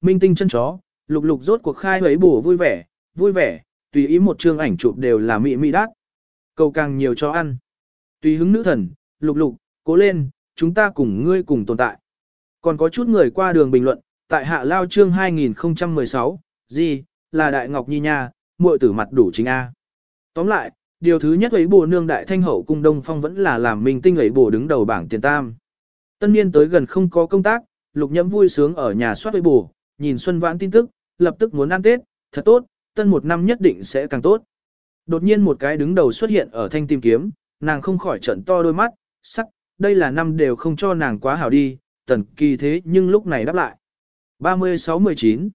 minh tinh chân chó, lục lục rốt cuộc khai ấy bổ vui vẻ, vui vẻ, tùy ý một chương ảnh chụp đều là mị mị đát. Cầu càng nhiều cho ăn. Tùy hứng nữ thần, lục lục, cố lên, chúng ta cùng ngươi cùng tồn tại. Còn có chút người qua đường bình luận, tại hạ lao chương 2016, gì, là đại ngọc nhi nha, muội tử mặt đủ chính A. Tóm lại, điều thứ nhất ấy bổ nương đại thanh hậu cung đông phong vẫn là làm minh tinh ấy bổ đứng đầu bảng tiền tam. Tân niên tới gần không có công tác, lục nhẫm vui sướng ở nhà soát ấy bổ, nhìn xuân vãn tin tức, lập tức muốn ăn Tết, thật tốt, tân một năm nhất định sẽ càng tốt. Đột nhiên một cái đứng đầu xuất hiện ở thanh tìm kiếm, nàng không khỏi trận to đôi mắt, sắc, đây là năm đều không cho nàng quá hảo đi, tần kỳ thế nhưng lúc này đáp lại. 36-19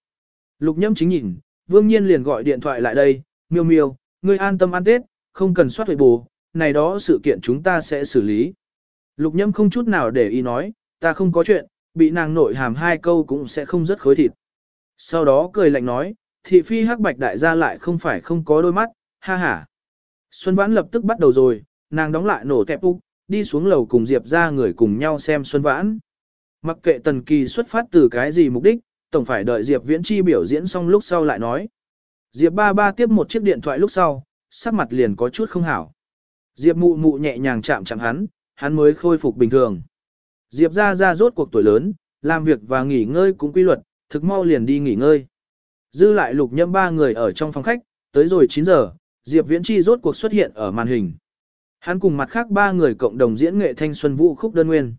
Lục nhâm chính nhìn, vương nhiên liền gọi điện thoại lại đây, miêu miêu, ngươi an tâm ăn tết, không cần soát huệ bù, này đó sự kiện chúng ta sẽ xử lý. Lục nhâm không chút nào để ý nói, ta không có chuyện, bị nàng nội hàm hai câu cũng sẽ không rất khối thịt. Sau đó cười lạnh nói, thị phi hắc bạch đại gia lại không phải không có đôi mắt, ha ha. Xuân Vãn lập tức bắt đầu rồi, nàng đóng lại nổ tẹp úc, đi xuống lầu cùng Diệp ra người cùng nhau xem Xuân Vãn. Mặc kệ Tần Kỳ xuất phát từ cái gì mục đích, tổng phải đợi Diệp Viễn Chi biểu diễn xong lúc sau lại nói. Diệp ba ba tiếp một chiếc điện thoại lúc sau, sắc mặt liền có chút không hảo. Diệp mụ mụ nhẹ nhàng chạm chạm hắn, hắn mới khôi phục bình thường. Diệp ra ra rốt cuộc tuổi lớn, làm việc và nghỉ ngơi cũng quy luật, thực mau liền đi nghỉ ngơi. Dư lại lục nhâm ba người ở trong phòng khách, tới rồi 9 giờ, Diệp Viễn Chi rốt cuộc xuất hiện ở màn hình. Hắn cùng mặt khác ba người cộng đồng diễn nghệ thanh xuân vũ khúc đơn nguyên.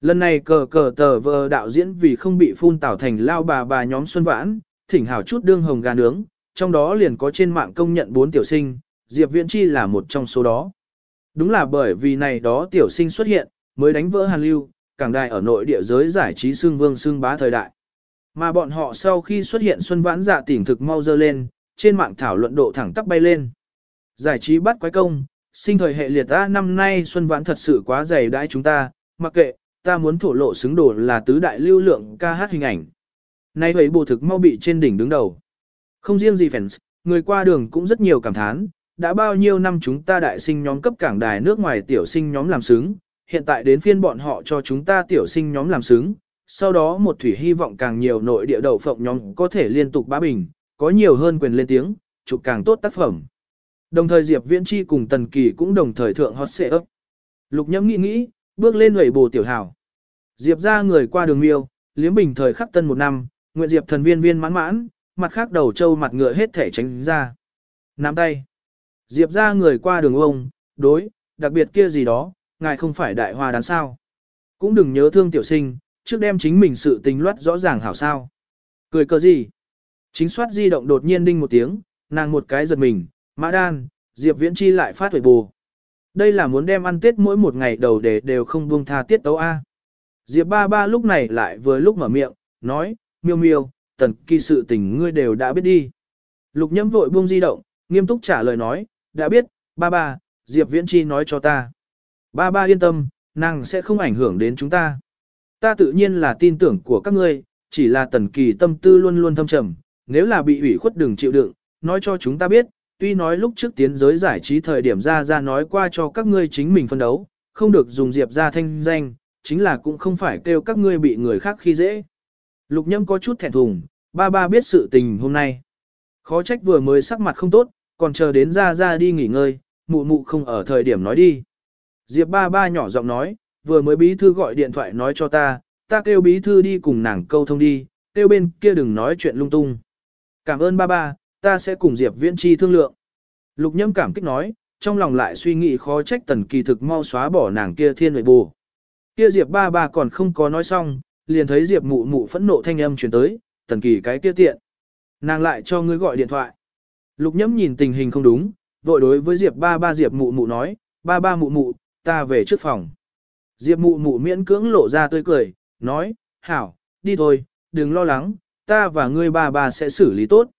Lần này cờ cờ tờ vờ đạo diễn vì không bị phun tảo thành lao bà bà nhóm xuân vãn, thỉnh hảo chút đương hồng gà nướng, trong đó liền có trên mạng công nhận bốn tiểu sinh, Diệp Viễn Chi là một trong số đó. Đúng là bởi vì này đó tiểu sinh xuất hiện, mới đánh vỡ hàn lưu, cảng đài ở nội địa giới giải trí xương vương xương bá thời đại. Mà bọn họ sau khi xuất hiện xuân vãn dạ tỉnh thực mau dơ lên, trên mạng thảo luận độ thẳng tắp bay lên. Giải trí bắt quái công, sinh thời hệ liệt ta năm nay xuân vãn thật sự quá dày đãi chúng ta, mặc kệ, ta muốn thổ lộ xứng đồ là tứ đại lưu lượng ca hát hình ảnh. Nay vậy bộ thực mau bị trên đỉnh đứng đầu. Không riêng gì fans, người qua đường cũng rất nhiều cảm thán, đã bao nhiêu năm chúng ta đại sinh nhóm cấp cảng đài nước ngoài tiểu sinh nhóm làm xứng, hiện tại đến phiên bọn họ cho chúng ta tiểu sinh nhóm làm xứng, sau đó một thủy hy vọng càng nhiều nội địa đầu phộng nhóm có thể liên tục bá bình, có nhiều hơn quyền lên tiếng, chụp càng tốt tác phẩm. Đồng thời Diệp Viễn Chi cùng Tần Kỳ cũng đồng thời thượng hot xệ ấp. Lục nhẫm nghĩ nghĩ, bước lên hủy bồ tiểu hảo. Diệp ra người qua đường miêu, liếm bình thời khắc tân một năm, nguyện Diệp thần viên viên mãn mãn, mặt khác đầu trâu mặt ngựa hết thể tránh ra. Nắm tay. Diệp ra người qua đường ông, đối, đặc biệt kia gì đó, ngài không phải đại hoa đán sao. Cũng đừng nhớ thương tiểu sinh, trước đem chính mình sự tình loát rõ ràng hảo sao. Cười cờ gì? Chính soát di động đột nhiên đinh một tiếng, nàng một cái giật mình, mã đan, Diệp Viễn Chi lại phát huệ bù. Đây là muốn đem ăn tết mỗi một ngày đầu để đều không buông tha tiết tấu A. Diệp ba ba lúc này lại vừa lúc mở miệng, nói, miêu miêu, tần kỳ sự tình ngươi đều đã biết đi. Lục nhâm vội buông di động, nghiêm túc trả lời nói, đã biết, ba ba, Diệp Viễn Chi nói cho ta. Ba ba yên tâm, nàng sẽ không ảnh hưởng đến chúng ta. Ta tự nhiên là tin tưởng của các ngươi, chỉ là tần kỳ tâm tư luôn luôn thâm trầm, nếu là bị ủy khuất đừng chịu đựng, nói cho chúng ta biết, tuy nói lúc trước tiến giới giải trí thời điểm ra ra nói qua cho các ngươi chính mình phân đấu, không được dùng diệp ra thanh danh, chính là cũng không phải kêu các ngươi bị người khác khi dễ. Lục nhâm có chút thẹn thùng, ba ba biết sự tình hôm nay. Khó trách vừa mới sắc mặt không tốt, còn chờ đến ra ra đi nghỉ ngơi, mụ mụ không ở thời điểm nói đi. Diệp ba ba nhỏ giọng nói, vừa mới bí thư gọi điện thoại nói cho ta, ta kêu bí thư đi cùng nàng câu thông đi, kêu bên kia đừng nói chuyện lung tung. Cảm ơn ba ba, ta sẽ cùng Diệp Viễn Chi thương lượng. Lục nhâm cảm kích nói, trong lòng lại suy nghĩ khó trách tần kỳ thực mau xóa bỏ nàng kia thiên nội bù. Kia Diệp ba ba còn không có nói xong, liền thấy Diệp mụ mụ phẫn nộ thanh âm truyền tới, tần kỳ cái kia tiện. Nàng lại cho ngươi gọi điện thoại. Lục nhâm nhìn tình hình không đúng, vội đối với Diệp ba ba Diệp mụ mụ nói, ba ba mụ mụ, ta về trước phòng. Diệp mụ mụ miễn cưỡng lộ ra tươi cười, nói, hảo, đi thôi, đừng lo lắng, ta và ngươi ba ba sẽ xử lý tốt.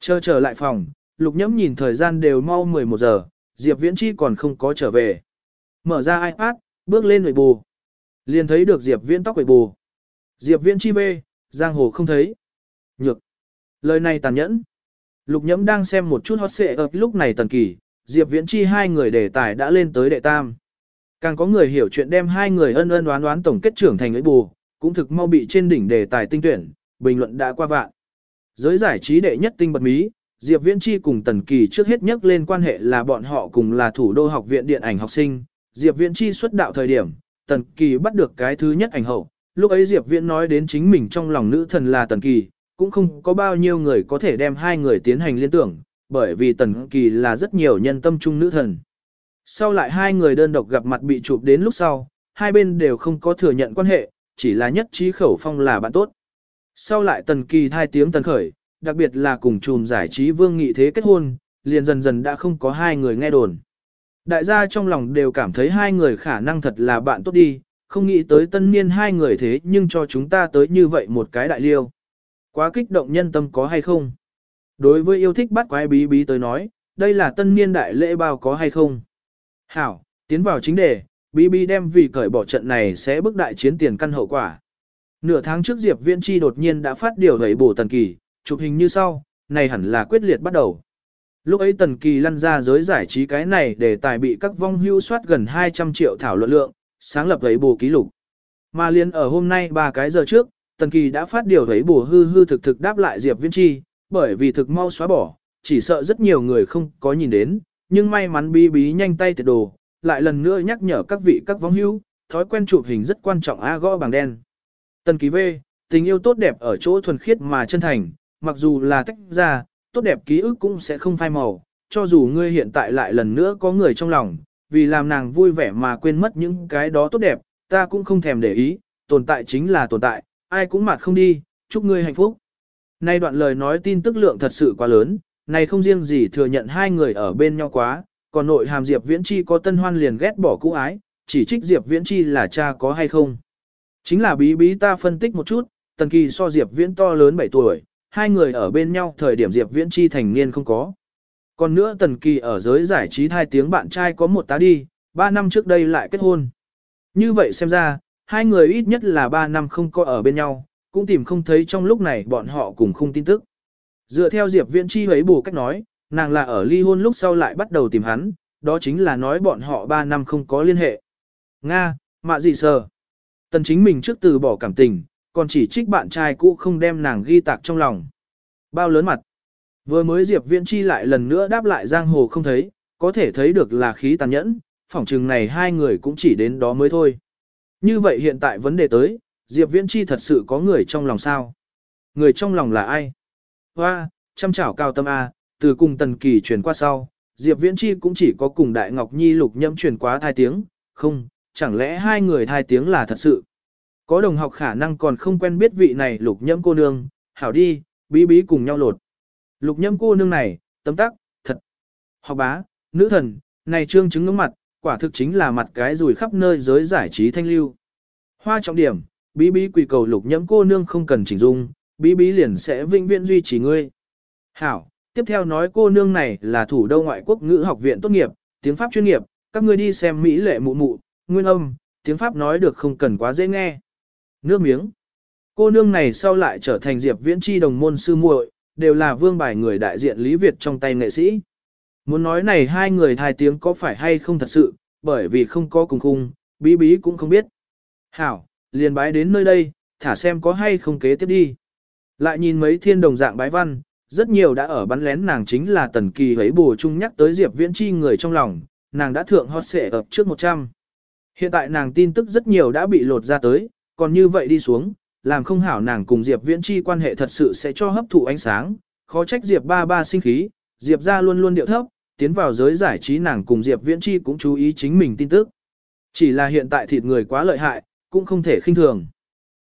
Chờ trở lại phòng, lục nhẫm nhìn thời gian đều mau 11 giờ, Diệp Viễn Chi còn không có trở về. Mở ra iPad, bước lên người bù. Liền thấy được Diệp Viễn tóc quẩy bù. Diệp Viễn Chi về, giang hồ không thấy. Nhược. Lời này tàn nhẫn. Lục nhẫm đang xem một chút hot xệ ở lúc này tần kỳ, Diệp Viễn Chi hai người đề tài đã lên tới đệ tam. Càng có người hiểu chuyện đem hai người ân ân đoán đoán tổng kết trưởng thành ấy bù, cũng thực mau bị trên đỉnh đề tài tinh tuyển, bình luận đã qua vạn. Giới giải trí đệ nhất tinh bật mí, Diệp Viễn Chi cùng Tần Kỳ trước hết nhất lên quan hệ là bọn họ cùng là thủ đô học viện điện ảnh học sinh. Diệp Viễn Chi xuất đạo thời điểm, Tần Kỳ bắt được cái thứ nhất ảnh hậu. Lúc ấy Diệp Viễn nói đến chính mình trong lòng nữ thần là Tần Kỳ, cũng không có bao nhiêu người có thể đem hai người tiến hành liên tưởng, bởi vì Tần Kỳ là rất nhiều nhân tâm trung nữ thần. Sau lại hai người đơn độc gặp mặt bị chụp đến lúc sau, hai bên đều không có thừa nhận quan hệ, chỉ là nhất trí khẩu phong là bạn tốt. Sau lại Tần Kỳ thai tiếng Tần Khởi, đặc biệt là cùng chùm giải trí vương nghị thế kết hôn, liền dần dần đã không có hai người nghe đồn. Đại gia trong lòng đều cảm thấy hai người khả năng thật là bạn tốt đi, không nghĩ tới tân niên hai người thế nhưng cho chúng ta tới như vậy một cái đại liêu. Quá kích động nhân tâm có hay không? Đối với yêu thích bắt quái bí bí tới nói, đây là tân niên đại lễ bao có hay không? Hảo, tiến vào chính đề, bí bí đem vì cởi bỏ trận này sẽ bức đại chiến tiền căn hậu quả. Nửa tháng trước Diệp Viễn Chi đột nhiên đã phát điều đẩy bổ tần kỳ, chụp hình như sau, này hẳn là quyết liệt bắt đầu. Lúc ấy tần kỳ lăn ra giới giải trí cái này để tài bị các vong hưu soát gần 200 triệu thảo luận lượng, sáng lập đẩy bổ ký lục. Mà liên ở hôm nay ba cái giờ trước, tần kỳ đã phát điều đẩy bổ hư hư thực thực đáp lại Diệp Viễn Chi, bởi vì thực mau xóa bỏ, chỉ sợ rất nhiều người không có nhìn đến, nhưng may mắn bí bí nhanh tay tiệt đồ, lại lần nữa nhắc nhở các vị các vong hưu, thói quen chụp hình rất quan trọng a gõ bằng đen. Tần ký V, tình yêu tốt đẹp ở chỗ thuần khiết mà chân thành, mặc dù là tách ra, tốt đẹp ký ức cũng sẽ không phai màu, cho dù ngươi hiện tại lại lần nữa có người trong lòng, vì làm nàng vui vẻ mà quên mất những cái đó tốt đẹp, ta cũng không thèm để ý, tồn tại chính là tồn tại, ai cũng mặt không đi, chúc ngươi hạnh phúc. Nay đoạn lời nói tin tức lượng thật sự quá lớn, này không riêng gì thừa nhận hai người ở bên nhau quá, còn nội hàm Diệp Viễn Chi có tân hoan liền ghét bỏ cũ ái, chỉ trích Diệp Viễn Chi là cha có hay không. Chính là bí bí ta phân tích một chút, Tần Kỳ so Diệp Viễn to lớn 7 tuổi, hai người ở bên nhau thời điểm Diệp Viễn Chi thành niên không có. Còn nữa Tần Kỳ ở giới giải trí hai tiếng bạn trai có một tá đi, 3 năm trước đây lại kết hôn. Như vậy xem ra, hai người ít nhất là 3 năm không có ở bên nhau, cũng tìm không thấy trong lúc này bọn họ cùng không tin tức. Dựa theo Diệp Viễn Chi ấy bù cách nói, nàng là ở ly hôn lúc sau lại bắt đầu tìm hắn, đó chính là nói bọn họ 3 năm không có liên hệ. Nga, mạ gì sờ. Tần chính mình trước từ bỏ cảm tình, còn chỉ trích bạn trai cũ không đem nàng ghi tạc trong lòng. Bao lớn mặt. Vừa mới Diệp Viễn Chi lại lần nữa đáp lại giang hồ không thấy, có thể thấy được là khí tàn nhẫn, phỏng chừng này hai người cũng chỉ đến đó mới thôi. Như vậy hiện tại vấn đề tới, Diệp Viễn Chi thật sự có người trong lòng sao? Người trong lòng là ai? Hoa, chăm chảo cao tâm A, từ cùng tần kỳ truyền qua sau, Diệp Viễn Chi cũng chỉ có cùng Đại Ngọc Nhi lục nhâm truyền quá thai tiếng, không, chẳng lẽ hai người thai tiếng là thật sự. Có đồng học khả năng còn không quen biết vị này lục nhâm cô nương, hảo đi, bí bí cùng nhau lột. Lục nhâm cô nương này, tấm tắc, thật. Học bá, nữ thần, này trương chứng ngưỡng mặt, quả thực chính là mặt cái rùi khắp nơi giới giải trí thanh lưu. Hoa trọng điểm, bí bí quỳ cầu lục nhâm cô nương không cần chỉnh dung, bí bí liền sẽ vinh viễn duy trì ngươi. Hảo, tiếp theo nói cô nương này là thủ đô ngoại quốc ngữ học viện tốt nghiệp, tiếng Pháp chuyên nghiệp, các ngươi đi xem Mỹ lệ mụ mụ, nguyên âm, tiếng Pháp nói được không cần quá dễ nghe. Nước miếng. Cô nương này sau lại trở thành Diệp Viễn Chi đồng môn sư muội, đều là vương bài người đại diện Lý Việt trong tay nghệ sĩ. Muốn nói này hai người thai tiếng có phải hay không thật sự, bởi vì không có cùng khung, bí bí cũng không biết. Hảo, liền bái đến nơi đây, thả xem có hay không kế tiếp đi. Lại nhìn mấy thiên đồng dạng bái văn, rất nhiều đã ở bắn lén nàng chính là tần kỳ ấy bù chung nhắc tới Diệp Viễn Chi người trong lòng, nàng đã thượng hot xệ ập trước 100. Hiện tại nàng tin tức rất nhiều đã bị lột ra tới, còn như vậy đi xuống, làm không hảo nàng cùng Diệp Viễn Chi quan hệ thật sự sẽ cho hấp thụ ánh sáng, khó trách Diệp ba ba sinh khí, Diệp ra luôn luôn điệu thấp, tiến vào giới giải trí nàng cùng Diệp Viễn Chi cũng chú ý chính mình tin tức. Chỉ là hiện tại thịt người quá lợi hại, cũng không thể khinh thường.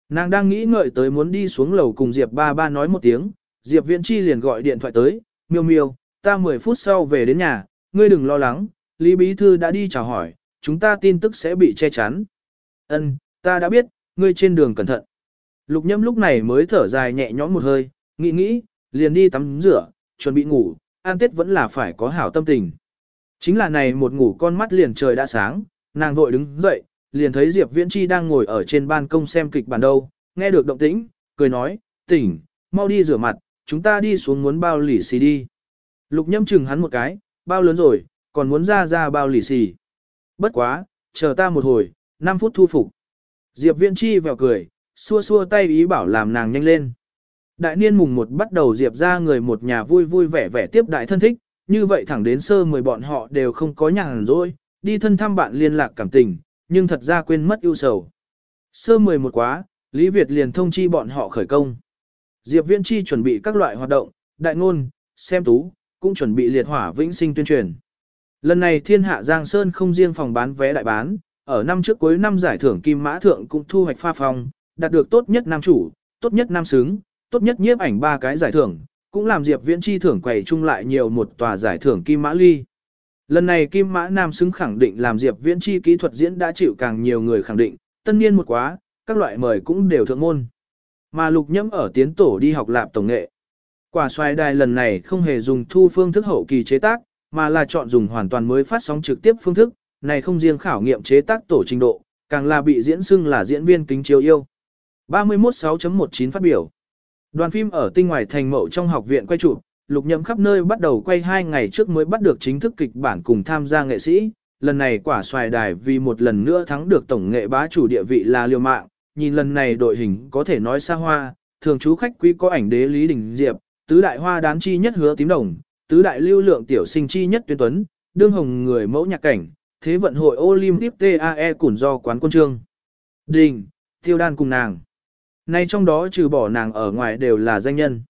Nàng đang nghĩ ngợi tới muốn đi xuống lầu cùng Diệp ba ba nói một tiếng, Diệp Viễn Chi liền gọi điện thoại tới, miêu miêu, ta 10 phút sau về đến nhà, ngươi đừng lo lắng, Lý Bí Thư đã đi chào hỏi, chúng ta tin tức sẽ bị che chắn. Ân, ta đã biết, ngươi trên đường cẩn thận. Lục nhâm lúc này mới thở dài nhẹ nhõm một hơi, nghĩ nghĩ, liền đi tắm rửa, chuẩn bị ngủ, an tết vẫn là phải có hảo tâm tình. Chính là này một ngủ con mắt liền trời đã sáng, nàng vội đứng dậy, liền thấy Diệp Viễn Chi đang ngồi ở trên ban công xem kịch bản đâu, nghe được động tĩnh, cười nói, tỉnh, mau đi rửa mặt, chúng ta đi xuống muốn bao lì xì đi. Lục nhâm chừng hắn một cái, bao lớn rồi, còn muốn ra ra bao lì xì. Bất quá, chờ ta một hồi, 5 phút thu phục. Diệp Viễn Chi vèo cười, xua xua tay ý bảo làm nàng nhanh lên. Đại niên mùng một bắt đầu diệp ra người một nhà vui vui vẻ vẻ tiếp đại thân thích, như vậy thẳng đến sơ mười bọn họ đều không có nhàn rỗi, đi thân thăm bạn liên lạc cảm tình, nhưng thật ra quên mất ưu sầu. Sơ mười một quá, Lý Việt liền thông chi bọn họ khởi công. Diệp Viễn Chi chuẩn bị các loại hoạt động, đại ngôn, xem tú, cũng chuẩn bị liệt hỏa vĩnh sinh tuyên truyền. Lần này thiên hạ Giang Sơn không riêng phòng bán vé đại bán, ở năm trước cuối năm giải thưởng Kim Mã Thượng cũng thu hoạch pha phòng, đạt được tốt nhất nam chủ, tốt nhất nam xứng, tốt nhất nhiếp ảnh ba cái giải thưởng, cũng làm Diệp Viễn Chi thưởng quầy chung lại nhiều một tòa giải thưởng Kim Mã Ly. Lần này Kim Mã Nam xứng khẳng định làm Diệp Viễn Chi kỹ thuật diễn đã chịu càng nhiều người khẳng định, tân niên một quá, các loại mời cũng đều thượng môn. Mà lục nhẫm ở tiến tổ đi học lạp tổng nghệ. Quả xoài đài lần này không hề dùng thu phương thức hậu kỳ chế tác, mà là chọn dùng hoàn toàn mới phát sóng trực tiếp phương thức, này không riêng khảo nghiệm chế tác tổ trình độ, càng là bị diễn xưng là diễn viên kính chiếu yêu. 31.6.19 phát biểu Đoàn phim ở tinh ngoài thành mậu trong học viện quay chụp, lục nhậm khắp nơi bắt đầu quay hai ngày trước mới bắt được chính thức kịch bản cùng tham gia nghệ sĩ. Lần này quả xoài đài vì một lần nữa thắng được tổng nghệ bá chủ địa vị là liều mạng, nhìn lần này đội hình có thể nói xa hoa, thường chú khách quý có ảnh đế Lý Đình Diệp, tứ đại hoa đán chi nhất hứa tím đồng, tứ đại lưu lượng tiểu sinh chi nhất tuyên tuấn, đương hồng người mẫu nhạc cảnh, thế vận hội Olympic TAE củn do quán quân trương. Đình, tiêu đan cùng nàng. Nay trong đó trừ bỏ nàng ở ngoài đều là danh nhân.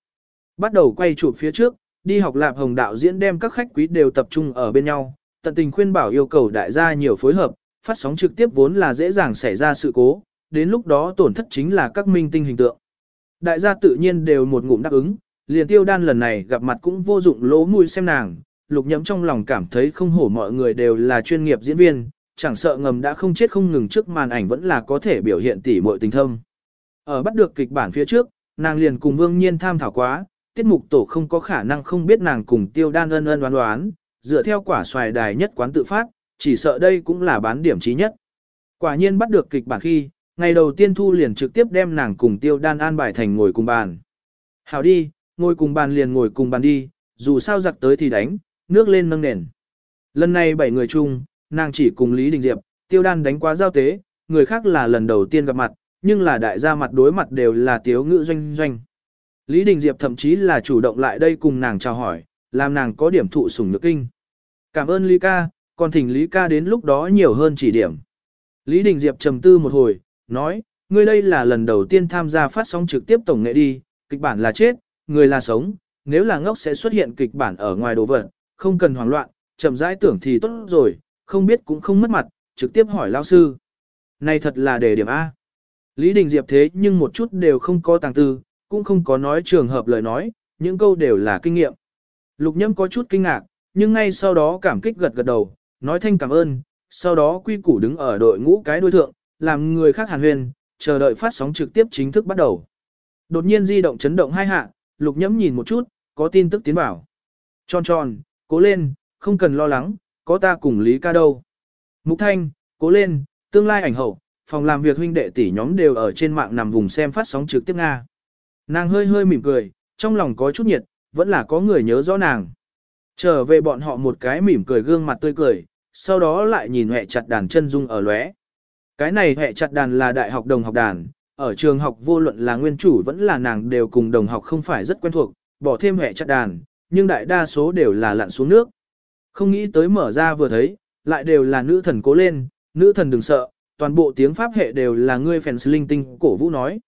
Bắt đầu quay chụp phía trước, đi học lạp hồng đạo diễn đem các khách quý đều tập trung ở bên nhau, tận tình khuyên bảo yêu cầu đại gia nhiều phối hợp, phát sóng trực tiếp vốn là dễ dàng xảy ra sự cố, đến lúc đó tổn thất chính là các minh tinh hình tượng. Đại gia tự nhiên đều một ngụm đáp ứng, liền tiêu đan lần này gặp mặt cũng vô dụng lỗ mũi xem nàng, lục nhẫm trong lòng cảm thấy không hổ mọi người đều là chuyên nghiệp diễn viên, chẳng sợ ngầm đã không chết không ngừng trước màn ảnh vẫn là có thể biểu hiện tỉ muội tình thâm. Ở bắt được kịch bản phía trước, nàng liền cùng Vương Nhiên tham thảo quá, tiết mục tổ không có khả năng không biết nàng cùng tiêu đan ân ân đoán đoán, dựa theo quả xoài đài nhất quán tự phát, chỉ sợ đây cũng là bán điểm trí nhất. Quả nhiên bắt được kịch bản khi, ngày đầu tiên thu liền trực tiếp đem nàng cùng tiêu đan an bài thành ngồi cùng bàn. Hảo đi, ngồi cùng bàn liền ngồi cùng bàn đi, dù sao giặc tới thì đánh, nước lên nâng nền. Lần này bảy người chung, nàng chỉ cùng Lý Đình Diệp, tiêu đan đánh quá giao tế, người khác là lần đầu tiên gặp mặt, nhưng là đại gia mặt đối mặt đều là tiếu ngữ doanh doanh. Lý Đình Diệp thậm chí là chủ động lại đây cùng nàng chào hỏi, làm nàng có điểm thụ sủng nhược kinh. Cảm ơn Lý ca, còn thỉnh Lý ca đến lúc đó nhiều hơn chỉ điểm. Lý Đình Diệp trầm tư một hồi, nói, ngươi đây là lần đầu tiên tham gia phát sóng trực tiếp tổng nghệ đi, kịch bản là chết, người là sống, nếu là ngốc sẽ xuất hiện kịch bản ở ngoài đồ vật, không cần hoảng loạn, chậm rãi tưởng thì tốt rồi, không biết cũng không mất mặt, trực tiếp hỏi lao sư. Này thật là đề điểm A. Lý Đình Diệp thế nhưng một chút đều không có tàng tư, cũng không có nói trường hợp lời nói, những câu đều là kinh nghiệm. Lục Nhâm có chút kinh ngạc, nhưng ngay sau đó cảm kích gật gật đầu, nói thanh cảm ơn, sau đó quy củ đứng ở đội ngũ cái đối thượng, làm người khác hàn huyền, chờ đợi phát sóng trực tiếp chính thức bắt đầu. Đột nhiên di động chấn động hai hạ, Lục Nhâm nhìn một chút, có tin tức tiến vào. Tròn tròn, cố lên, không cần lo lắng, có ta cùng Lý ca đâu. Mục Thanh, cố lên, tương lai ảnh hậu, phòng làm việc huynh đệ tỷ nhóm đều ở trên mạng nằm vùng xem phát sóng trực tiếp Nga. Nàng hơi hơi mỉm cười, trong lòng có chút nhiệt, vẫn là có người nhớ rõ nàng. Trở về bọn họ một cái mỉm cười gương mặt tươi cười, sau đó lại nhìn hẹ chặt đàn chân dung ở lóe. Cái này hẹ chặt đàn là đại học đồng học đàn, ở trường học vô luận là nguyên chủ vẫn là nàng đều cùng đồng học không phải rất quen thuộc, bỏ thêm hẹ chặt đàn, nhưng đại đa số đều là lặn xuống nước. Không nghĩ tới mở ra vừa thấy, lại đều là nữ thần cố lên, nữ thần đừng sợ, toàn bộ tiếng Pháp hệ đều là ngươi fans linh tinh cổ vũ nói.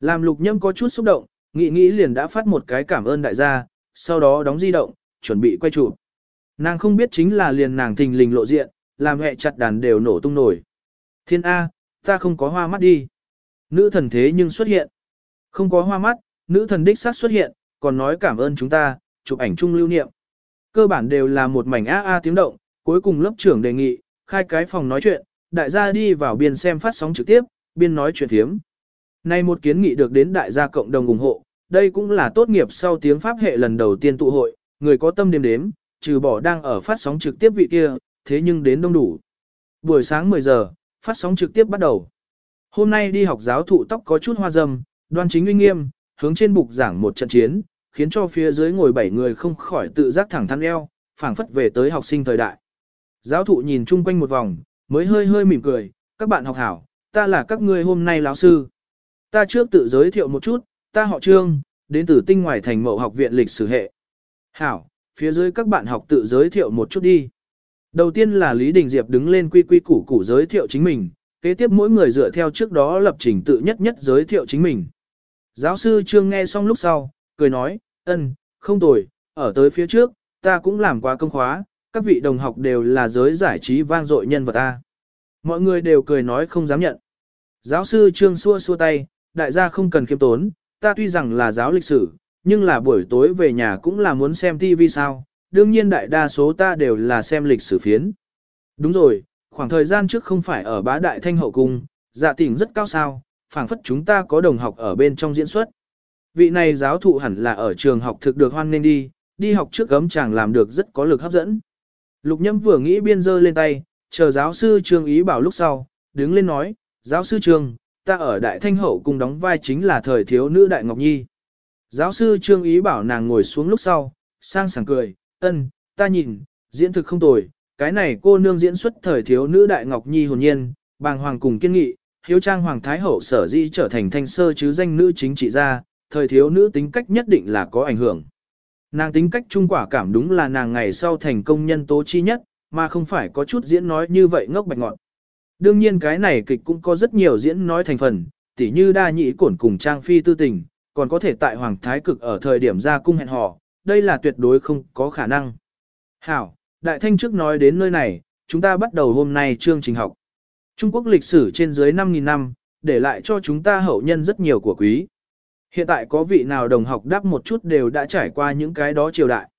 Làm lục nhâm có chút xúc động, nghĩ nghĩ liền đã phát một cái cảm ơn đại gia, sau đó đóng di động, chuẩn bị quay chụp. Nàng không biết chính là liền nàng thình lình lộ diện, làm hẹ chặt đàn đều nổ tung nổi. Thiên A, ta không có hoa mắt đi. Nữ thần thế nhưng xuất hiện. Không có hoa mắt, nữ thần đích xác xuất hiện, còn nói cảm ơn chúng ta, chụp ảnh chung lưu niệm. Cơ bản đều là một mảnh A A tiếng động, cuối cùng lớp trưởng đề nghị, khai cái phòng nói chuyện, đại gia đi vào biên xem phát sóng trực tiếp, biên nói chuyện thiếm. Nay một kiến nghị được đến đại gia cộng đồng ủng hộ, đây cũng là tốt nghiệp sau tiếng Pháp hệ lần đầu tiên tụ hội, người có tâm đêm đếm, trừ bỏ đang ở phát sóng trực tiếp vị kia, thế nhưng đến đông đủ. Buổi sáng 10 giờ, phát sóng trực tiếp bắt đầu. Hôm nay đi học giáo thụ tóc có chút hoa dâm, đoan chính uy nghiêm, hướng trên bục giảng một trận chiến, khiến cho phía dưới ngồi bảy người không khỏi tự giác thẳng thắn eo, phảng phất về tới học sinh thời đại. Giáo thụ nhìn chung quanh một vòng, mới hơi hơi mỉm cười, các bạn học hảo, ta là các ngươi hôm nay lão sư. Ta trước tự giới thiệu một chút, ta họ Trương, đến từ tinh ngoài thành mậu học viện lịch sử hệ. Hảo, phía dưới các bạn học tự giới thiệu một chút đi. Đầu tiên là Lý Đình Diệp đứng lên quy quy củ củ giới thiệu chính mình, kế tiếp mỗi người dựa theo trước đó lập trình tự nhất nhất giới thiệu chính mình. Giáo sư Trương nghe xong lúc sau, cười nói, ân, không tồi, ở tới phía trước, ta cũng làm qua công khóa, các vị đồng học đều là giới giải trí vang dội nhân vật ta. Mọi người đều cười nói không dám nhận. Giáo sư Trương xua xua tay, đại gia không cần khiêm tốn, ta tuy rằng là giáo lịch sử, nhưng là buổi tối về nhà cũng là muốn xem TV sao, đương nhiên đại đa số ta đều là xem lịch sử phiến. Đúng rồi, khoảng thời gian trước không phải ở bá đại thanh hậu cung, dạ tỉnh rất cao sao, phảng phất chúng ta có đồng học ở bên trong diễn xuất. Vị này giáo thụ hẳn là ở trường học thực được hoan nên đi, đi học trước gấm chàng làm được rất có lực hấp dẫn. Lục nhâm vừa nghĩ biên dơ lên tay, chờ giáo sư trương ý bảo lúc sau, đứng lên nói, giáo sư trương, ta ở đại thanh hậu cùng đóng vai chính là thời thiếu nữ đại ngọc nhi. Giáo sư trương ý bảo nàng ngồi xuống lúc sau, sang sảng cười, ân, ta nhìn, diễn thực không tồi, cái này cô nương diễn xuất thời thiếu nữ đại ngọc nhi hồn nhiên, bàng hoàng cùng kiên nghị, hiếu trang hoàng thái hậu sở di trở thành thanh sơ chứ danh nữ chính trị gia, thời thiếu nữ tính cách nhất định là có ảnh hưởng. Nàng tính cách trung quả cảm đúng là nàng ngày sau thành công nhân tố chi nhất, mà không phải có chút diễn nói như vậy ngốc bạch ngọn. Đương nhiên cái này kịch cũng có rất nhiều diễn nói thành phần, tỉ như đa nhị cổn cùng trang phi tư tình, còn có thể tại hoàng thái cực ở thời điểm ra cung hẹn hò, đây là tuyệt đối không có khả năng. Hảo, đại thanh trước nói đến nơi này, chúng ta bắt đầu hôm nay chương trình học. Trung Quốc lịch sử trên dưới 5.000 năm, để lại cho chúng ta hậu nhân rất nhiều của quý. Hiện tại có vị nào đồng học đáp một chút đều đã trải qua những cái đó triều đại.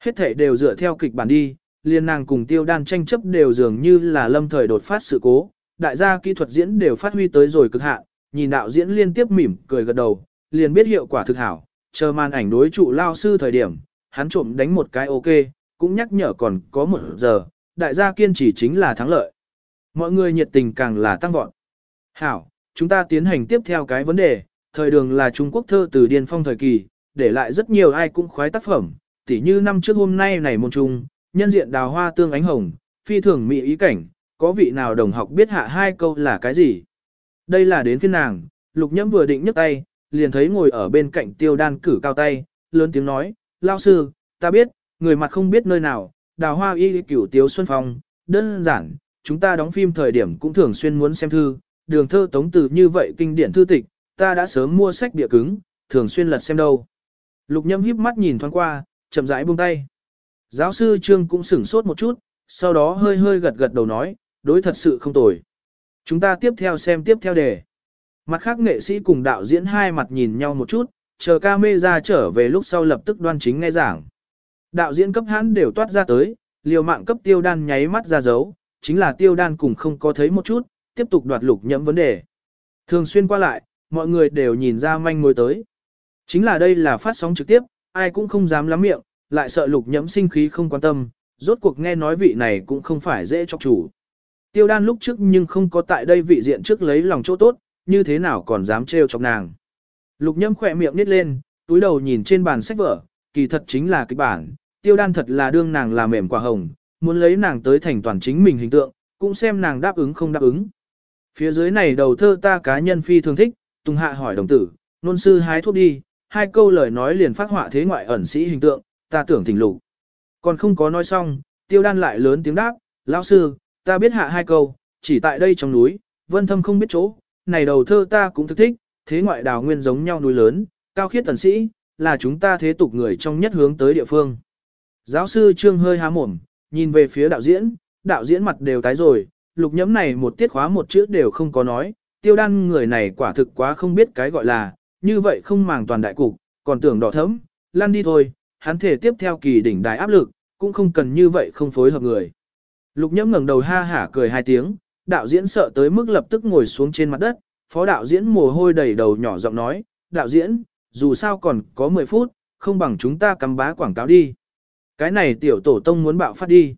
Hết thể đều dựa theo kịch bản đi, liên nàng cùng tiêu đan tranh chấp đều dường như là lâm thời đột phát sự cố, đại gia kỹ thuật diễn đều phát huy tới rồi cực hạn, nhìn đạo diễn liên tiếp mỉm cười gật đầu, liền biết hiệu quả thực hảo, chờ màn ảnh đối trụ lao sư thời điểm, hắn trộm đánh một cái ok, cũng nhắc nhở còn có một giờ, đại gia kiên trì chính là thắng lợi. Mọi người nhiệt tình càng là tăng vọt. Hảo, chúng ta tiến hành tiếp theo cái vấn đề, thời đường là Trung Quốc thơ từ điên phong thời kỳ, để lại rất nhiều ai cũng khoái tác phẩm, tỉ như năm trước hôm nay này môn trung, nhân diện đào hoa tương ánh hồng, phi thường mỹ ý cảnh, có vị nào đồng học biết hạ hai câu là cái gì? Đây là đến phiên nàng, lục nhẫm vừa định nhấc tay, liền thấy ngồi ở bên cạnh tiêu đan cử cao tay, lớn tiếng nói, lao sư, ta biết, người mặt không biết nơi nào, đào hoa y cửu tiếu xuân phong, đơn giản, chúng ta đóng phim thời điểm cũng thường xuyên muốn xem thư, đường thơ tống từ như vậy kinh điển thư tịch, ta đã sớm mua sách bìa cứng, thường xuyên lật xem đâu. Lục nhâm híp mắt nhìn thoáng qua, chậm rãi buông tay. Giáo sư Trương cũng sửng sốt một chút, sau đó hơi hơi gật gật đầu nói, đối thật sự không tồi. Chúng ta tiếp theo xem tiếp theo đề. Mặt khác nghệ sĩ cùng đạo diễn hai mặt nhìn nhau một chút, chờ ca mê ra trở về lúc sau lập tức đoan chính nghe giảng. Đạo diễn cấp hãn đều toát ra tới, liều mạng cấp tiêu đan nháy mắt ra dấu, chính là tiêu đan cùng không có thấy một chút, tiếp tục đoạt lục nhẫm vấn đề. Thường xuyên qua lại, mọi người đều nhìn ra manh mối tới. Chính là đây là phát sóng trực tiếp, ai cũng không dám lắm miệng, lại sợ lục nhẫm sinh khí không quan tâm, rốt cuộc nghe nói vị này cũng không phải dễ chọc chủ. Tiêu đan lúc trước nhưng không có tại đây vị diện trước lấy lòng chỗ tốt, như thế nào còn dám trêu chọc nàng. Lục nhẫm khỏe miệng nít lên, túi đầu nhìn trên bàn sách vở, kỳ thật chính là cái bản, tiêu đan thật là đương nàng là mềm quả hồng, muốn lấy nàng tới thành toàn chính mình hình tượng, cũng xem nàng đáp ứng không đáp ứng. Phía dưới này đầu thơ ta cá nhân phi thường thích, Tùng Hạ hỏi đồng tử, nôn sư hái thuốc đi, hai câu lời nói liền phát họa thế ngoại ẩn sĩ hình tượng, ta tưởng thỉnh lục. Còn không có nói xong, tiêu đan lại lớn tiếng đáp, lão sư, ta biết hạ hai câu, chỉ tại đây trong núi, vân thâm không biết chỗ, này đầu thơ ta cũng thực thích, thế ngoại đào nguyên giống nhau núi lớn, cao khiết tần sĩ, là chúng ta thế tục người trong nhất hướng tới địa phương. Giáo sư Trương hơi há mồm, nhìn về phía đạo diễn, đạo diễn mặt đều tái rồi, lục nhẫm này một tiết khóa một chữ đều không có nói, tiêu đan người này quả thực quá không biết cái gọi là, như vậy không màng toàn đại cục, còn tưởng đỏ thấm, lăn đi thôi, hắn thể tiếp theo kỳ đỉnh đài áp lực, cũng không cần như vậy không phối hợp người. Lục nhẫm ngẩng đầu ha hả cười hai tiếng, đạo diễn sợ tới mức lập tức ngồi xuống trên mặt đất, phó đạo diễn mồ hôi đầy đầu nhỏ giọng nói, đạo diễn, dù sao còn có 10 phút, không bằng chúng ta cắm bá quảng cáo đi. Cái này tiểu tổ tông muốn bạo phát đi.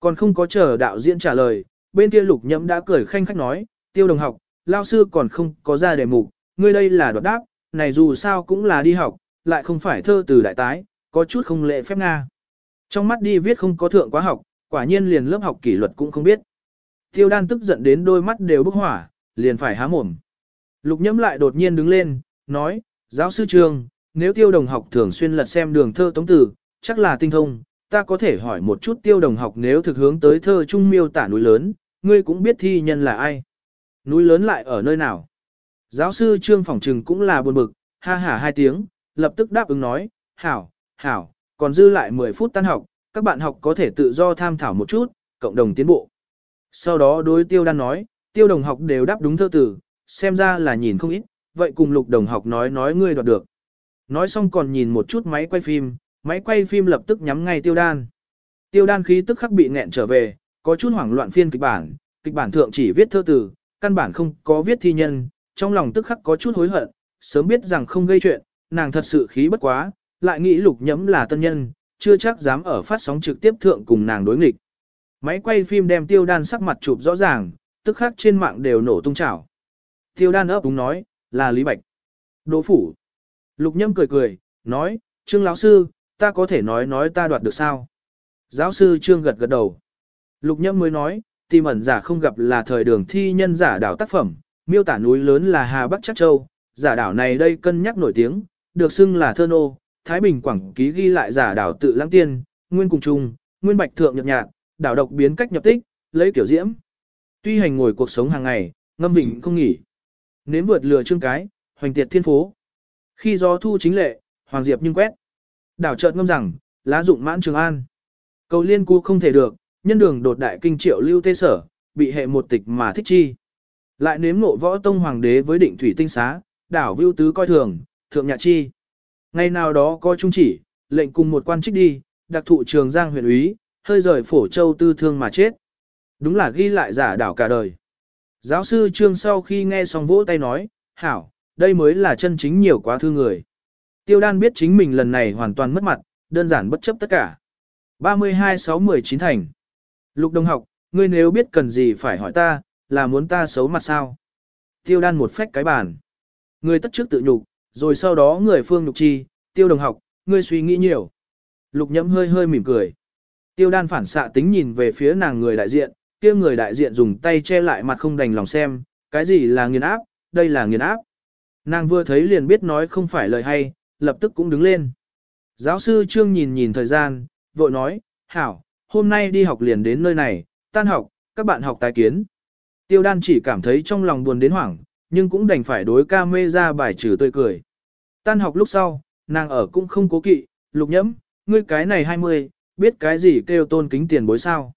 Còn không có chờ đạo diễn trả lời, bên kia lục nhẫm đã cười khanh khách nói, tiêu đồng học, lao sư còn không có ra đề mục, ngươi đây là đoạt đáp, này dù sao cũng là đi học, lại không phải thơ từ đại tái, có chút không lệ phép Nga. Trong mắt đi viết không có thượng quá học, quả nhiên liền lớp học kỷ luật cũng không biết. Tiêu đan tức giận đến đôi mắt đều bốc hỏa, liền phải há mồm. Lục nhẫm lại đột nhiên đứng lên, nói, giáo sư trường, nếu tiêu đồng học thường xuyên lật xem đường thơ tống tử, chắc là tinh thông, ta có thể hỏi một chút tiêu đồng học nếu thực hướng tới thơ trung miêu tả núi lớn, ngươi cũng biết thi nhân là ai. Núi lớn lại ở nơi nào? Giáo sư Trương Phỏng Trừng cũng là buồn bực, ha hả hai tiếng, lập tức đáp ứng nói, hảo, hảo, còn dư lại 10 phút tan học, các bạn học có thể tự do tham thảo một chút, cộng đồng tiến bộ. Sau đó đối tiêu đan nói, tiêu đồng học đều đáp đúng thơ tử, xem ra là nhìn không ít, vậy cùng lục đồng học nói nói ngươi đoạt được. Nói xong còn nhìn một chút máy quay phim, máy quay phim lập tức nhắm ngay tiêu đan. Tiêu đan khí tức khắc bị nghẹn trở về, có chút hoảng loạn phiên kịch bản, kịch bản thượng chỉ viết thơ tử, căn bản không có viết thi nhân, trong lòng tức khắc có chút hối hận, sớm biết rằng không gây chuyện, nàng thật sự khí bất quá, lại nghĩ lục nhẫm là tân nhân, chưa chắc dám ở phát sóng trực tiếp thượng cùng nàng đối nghịch. Máy quay phim đem tiêu đan sắc mặt chụp rõ ràng, tức khắc trên mạng đều nổ tung chảo. Tiêu đan ấp đúng nói, là Lý Bạch. Đỗ phủ. Lục nhâm cười cười, nói, Trương lão sư, ta có thể nói nói ta đoạt được sao? Giáo sư Trương gật gật đầu. Lục nhâm mới nói, tìm ẩn giả không gặp là thời đường thi nhân giả đảo tác phẩm, miêu tả núi lớn là Hà Bắc Chắc Châu, giả đảo này đây cân nhắc nổi tiếng, được xưng là thơ nô, Thái Bình Quảng ký ghi lại giả đảo tự lãng tiên, nguyên cùng chung, nguyên bạch thượng nhập nhạc đảo độc biến cách nhập tích, lấy kiểu diễm. Tuy hành ngồi cuộc sống hàng ngày, ngâm vịnh không nghỉ. Nếm vượt lừa trương cái, hoành tiệt thiên phố. Khi gió thu chính lệ, hoàng diệp nhưng quét. Đảo chợt ngâm rằng, lá dụng mãn trường an. Cầu liên cu không thể được, nhân đường đột đại kinh triệu lưu tê sở, bị hệ một tịch mà thích chi. Lại nếm ngộ võ tông hoàng đế với định thủy tinh xá, đảo vưu tứ coi thường, thượng nhạc chi. Ngày nào đó có trung chỉ, lệnh cùng một quan trích đi, đặc thụ trường giang huyện úy, hơi rời phổ châu tư thương mà chết. Đúng là ghi lại giả đảo cả đời. Giáo sư Trương sau khi nghe xong vỗ tay nói, hảo, đây mới là chân chính nhiều quá thư người. Tiêu đan biết chính mình lần này hoàn toàn mất mặt, đơn giản bất chấp tất cả. 32-6-19 thành. Lục đồng học, ngươi nếu biết cần gì phải hỏi ta, là muốn ta xấu mặt sao? Tiêu đan một phách cái bàn. Ngươi tất trước tự nhục, rồi sau đó người phương Lục chi, tiêu đồng học, ngươi suy nghĩ nhiều. Lục nhẫm hơi hơi mỉm cười. Tiêu đan phản xạ tính nhìn về phía nàng người đại diện, kia người đại diện dùng tay che lại mặt không đành lòng xem, cái gì là nghiền áp, đây là nghiền áp. Nàng vừa thấy liền biết nói không phải lời hay, lập tức cũng đứng lên. Giáo sư Trương nhìn nhìn thời gian, vội nói, hảo, hôm nay đi học liền đến nơi này, tan học, các bạn học tái kiến. Tiêu đan chỉ cảm thấy trong lòng buồn đến hoảng, nhưng cũng đành phải đối ca mê ra bài trừ tươi cười. Tan học lúc sau, nàng ở cũng không cố kỵ, lục nhẫm, ngươi cái này 20, biết cái gì kêu tôn kính tiền bối sao.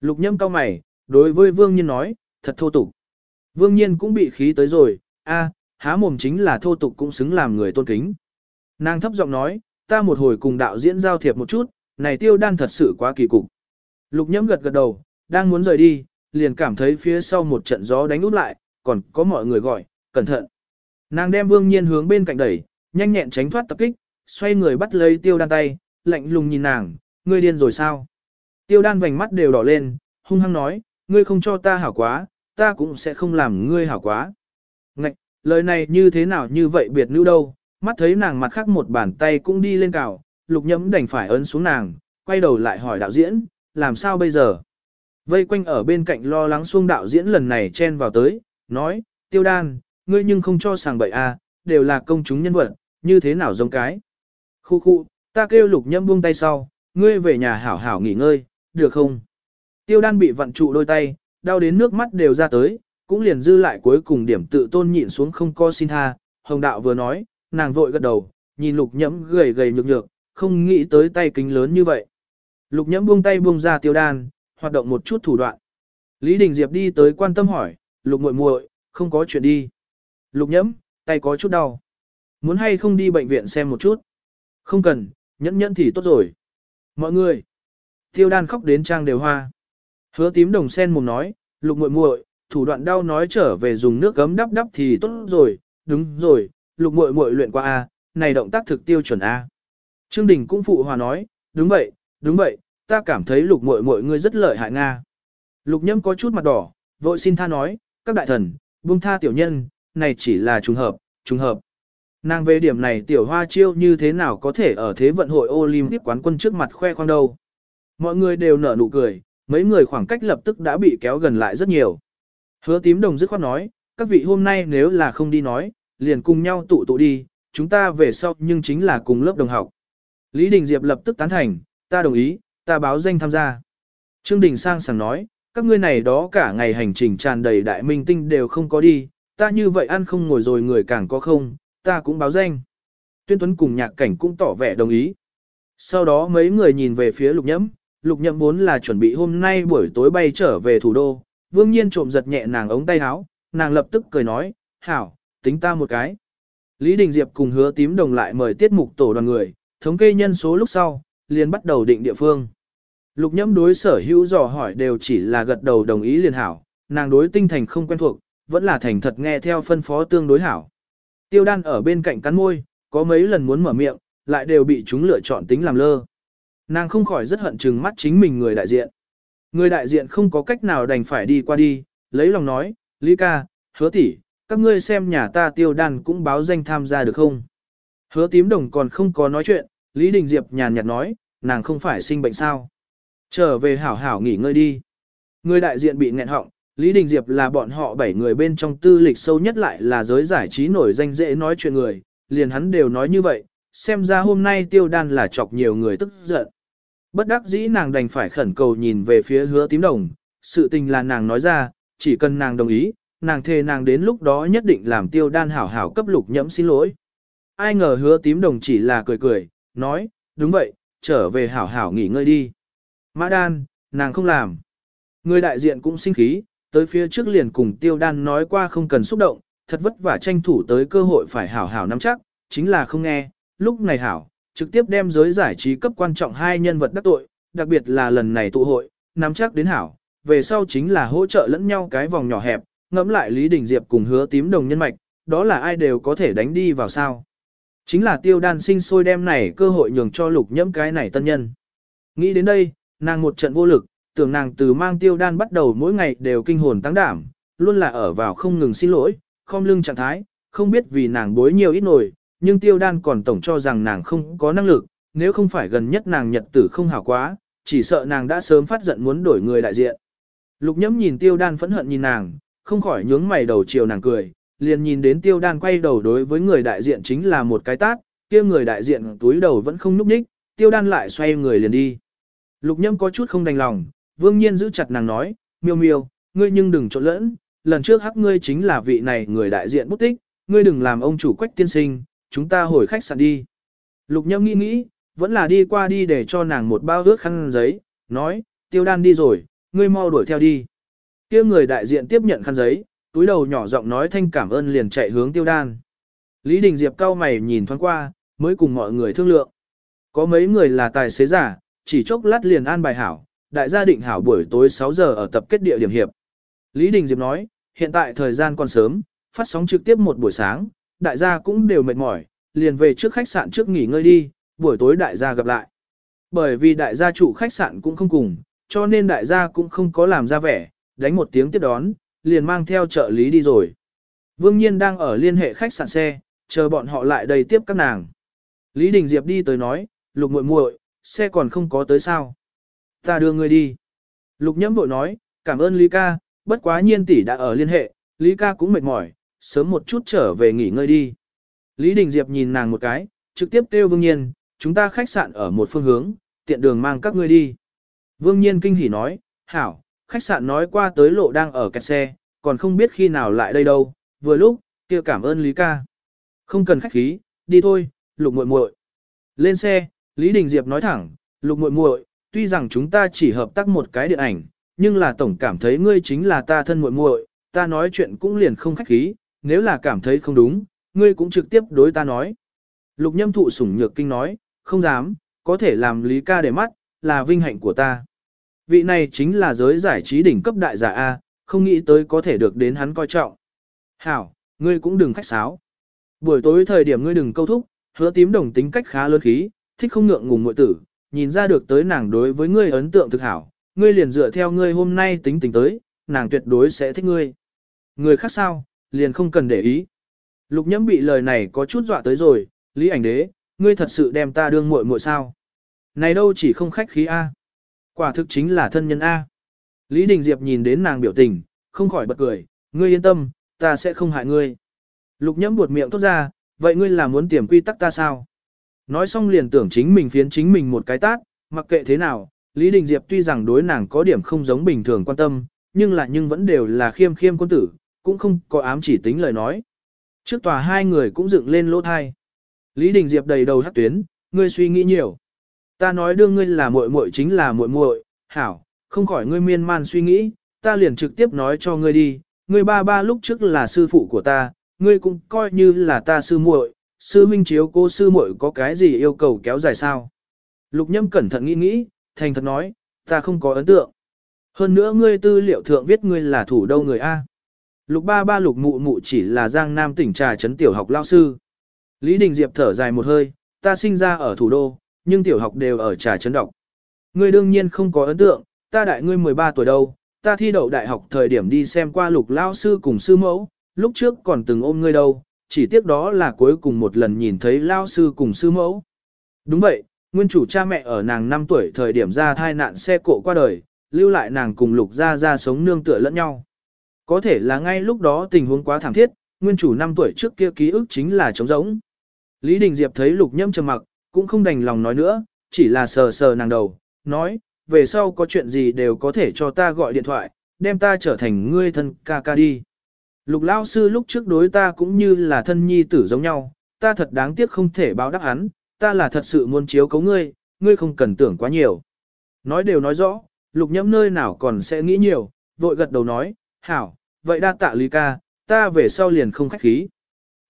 Lục nhẫm cao mày, đối với vương nhiên nói, thật thô tục. Vương nhiên cũng bị khí tới rồi, a, há mồm chính là thô tục cũng xứng làm người tôn kính. Nàng thấp giọng nói, ta một hồi cùng đạo diễn giao thiệp một chút, này tiêu đan thật sự quá kỳ cục. Lục nhẫm gật gật đầu, đang muốn rời đi, liền cảm thấy phía sau một trận gió đánh út lại, còn có mọi người gọi, cẩn thận. Nàng đem vương nhiên hướng bên cạnh đẩy, nhanh nhẹn tránh thoát tập kích, xoay người bắt lấy tiêu đan tay, lạnh lùng nhìn nàng, ngươi điên rồi sao? Tiêu đan vành mắt đều đỏ lên, hung hăng nói, ngươi không cho ta hảo quá, ta cũng sẽ không làm ngươi hảo quá. Ngạch, lời này như thế nào như vậy biệt nữ đâu, mắt thấy nàng mặt khác một bàn tay cũng đi lên cào, lục nhẫm đành phải ấn xuống nàng, quay đầu lại hỏi đạo diễn, làm sao bây giờ? Vây quanh ở bên cạnh lo lắng xuông đạo diễn lần này chen vào tới, nói, tiêu đan, ngươi nhưng không cho sàng bậy à, đều là công chúng nhân vật, như thế nào giống cái. Khu khu, ta kêu lục nhâm buông tay sau, ngươi về nhà hảo hảo nghỉ ngơi, được không? Tiêu đan bị vặn trụ đôi tay, đau đến nước mắt đều ra tới, cũng liền dư lại cuối cùng điểm tự tôn nhịn xuống không co xin tha. Hồng đạo vừa nói, nàng vội gật đầu, nhìn lục nhẫm gầy gầy nhược nhược, không nghĩ tới tay kính lớn như vậy. Lục nhẫm buông tay buông ra tiêu đan, hoạt động một chút thủ đoạn. Lý Đình Diệp đi tới quan tâm hỏi, lục muội muội, không có chuyện đi. Lục nhẫm, tay có chút đau. Muốn hay không đi bệnh viện xem một chút? Không cần, nhẫn nhẫn thì tốt rồi. Mọi người, tiêu đan khóc đến trang đều hoa. Hứa tím đồng sen mồm nói, lục muội muội, thủ đoạn đau nói trở về dùng nước gấm đắp đắp thì tốt rồi, đúng rồi, lục muội muội luyện qua A, này động tác thực tiêu chuẩn A. Trương Đình cũng phụ hòa nói, đúng vậy, đúng vậy, ta cảm thấy lục muội muội ngươi rất lợi hại Nga. Lục nhâm có chút mặt đỏ, vội xin tha nói, các đại thần, buông tha tiểu nhân, này chỉ là trùng hợp, trùng hợp. Nàng về điểm này tiểu hoa chiêu như thế nào có thể ở thế vận hội Olympic quán quân trước mặt khoe khoang đâu. Mọi người đều nở nụ cười, mấy người khoảng cách lập tức đã bị kéo gần lại rất nhiều. Hứa tím đồng dứt khoát nói, các vị hôm nay nếu là không đi nói, liền cùng nhau tụ tụ đi, chúng ta về sau nhưng chính là cùng lớp đồng học. Lý Đình Diệp lập tức tán thành, ta đồng ý, ta báo danh tham gia. Trương Đình sang sảng nói, các ngươi này đó cả ngày hành trình tràn đầy đại minh tinh đều không có đi, ta như vậy ăn không ngồi rồi người càng có không, ta cũng báo danh. Tuyên Tuấn cùng nhạc cảnh cũng tỏ vẻ đồng ý. Sau đó mấy người nhìn về phía lục nhẫm, lục nhẫm vốn là chuẩn bị hôm nay buổi tối bay trở về thủ đô, vương nhiên trộm giật nhẹ nàng ống tay áo, nàng lập tức cười nói, hảo, tính ta một cái. Lý Đình Diệp cùng hứa tím đồng lại mời tiết mục tổ đoàn người, thống kê nhân số lúc sau, liền bắt đầu định địa phương. Lục nhẫm đối sở hữu dò hỏi đều chỉ là gật đầu đồng ý liền hảo, nàng đối tinh thành không quen thuộc, vẫn là thành thật nghe theo phân phó tương đối hảo. Tiêu đan ở bên cạnh cắn môi, có mấy lần muốn mở miệng, lại đều bị chúng lựa chọn tính làm lơ. Nàng không khỏi rất hận chừng mắt chính mình người đại diện. Người đại diện không có cách nào đành phải đi qua đi, lấy lòng nói, Lý ca, hứa tỷ, các ngươi xem nhà ta tiêu đan cũng báo danh tham gia được không? Hứa tím đồng còn không có nói chuyện, Lý Đình Diệp nhàn nhạt nói, nàng không phải sinh bệnh sao? Trở về hảo hảo nghỉ ngơi đi. Người đại diện bị nghẹn họng, Lý Đình Diệp là bọn họ bảy người bên trong tư lịch sâu nhất lại là giới giải trí nổi danh dễ nói chuyện người, liền hắn đều nói như vậy, xem ra hôm nay tiêu đan là chọc nhiều người tức giận. Bất đắc dĩ nàng đành phải khẩn cầu nhìn về phía hứa tím đồng, sự tình là nàng nói ra, chỉ cần nàng đồng ý, nàng thề nàng đến lúc đó nhất định làm tiêu đan hảo hảo cấp lục nhẫm xin lỗi. Ai ngờ hứa tím đồng chỉ là cười cười, nói, đúng vậy, trở về hảo hảo nghỉ ngơi đi. Mã đan, nàng không làm. Người đại diện cũng sinh khí, tới phía trước liền cùng tiêu đan nói qua không cần xúc động, thật vất vả tranh thủ tới cơ hội phải hảo hảo nắm chắc, chính là không nghe, lúc này hảo, trực tiếp đem giới giải trí cấp quan trọng hai nhân vật đắc tội, đặc biệt là lần này tụ hội, nắm chắc đến hảo, về sau chính là hỗ trợ lẫn nhau cái vòng nhỏ hẹp, ngẫm lại Lý Đình Diệp cùng hứa tím đồng nhân mạch, đó là ai đều có thể đánh đi vào sao. Chính là tiêu đan sinh sôi đem này cơ hội nhường cho lục nhẫm cái này tân nhân. Nghĩ đến đây, nàng một trận vô lực, tưởng nàng từ mang tiêu đan bắt đầu mỗi ngày đều kinh hồn tăng đảm, luôn là ở vào không ngừng xin lỗi, không lưng trạng thái, không biết vì nàng bối nhiều ít nổi, nhưng tiêu đan còn tổng cho rằng nàng không có năng lực, nếu không phải gần nhất nàng nhật tử không hảo quá, chỉ sợ nàng đã sớm phát giận muốn đổi người đại diện. Lục nhẫm nhìn tiêu đan phẫn hận nhìn nàng, không khỏi nhướng mày đầu chiều nàng cười, liền nhìn đến tiêu đan quay đầu đối với người đại diện chính là một cái tát, kia người đại diện túi đầu vẫn không núp ních, tiêu đan lại xoay người liền đi. Lục nhâm có chút không đành lòng, vương nhiên giữ chặt nàng nói, miêu miêu, ngươi nhưng đừng trộn lẫn, lần trước hắc ngươi chính là vị này người đại diện bút tích, ngươi đừng làm ông chủ quách tiên sinh, chúng ta hồi khách sạn đi. Lục nhâm nghĩ nghĩ, vẫn là đi qua đi để cho nàng một bao ướt khăn giấy, nói, tiêu đan đi rồi, ngươi mau đuổi theo đi. kia người đại diện tiếp nhận khăn giấy, túi đầu nhỏ giọng nói thanh cảm ơn liền chạy hướng tiêu đan. Lý Đình Diệp cau mày nhìn thoáng qua, mới cùng mọi người thương lượng. Có mấy người là tài xế giả, chỉ chốc lát liền an bài hảo, đại gia định hảo buổi tối 6 giờ ở tập kết địa điểm hiệp. Lý Đình Diệp nói, hiện tại thời gian còn sớm, phát sóng trực tiếp một buổi sáng, đại gia cũng đều mệt mỏi, liền về trước khách sạn trước nghỉ ngơi đi, buổi tối đại gia gặp lại. Bởi vì đại gia chủ khách sạn cũng không cùng, cho nên đại gia cũng không có làm ra vẻ, đánh một tiếng tiếp đón, liền mang theo trợ lý đi rồi. Vương Nhiên đang ở liên hệ khách sạn xe, chờ bọn họ lại đây tiếp các nàng. Lý Đình Diệp đi tới nói, lục muội muội, xe còn không có tới sao. Ta đưa người đi. Lục nhẫm bội nói, cảm ơn Lý ca, bất quá nhiên tỷ đã ở liên hệ, Lý ca cũng mệt mỏi, sớm một chút trở về nghỉ ngơi đi. Lý Đình Diệp nhìn nàng một cái, trực tiếp kêu Vương Nhiên, chúng ta khách sạn ở một phương hướng, tiện đường mang các ngươi đi. Vương Nhiên kinh hỉ nói, hảo, khách sạn nói qua tới lộ đang ở kẹt xe, còn không biết khi nào lại đây đâu, vừa lúc, kia cảm ơn Lý ca. Không cần khách khí, đi thôi, lục muội muội. Lên xe, Lý Đình Diệp nói thẳng, lục muội muội, tuy rằng chúng ta chỉ hợp tác một cái điện ảnh, nhưng là tổng cảm thấy ngươi chính là ta thân muội muội, ta nói chuyện cũng liền không khách khí, nếu là cảm thấy không đúng, ngươi cũng trực tiếp đối ta nói. Lục nhâm thụ sủng nhược kinh nói, không dám, có thể làm Lý ca để mắt, là vinh hạnh của ta. Vị này chính là giới giải trí đỉnh cấp đại giả A, không nghĩ tới có thể được đến hắn coi trọng. Hảo, ngươi cũng đừng khách sáo. Buổi tối thời điểm ngươi đừng câu thúc, hứa tím đồng tính cách khá lớn khí, thích không ngượng ngùng muội tử, nhìn ra được tới nàng đối với ngươi ấn tượng thực hảo, ngươi liền dựa theo ngươi hôm nay tính tình tới, nàng tuyệt đối sẽ thích ngươi. Người khác sao, liền không cần để ý. Lục nhẫm bị lời này có chút dọa tới rồi, lý ảnh đế, ngươi thật sự đem ta đương muội muội sao. Này đâu chỉ không khách khí A. Quả thực chính là thân nhân A. Lý Đình Diệp nhìn đến nàng biểu tình, không khỏi bật cười, ngươi yên tâm, ta sẽ không hại ngươi. Lục nhẫm buột miệng tốt ra, vậy ngươi là muốn tiềm quy tắc ta sao? Nói xong liền tưởng chính mình phiến chính mình một cái tát, mặc kệ thế nào, Lý Đình Diệp tuy rằng đối nàng có điểm không giống bình thường quan tâm, nhưng là nhưng vẫn đều là khiêm khiêm quân tử, cũng không có ám chỉ tính lời nói. Trước tòa hai người cũng dựng lên lỗ thai. Lý Đình Diệp đầy đầu hắc tuyến, ngươi suy nghĩ nhiều. Ta nói đương ngươi là muội muội chính là muội muội, hảo, không khỏi ngươi miên man suy nghĩ, ta liền trực tiếp nói cho ngươi đi, ngươi ba ba lúc trước là sư phụ của ta, ngươi cũng coi như là ta sư muội, sư minh chiếu cô sư muội có cái gì yêu cầu kéo dài sao. Lục nhâm cẩn thận nghĩ nghĩ, thành thật nói, ta không có ấn tượng. Hơn nữa ngươi tư liệu thượng viết ngươi là thủ đô người A. Lục ba ba lục mụ mụ chỉ là giang nam tỉnh trà trấn tiểu học lao sư. Lý Đình Diệp thở dài một hơi, ta sinh ra ở thủ đô, nhưng tiểu học đều ở trà trấn đọc. Ngươi đương nhiên không có ấn tượng, ta đại ngươi 13 tuổi đâu, ta thi đậu đại học thời điểm đi xem qua lục lao sư cùng sư mẫu, lúc trước còn từng ôm ngươi đâu, chỉ tiếc đó là cuối cùng một lần nhìn thấy lao sư cùng sư mẫu. Đúng vậy, nguyên chủ cha mẹ ở nàng 5 tuổi thời điểm ra thai nạn xe cộ qua đời, lưu lại nàng cùng lục ra ra sống nương tựa lẫn nhau. Có thể là ngay lúc đó tình huống quá thảm thiết, nguyên chủ 5 tuổi trước kia ký ức chính là trống rỗng. Lý Đình Diệp thấy lục nhâm trầm mặc, cũng không đành lòng nói nữa, chỉ là sờ sờ nàng đầu, nói, về sau có chuyện gì đều có thể cho ta gọi điện thoại, đem ta trở thành ngươi thân ca ca đi. Lục lao sư lúc trước đối ta cũng như là thân nhi tử giống nhau, ta thật đáng tiếc không thể báo đáp hắn, ta là thật sự muốn chiếu cấu ngươi, ngươi không cần tưởng quá nhiều. Nói đều nói rõ, lục nhẫm nơi nào còn sẽ nghĩ nhiều, vội gật đầu nói, hảo, vậy đa tạ Lý ca, ta về sau liền không khách khí.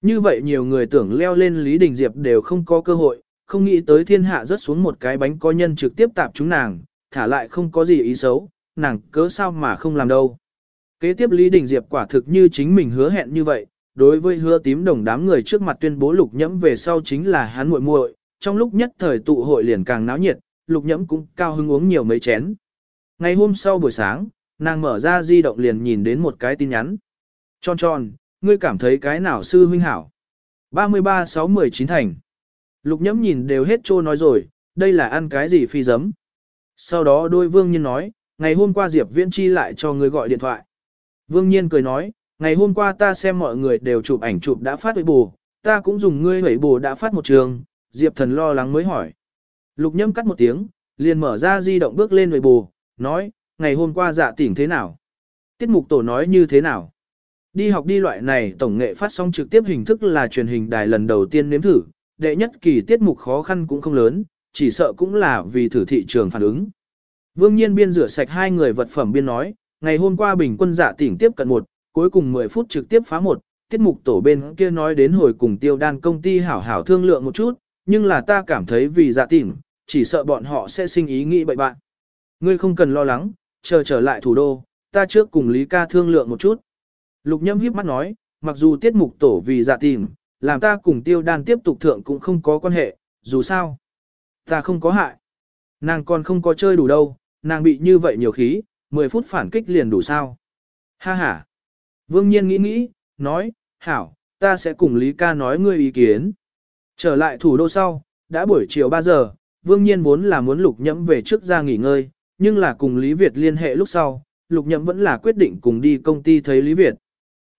Như vậy nhiều người tưởng leo lên Lý Đình Diệp đều không có cơ hội, không nghĩ tới thiên hạ rớt xuống một cái bánh có nhân trực tiếp tạp chúng nàng, thả lại không có gì ý xấu, nàng cớ sao mà không làm đâu. Kế tiếp Lý Đình Diệp quả thực như chính mình hứa hẹn như vậy, đối với hứa tím đồng đám người trước mặt tuyên bố lục nhẫm về sau chính là hắn muội muội, trong lúc nhất thời tụ hội liền càng náo nhiệt, lục nhẫm cũng cao hứng uống nhiều mấy chén. Ngày hôm sau buổi sáng, nàng mở ra di động liền nhìn đến một cái tin nhắn. Tròn tròn, ngươi cảm thấy cái nào sư huynh hảo? 33-6-19 thành. Lục nhẫm nhìn đều hết trô nói rồi, đây là ăn cái gì phi giấm. Sau đó đôi vương nhiên nói, ngày hôm qua Diệp Viễn Chi lại cho ngươi gọi điện thoại. Vương nhiên cười nói, ngày hôm qua ta xem mọi người đều chụp ảnh chụp đã phát với bù, ta cũng dùng ngươi hủy bù đã phát một trường, Diệp thần lo lắng mới hỏi. Lục nhâm cắt một tiếng, liền mở ra di động bước lên hủy bù, nói, ngày hôm qua dạ tỉnh thế nào? Tiết mục tổ nói như thế nào? Đi học đi loại này tổng nghệ phát sóng trực tiếp hình thức là truyền hình đài lần đầu tiên nếm thử, đệ nhất kỳ tiết mục khó khăn cũng không lớn, chỉ sợ cũng là vì thử thị trường phản ứng. Vương nhiên biên rửa sạch hai người vật phẩm biên nói, ngày hôm qua bình quân dạ tỉnh tiếp cận một, cuối cùng 10 phút trực tiếp phá một, tiết mục tổ bên kia nói đến hồi cùng tiêu đan công ty hảo hảo thương lượng một chút, nhưng là ta cảm thấy vì dạ tỉnh, chỉ sợ bọn họ sẽ sinh ý nghĩ bậy bạn. Ngươi không cần lo lắng, chờ trở lại thủ đô, ta trước cùng Lý ca thương lượng một chút. Lục nhâm hiếp mắt nói, mặc dù tiết mục tổ vì dạ Tỉnh làm ta cùng tiêu đan tiếp tục thượng cũng không có quan hệ, dù sao. Ta không có hại. Nàng còn không có chơi đủ đâu, nàng bị như vậy nhiều khí, 10 phút phản kích liền đủ sao. Ha ha. Vương nhiên nghĩ nghĩ, nói, hảo, ta sẽ cùng Lý ca nói ngươi ý kiến. Trở lại thủ đô sau, đã buổi chiều 3 giờ, Vương nhiên vốn là muốn lục nhẫm về trước ra nghỉ ngơi, nhưng là cùng Lý Việt liên hệ lúc sau, lục nhẫm vẫn là quyết định cùng đi công ty thấy Lý Việt.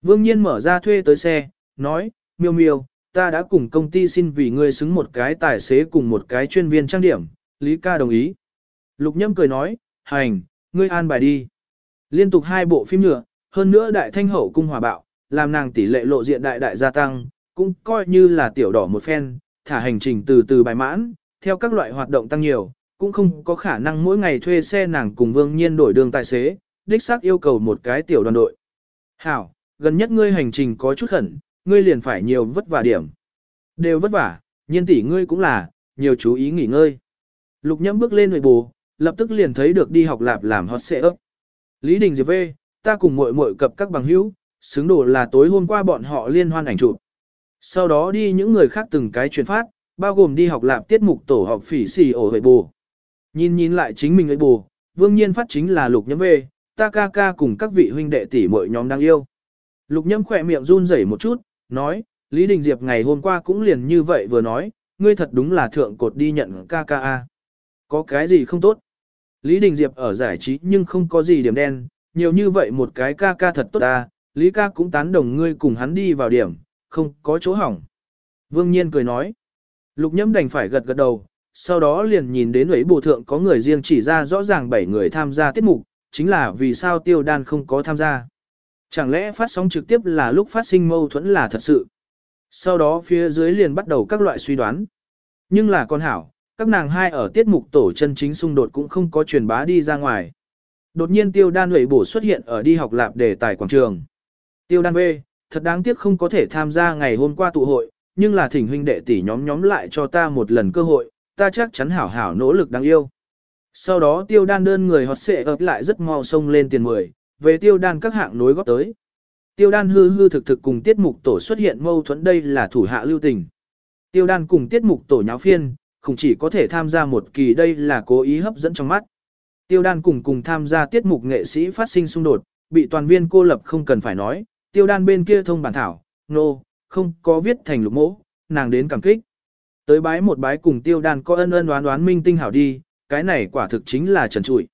Vương nhiên mở ra thuê tới xe, nói, miêu miêu, ta đã cùng công ty xin vì ngươi xứng một cái tài xế cùng một cái chuyên viên trang điểm, Lý ca đồng ý. Lục nhâm cười nói, hành, ngươi an bài đi. Liên tục hai bộ phim nhựa, hơn nữa đại thanh hậu cung hòa bạo, làm nàng tỷ lệ lộ diện đại đại gia tăng, cũng coi như là tiểu đỏ một phen, thả hành trình từ từ bài mãn, theo các loại hoạt động tăng nhiều, cũng không có khả năng mỗi ngày thuê xe nàng cùng vương nhiên đổi đường tài xế, đích xác yêu cầu một cái tiểu đoàn đội. Hảo, gần nhất ngươi hành trình có chút khẩn, ngươi liền phải nhiều vất vả điểm. Đều vất vả, nhiên tỷ ngươi cũng là, nhiều chú ý nghỉ ngơi. Lục nhẫm bước lên nội bù, lập tức liền thấy được đi học lạp làm hot xệ ấp. Lý Đình Diệp về, ta cùng muội muội cập các bằng hữu, xứng đồ là tối hôm qua bọn họ liên hoan ảnh chụp. Sau đó đi những người khác từng cái truyền phát, bao gồm đi học lạp tiết mục tổ học phỉ xì ổ hội bù. Nhìn nhìn lại chính mình ấy bù, vương nhiên phát chính là lục nhâm về, ta ca ca cùng các vị huynh đệ tỷ muội nhóm đang yêu. Lục nhâm khỏe miệng run rẩy một chút, nói, Lý Đình Diệp ngày hôm qua cũng liền như vậy vừa nói, ngươi thật đúng là thượng cột đi nhận ca ca a. Có cái gì không tốt? Lý Đình Diệp ở giải trí nhưng không có gì điểm đen, nhiều như vậy một cái ca ca thật tốt ta, Lý ca cũng tán đồng ngươi cùng hắn đi vào điểm, không có chỗ hỏng. Vương Nhiên cười nói. Lục nhẫm đành phải gật gật đầu, sau đó liền nhìn đến ấy bộ thượng có người riêng chỉ ra rõ ràng 7 người tham gia tiết mục, chính là vì sao tiêu đan không có tham gia. Chẳng lẽ phát sóng trực tiếp là lúc phát sinh mâu thuẫn là thật sự. Sau đó phía dưới liền bắt đầu các loại suy đoán. Nhưng là con hảo, các nàng hai ở tiết mục tổ chân chính xung đột cũng không có truyền bá đi ra ngoài. Đột nhiên tiêu đan huệ bổ xuất hiện ở đi học lạp đề tài quảng trường. Tiêu đan V, thật đáng tiếc không có thể tham gia ngày hôm qua tụ hội, nhưng là thỉnh huynh đệ tỷ nhóm nhóm lại cho ta một lần cơ hội, ta chắc chắn hảo hảo nỗ lực đáng yêu. Sau đó tiêu đan đơn người hót xệ ập lại rất mau sông lên tiền 10, về tiêu đan các hạng nối góp tới. Tiêu đan hư hư thực thực cùng tiết mục tổ xuất hiện mâu thuẫn đây là thủ hạ lưu tình. Tiêu đan cùng tiết mục tổ nháo phiên, không chỉ có thể tham gia một kỳ đây là cố ý hấp dẫn trong mắt. Tiêu đan cùng cùng tham gia tiết mục nghệ sĩ phát sinh xung đột, bị toàn viên cô lập không cần phải nói, tiêu đan bên kia thông bản thảo, nô, no, không có viết thành lục mỗ, nàng đến cảm kích. Tới bái một bái cùng tiêu đan có ân ân đoán đoán minh tinh hảo đi, cái này quả thực chính là trần trụi.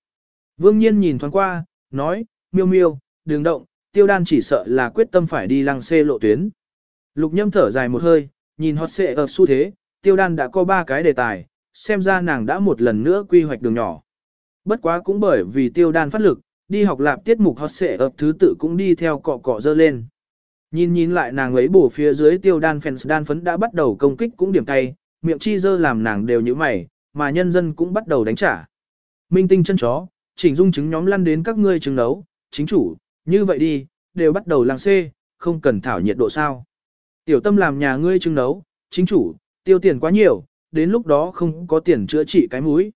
Vương nhiên nhìn thoáng qua, nói, miêu miêu, đường động, tiêu đan chỉ sợ là quyết tâm phải đi lăng xê lộ tuyến. Lục nhâm thở dài một hơi, nhìn hot xệ ở xu thế, tiêu đan đã có ba cái đề tài, xem ra nàng đã một lần nữa quy hoạch đường nhỏ. Bất quá cũng bởi vì tiêu đan phát lực, đi học lạp tiết mục hot xệ ập thứ tự cũng đi theo cọ cọ dơ lên. Nhìn nhìn lại nàng ấy bổ phía dưới tiêu đan fans đan phấn đã bắt đầu công kích cũng điểm tay, miệng chi dơ làm nàng đều như mày, mà nhân dân cũng bắt đầu đánh trả. Minh tinh chân chó, chỉnh dung chứng nhóm lăn đến các ngươi chứng nấu, chính chủ, như vậy đi, đều bắt đầu làng xê, không cần thảo nhiệt độ sao. Tiểu tâm làm nhà ngươi chứng nấu, chính chủ, tiêu tiền quá nhiều, đến lúc đó không có tiền chữa trị cái mũi.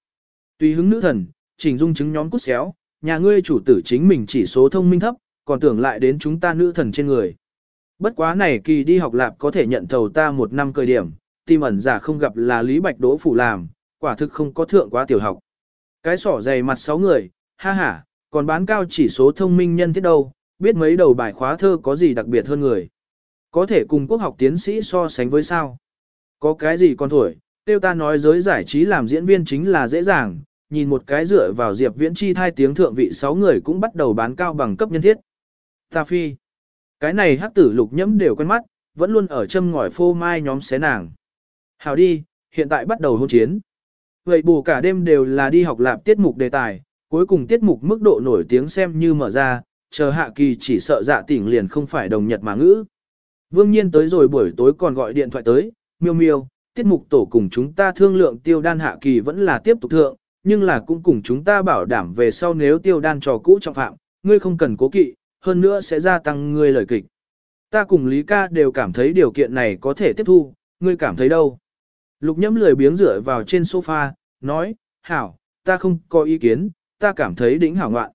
Tùy hứng nữ thần, chỉnh dung chứng nhóm cút xéo, nhà ngươi chủ tử chính mình chỉ số thông minh thấp, còn tưởng lại đến chúng ta nữ thần trên người. Bất quá này kỳ đi học lạp có thể nhận thầu ta một năm cơi điểm, tim ẩn giả không gặp là Lý Bạch Đỗ Phủ làm, quả thực không có thượng quá tiểu học. Cái sỏ dày mặt sáu người, ha ha, còn bán cao chỉ số thông minh nhân thiết đâu, biết mấy đầu bài khóa thơ có gì đặc biệt hơn người. Có thể cùng quốc học tiến sĩ so sánh với sao? Có cái gì con thổi, tiêu ta nói giới giải trí làm diễn viên chính là dễ dàng, nhìn một cái dựa vào Diệp Viễn Chi thai tiếng thượng vị sáu người cũng bắt đầu bán cao bằng cấp nhân thiết. Ta phi. Cái này hắc tử lục nhẫm đều quen mắt, vẫn luôn ở châm ngòi phô mai nhóm xé nàng. Hào đi, hiện tại bắt đầu hôn chiến. Vậy bù cả đêm đều là đi học lạp tiết mục đề tài, cuối cùng tiết mục mức độ nổi tiếng xem như mở ra, chờ hạ kỳ chỉ sợ dạ tỉnh liền không phải đồng nhật mà ngữ. Vương nhiên tới rồi buổi tối còn gọi điện thoại tới, miêu miêu, tiết mục tổ cùng chúng ta thương lượng tiêu đan hạ kỳ vẫn là tiếp tục thượng, nhưng là cũng cùng chúng ta bảo đảm về sau nếu tiêu đan trò cũ trọng phạm, ngươi không cần cố kỵ, hơn nữa sẽ gia tăng ngươi lời kịch. Ta cùng Lý ca đều cảm thấy điều kiện này có thể tiếp thu, ngươi cảm thấy đâu? Lục nhẫm lười biếng rửa vào trên sofa, nói, hảo, ta không có ý kiến, ta cảm thấy đỉnh hảo ngoạn.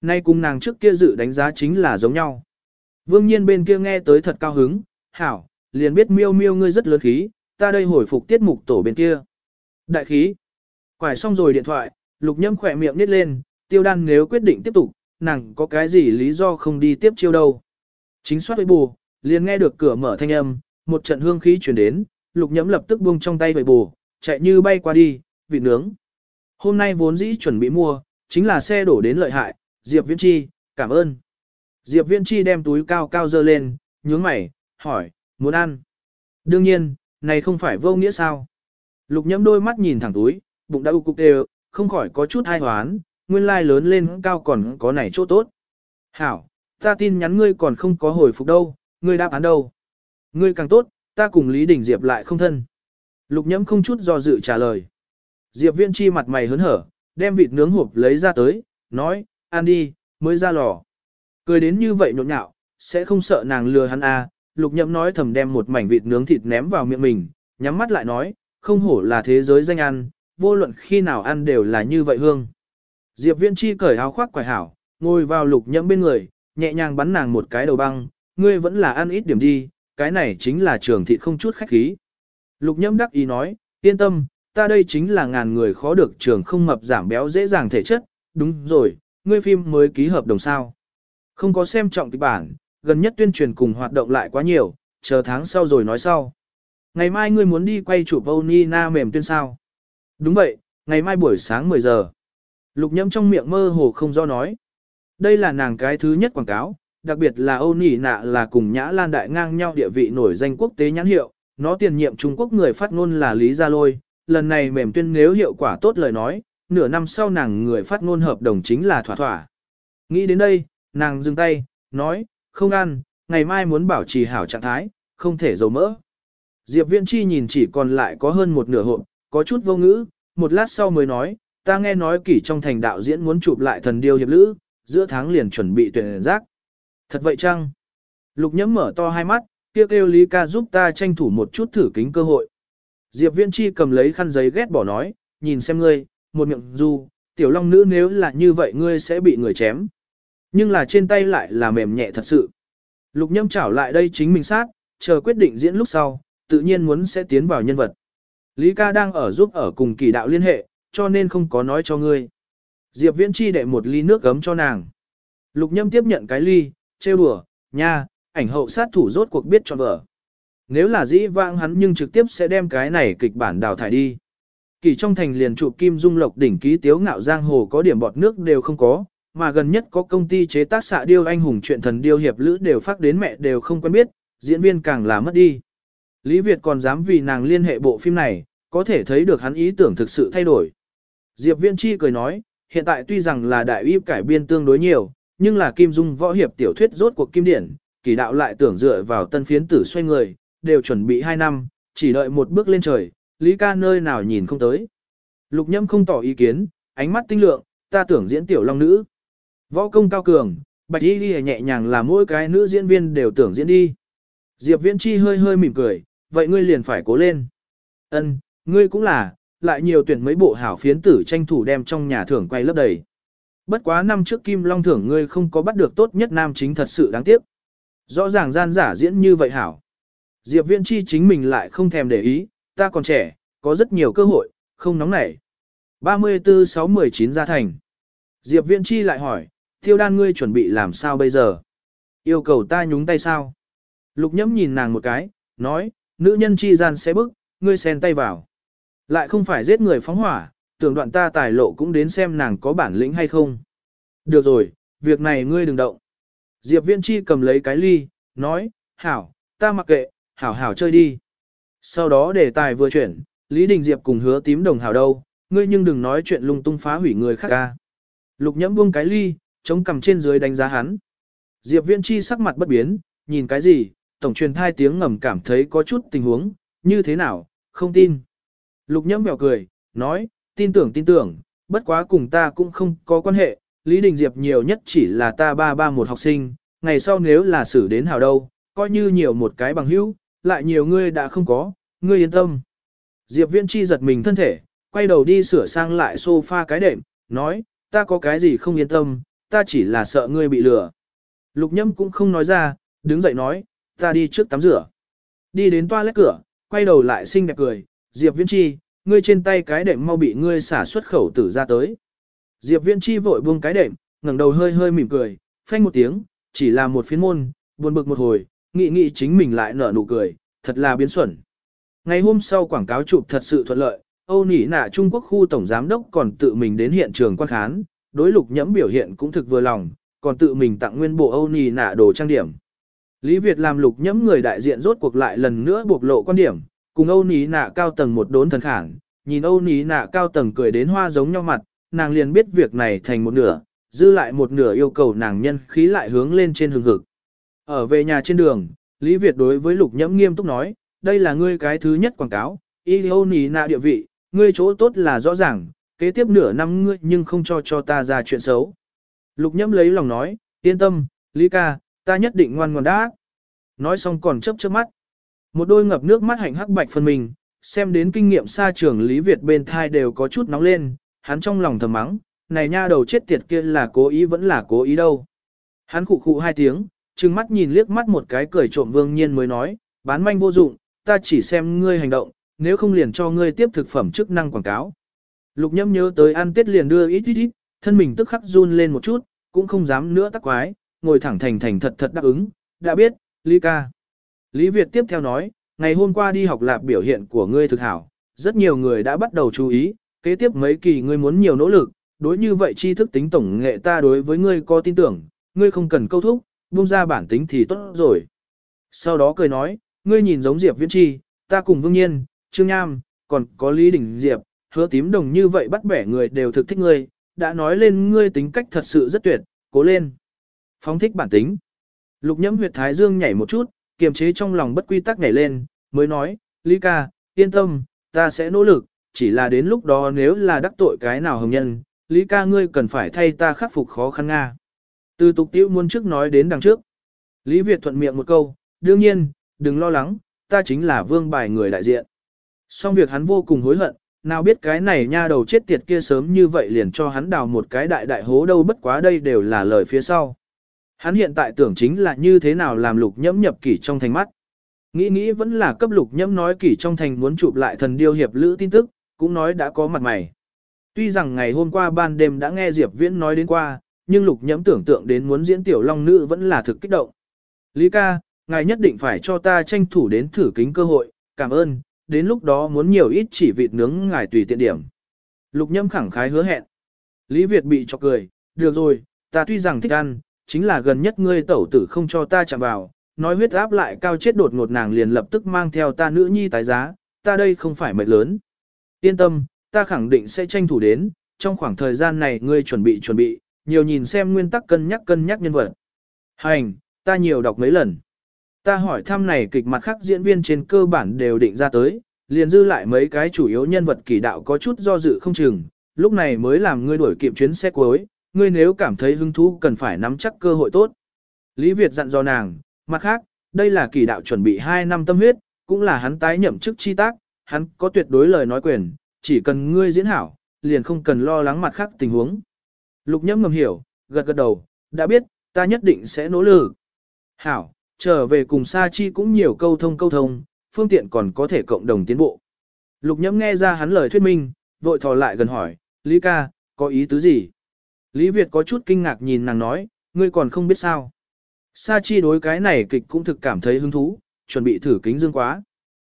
Nay cùng nàng trước kia dự đánh giá chính là giống nhau. Vương nhiên bên kia nghe tới thật cao hứng, hảo, liền biết miêu miêu ngươi rất lớn khí, ta đây hồi phục tiết mục tổ bên kia. Đại khí. Quải xong rồi điện thoại, lục nhâm khỏe miệng nít lên, tiêu đan nếu quyết định tiếp tục, nàng có cái gì lý do không đi tiếp chiêu đâu. Chính soát với bù, liền nghe được cửa mở thanh âm, một trận hương khí chuyển đến, lục nhâm lập tức buông trong tay với bù, chạy như bay qua đi, vị nướng. Hôm nay vốn dĩ chuẩn bị mua, chính là xe đổ đến lợi hại, Diệp Viễn Chi, cảm ơn. Diệp Viễn Chi đem túi cao cao dơ lên, nhướng mày, hỏi, muốn ăn. Đương nhiên, này không phải vô nghĩa sao. Lục nhẫm đôi mắt nhìn thẳng túi, bụng đã u cục đều, không khỏi có chút hai hoán, nguyên lai lớn lên cao còn có này chỗ tốt. Hảo, ta tin nhắn ngươi còn không có hồi phục đâu, ngươi đáp án đâu. Ngươi càng tốt, ta cùng Lý Đình Diệp lại không thân. Lục nhẫm không chút do dự trả lời. Diệp viên chi mặt mày hớn hở, đem vịt nướng hộp lấy ra tới, nói, ăn đi, mới ra lò. Cười đến như vậy nhộn nhạo, sẽ không sợ nàng lừa hắn à, lục nhậm nói thầm đem một mảnh vịt nướng thịt ném vào miệng mình, nhắm mắt lại nói, không hổ là thế giới danh ăn, vô luận khi nào ăn đều là như vậy hương. Diệp Viễn Chi cởi áo khoác quải hảo, ngồi vào lục nhậm bên người, nhẹ nhàng bắn nàng một cái đầu băng, ngươi vẫn là ăn ít điểm đi, cái này chính là trường thị không chút khách khí. Lục nhậm đắc ý nói, yên tâm, ta đây chính là ngàn người khó được trường không mập giảm béo dễ dàng thể chất, đúng rồi, ngươi phim mới ký hợp đồng sao. Không có xem trọng kịch bản, gần nhất tuyên truyền cùng hoạt động lại quá nhiều, chờ tháng sau rồi nói sau. Ngày mai ngươi muốn đi quay chụp Âu Na mềm tuyên sao? Đúng vậy, ngày mai buổi sáng 10 giờ. Lục nhẫm trong miệng mơ hồ không do nói. Đây là nàng cái thứ nhất quảng cáo, đặc biệt là Âu Nỉ Nạ là cùng Nhã Lan Đại ngang nhau địa vị nổi danh quốc tế nhãn hiệu, nó tiền nhiệm Trung Quốc người phát ngôn là Lý Gia Lôi, lần này mềm tuyên nếu hiệu quả tốt lời nói, nửa năm sau nàng người phát ngôn hợp đồng chính là thỏa thỏa. Nghĩ đến đây, nàng dừng tay, nói, không ăn, ngày mai muốn bảo trì hảo trạng thái, không thể dầu mỡ. Diệp Viễn Chi nhìn chỉ còn lại có hơn một nửa hộp, có chút vô ngữ, một lát sau mới nói, ta nghe nói kỷ trong thành đạo diễn muốn chụp lại thần điêu hiệp lữ, giữa tháng liền chuẩn bị tuyển giác. Thật vậy chăng? Lục nhẫm mở to hai mắt, kia kêu Lý ca giúp ta tranh thủ một chút thử kính cơ hội. Diệp Viễn Chi cầm lấy khăn giấy ghét bỏ nói, nhìn xem ngươi, một miệng du, tiểu long nữ nếu là như vậy ngươi sẽ bị người chém. Nhưng là trên tay lại là mềm nhẹ thật sự. Lục nhâm chảo lại đây chính mình sát, chờ quyết định diễn lúc sau, tự nhiên muốn sẽ tiến vào nhân vật. Lý ca đang ở giúp ở cùng kỳ đạo liên hệ, cho nên không có nói cho ngươi. Diệp Viễn Chi đệ một ly nước gấm cho nàng. Lục nhâm tiếp nhận cái ly, trêu đùa, nha, ảnh hậu sát thủ rốt cuộc biết cho vợ. Nếu là dĩ vãng hắn nhưng trực tiếp sẽ đem cái này kịch bản đào thải đi. Kỳ trong thành liền trụ kim dung lộc đỉnh ký tiếu ngạo giang hồ có điểm bọt nước đều không có, mà gần nhất có công ty chế tác xạ điêu anh hùng chuyện thần điêu hiệp lữ đều phát đến mẹ đều không quen biết, diễn viên càng là mất đi. Lý Việt còn dám vì nàng liên hệ bộ phim này, có thể thấy được hắn ý tưởng thực sự thay đổi. Diệp Viên Chi cười nói, hiện tại tuy rằng là đại uy cải biên tương đối nhiều, nhưng là Kim Dung võ hiệp tiểu thuyết rốt cuộc kim điển, kỳ đạo lại tưởng dựa vào tân phiến tử xoay người, đều chuẩn bị 2 năm, chỉ đợi một bước lên trời, Lý ca nơi nào nhìn không tới. Lục nhâm không tỏ ý kiến, ánh mắt tinh lượng, ta tưởng diễn tiểu long nữ. Võ công cao cường, bạch y đi nhẹ nhàng là mỗi cái nữ diễn viên đều tưởng diễn đi. Diệp Viễn Chi hơi hơi mỉm cười, vậy ngươi liền phải cố lên. Ân, ngươi cũng là, lại nhiều tuyển mấy bộ hảo phiến tử tranh thủ đem trong nhà thưởng quay lấp đầy. Bất quá năm trước Kim Long thưởng ngươi không có bắt được tốt nhất nam chính thật sự đáng tiếc. Rõ ràng gian giả diễn như vậy hảo. Diệp Viễn Chi chính mình lại không thèm để ý, ta còn trẻ, có rất nhiều cơ hội, không nóng nảy. 34-6-19 ra thành. Diệp Viễn Chi lại hỏi, tiêu đan ngươi chuẩn bị làm sao bây giờ? Yêu cầu ta nhúng tay sao? Lục nhẫm nhìn nàng một cái, nói, nữ nhân chi gian sẽ bức, ngươi xen tay vào. Lại không phải giết người phóng hỏa, tưởng đoạn ta tài lộ cũng đến xem nàng có bản lĩnh hay không. Được rồi, việc này ngươi đừng động. Diệp Viễn Chi cầm lấy cái ly, nói, hảo, ta mặc kệ, hảo hảo chơi đi. Sau đó để tài vừa chuyển, Lý Đình Diệp cùng hứa tím đồng hảo đâu, ngươi nhưng đừng nói chuyện lung tung phá hủy người khác ca. Lục nhẫm buông cái ly, chống cầm trên dưới đánh giá hắn. Diệp Viễn Chi sắc mặt bất biến, nhìn cái gì, tổng truyền thai tiếng ngầm cảm thấy có chút tình huống, như thế nào, không tin. Lục nhẫm mèo cười, nói, tin tưởng tin tưởng, bất quá cùng ta cũng không có quan hệ, Lý Đình Diệp nhiều nhất chỉ là ta ba ba một học sinh, ngày sau nếu là xử đến hào đâu, coi như nhiều một cái bằng hữu, lại nhiều ngươi đã không có, ngươi yên tâm. Diệp Viễn Chi giật mình thân thể, quay đầu đi sửa sang lại sofa cái đệm, nói, ta có cái gì không yên tâm, ta chỉ là sợ ngươi bị lừa. Lục nhâm cũng không nói ra, đứng dậy nói, ta đi trước tắm rửa. Đi đến toilet cửa, quay đầu lại xinh đẹp cười, Diệp Viễn Chi, ngươi trên tay cái đệm mau bị ngươi xả xuất khẩu tử ra tới. Diệp Viễn Chi vội buông cái đệm, ngẩng đầu hơi hơi mỉm cười, phanh một tiếng, chỉ là một phiến môn, buồn bực một hồi, nghĩ nghĩ chính mình lại nở nụ cười, thật là biến xuẩn. Ngày hôm sau quảng cáo chụp thật sự thuận lợi, Âu Nỉ Nạ Trung Quốc khu tổng giám đốc còn tự mình đến hiện trường quan khán, đối lục nhẫm biểu hiện cũng thực vừa lòng, còn tự mình tặng nguyên bộ Âu Nì Nạ đồ trang điểm. Lý Việt làm lục nhẫm người đại diện rốt cuộc lại lần nữa bộc lộ quan điểm, cùng Âu Nì Nạ cao tầng một đốn thần khảng, nhìn Âu Nì Nạ cao tầng cười đến hoa giống nhau mặt, nàng liền biết việc này thành một nửa, dư lại một nửa yêu cầu nàng nhân khí lại hướng lên trên hừng hực. Ở về nhà trên đường, Lý Việt đối với lục nhẫm nghiêm túc nói, đây là ngươi cái thứ nhất quảng cáo, y Âu Nì Nạ địa vị, ngươi chỗ tốt là rõ ràng, kế tiếp nửa năm ngươi nhưng không cho cho ta ra chuyện xấu. Lục nhâm lấy lòng nói, yên tâm, Lý ca, ta nhất định ngoan ngoãn đã. Nói xong còn chấp chớp mắt. Một đôi ngập nước mắt hạnh hắc bạch phân mình, xem đến kinh nghiệm xa trường Lý Việt bên thai đều có chút nóng lên, hắn trong lòng thầm mắng, này nha đầu chết tiệt kia là cố ý vẫn là cố ý đâu. Hắn khụ khụ hai tiếng, trừng mắt nhìn liếc mắt một cái cười trộm vương nhiên mới nói, bán manh vô dụng, ta chỉ xem ngươi hành động, nếu không liền cho ngươi tiếp thực phẩm chức năng quảng cáo. Lục nhâm nhớ tới ăn tết liền đưa ít ít ít, thân mình tức khắc run lên một chút, cũng không dám nữa tắc quái, ngồi thẳng thành thành thật thật đáp ứng, đã biết, Lý ca. Lý Việt tiếp theo nói, ngày hôm qua đi học lạp biểu hiện của ngươi thực hảo, rất nhiều người đã bắt đầu chú ý, kế tiếp mấy kỳ ngươi muốn nhiều nỗ lực, đối như vậy tri thức tính tổng nghệ ta đối với ngươi có tin tưởng, ngươi không cần câu thúc, buông ra bản tính thì tốt rồi. Sau đó cười nói, ngươi nhìn giống Diệp Viễn Chi, ta cùng Vương Nhiên, Trương Nham, còn có Lý Đình Diệp, hứa tím đồng như vậy bắt bẻ người đều thực thích ngươi, đã nói lên ngươi tính cách thật sự rất tuyệt, cố lên. Phóng thích bản tính. Lục nhẫm huyệt thái dương nhảy một chút, kiềm chế trong lòng bất quy tắc nhảy lên, mới nói, Lý ca, yên tâm, ta sẽ nỗ lực, chỉ là đến lúc đó nếu là đắc tội cái nào hồng nhân, Lý ca ngươi cần phải thay ta khắc phục khó khăn Nga. Từ tục tiêu muôn trước nói đến đằng trước. Lý Việt thuận miệng một câu, đương nhiên, đừng lo lắng, ta chính là vương bài người đại diện. Xong việc hắn vô cùng hối hận, nào biết cái này nha đầu chết tiệt kia sớm như vậy liền cho hắn đào một cái đại đại hố đâu bất quá đây đều là lời phía sau. Hắn hiện tại tưởng chính là như thế nào làm lục nhẫm nhập kỷ trong thành mắt. Nghĩ nghĩ vẫn là cấp lục nhẫm nói kỷ trong thành muốn chụp lại thần điêu hiệp lữ tin tức, cũng nói đã có mặt mày. Tuy rằng ngày hôm qua ban đêm đã nghe Diệp Viễn nói đến qua, nhưng lục nhẫm tưởng tượng đến muốn diễn tiểu long nữ vẫn là thực kích động. Lý ca, ngài nhất định phải cho ta tranh thủ đến thử kính cơ hội, cảm ơn, đến lúc đó muốn nhiều ít chỉ vịt nướng ngài tùy tiện điểm. Lục nhâm khẳng khái hứa hẹn. Lý Việt bị chọc cười, được rồi, ta tuy rằng thích ăn, chính là gần nhất ngươi tẩu tử không cho ta chạm vào, nói huyết áp lại cao chết đột ngột nàng liền lập tức mang theo ta nữ nhi tái giá, ta đây không phải mệt lớn. Yên tâm, ta khẳng định sẽ tranh thủ đến, trong khoảng thời gian này ngươi chuẩn bị chuẩn bị, nhiều nhìn xem nguyên tắc cân nhắc cân nhắc nhân vật. Hành, ta nhiều đọc mấy lần. Ta hỏi thăm này kịch mặt khác diễn viên trên cơ bản đều định ra tới, liền dư lại mấy cái chủ yếu nhân vật kỳ đạo có chút do dự không chừng, lúc này mới làm ngươi đuổi kịp chuyến xe cuối, ngươi nếu cảm thấy hứng thú cần phải nắm chắc cơ hội tốt. Lý Việt dặn dò nàng, mặt khác, đây là kỳ đạo chuẩn bị 2 năm tâm huyết, cũng là hắn tái nhậm chức chi tác, hắn có tuyệt đối lời nói quyền, chỉ cần ngươi diễn hảo, liền không cần lo lắng mặt khác tình huống. Lục nhâm ngầm hiểu, gật gật đầu, đã biết, ta nhất định sẽ nỗ lực. Hảo, trở về cùng Sa Chi cũng nhiều câu thông câu thông, phương tiện còn có thể cộng đồng tiến bộ. Lục nhẫm nghe ra hắn lời thuyết minh, vội thò lại gần hỏi, Lý ca, có ý tứ gì? Lý Việt có chút kinh ngạc nhìn nàng nói, ngươi còn không biết sao. Sa Chi đối cái này kịch cũng thực cảm thấy hứng thú, chuẩn bị thử kính dương quá.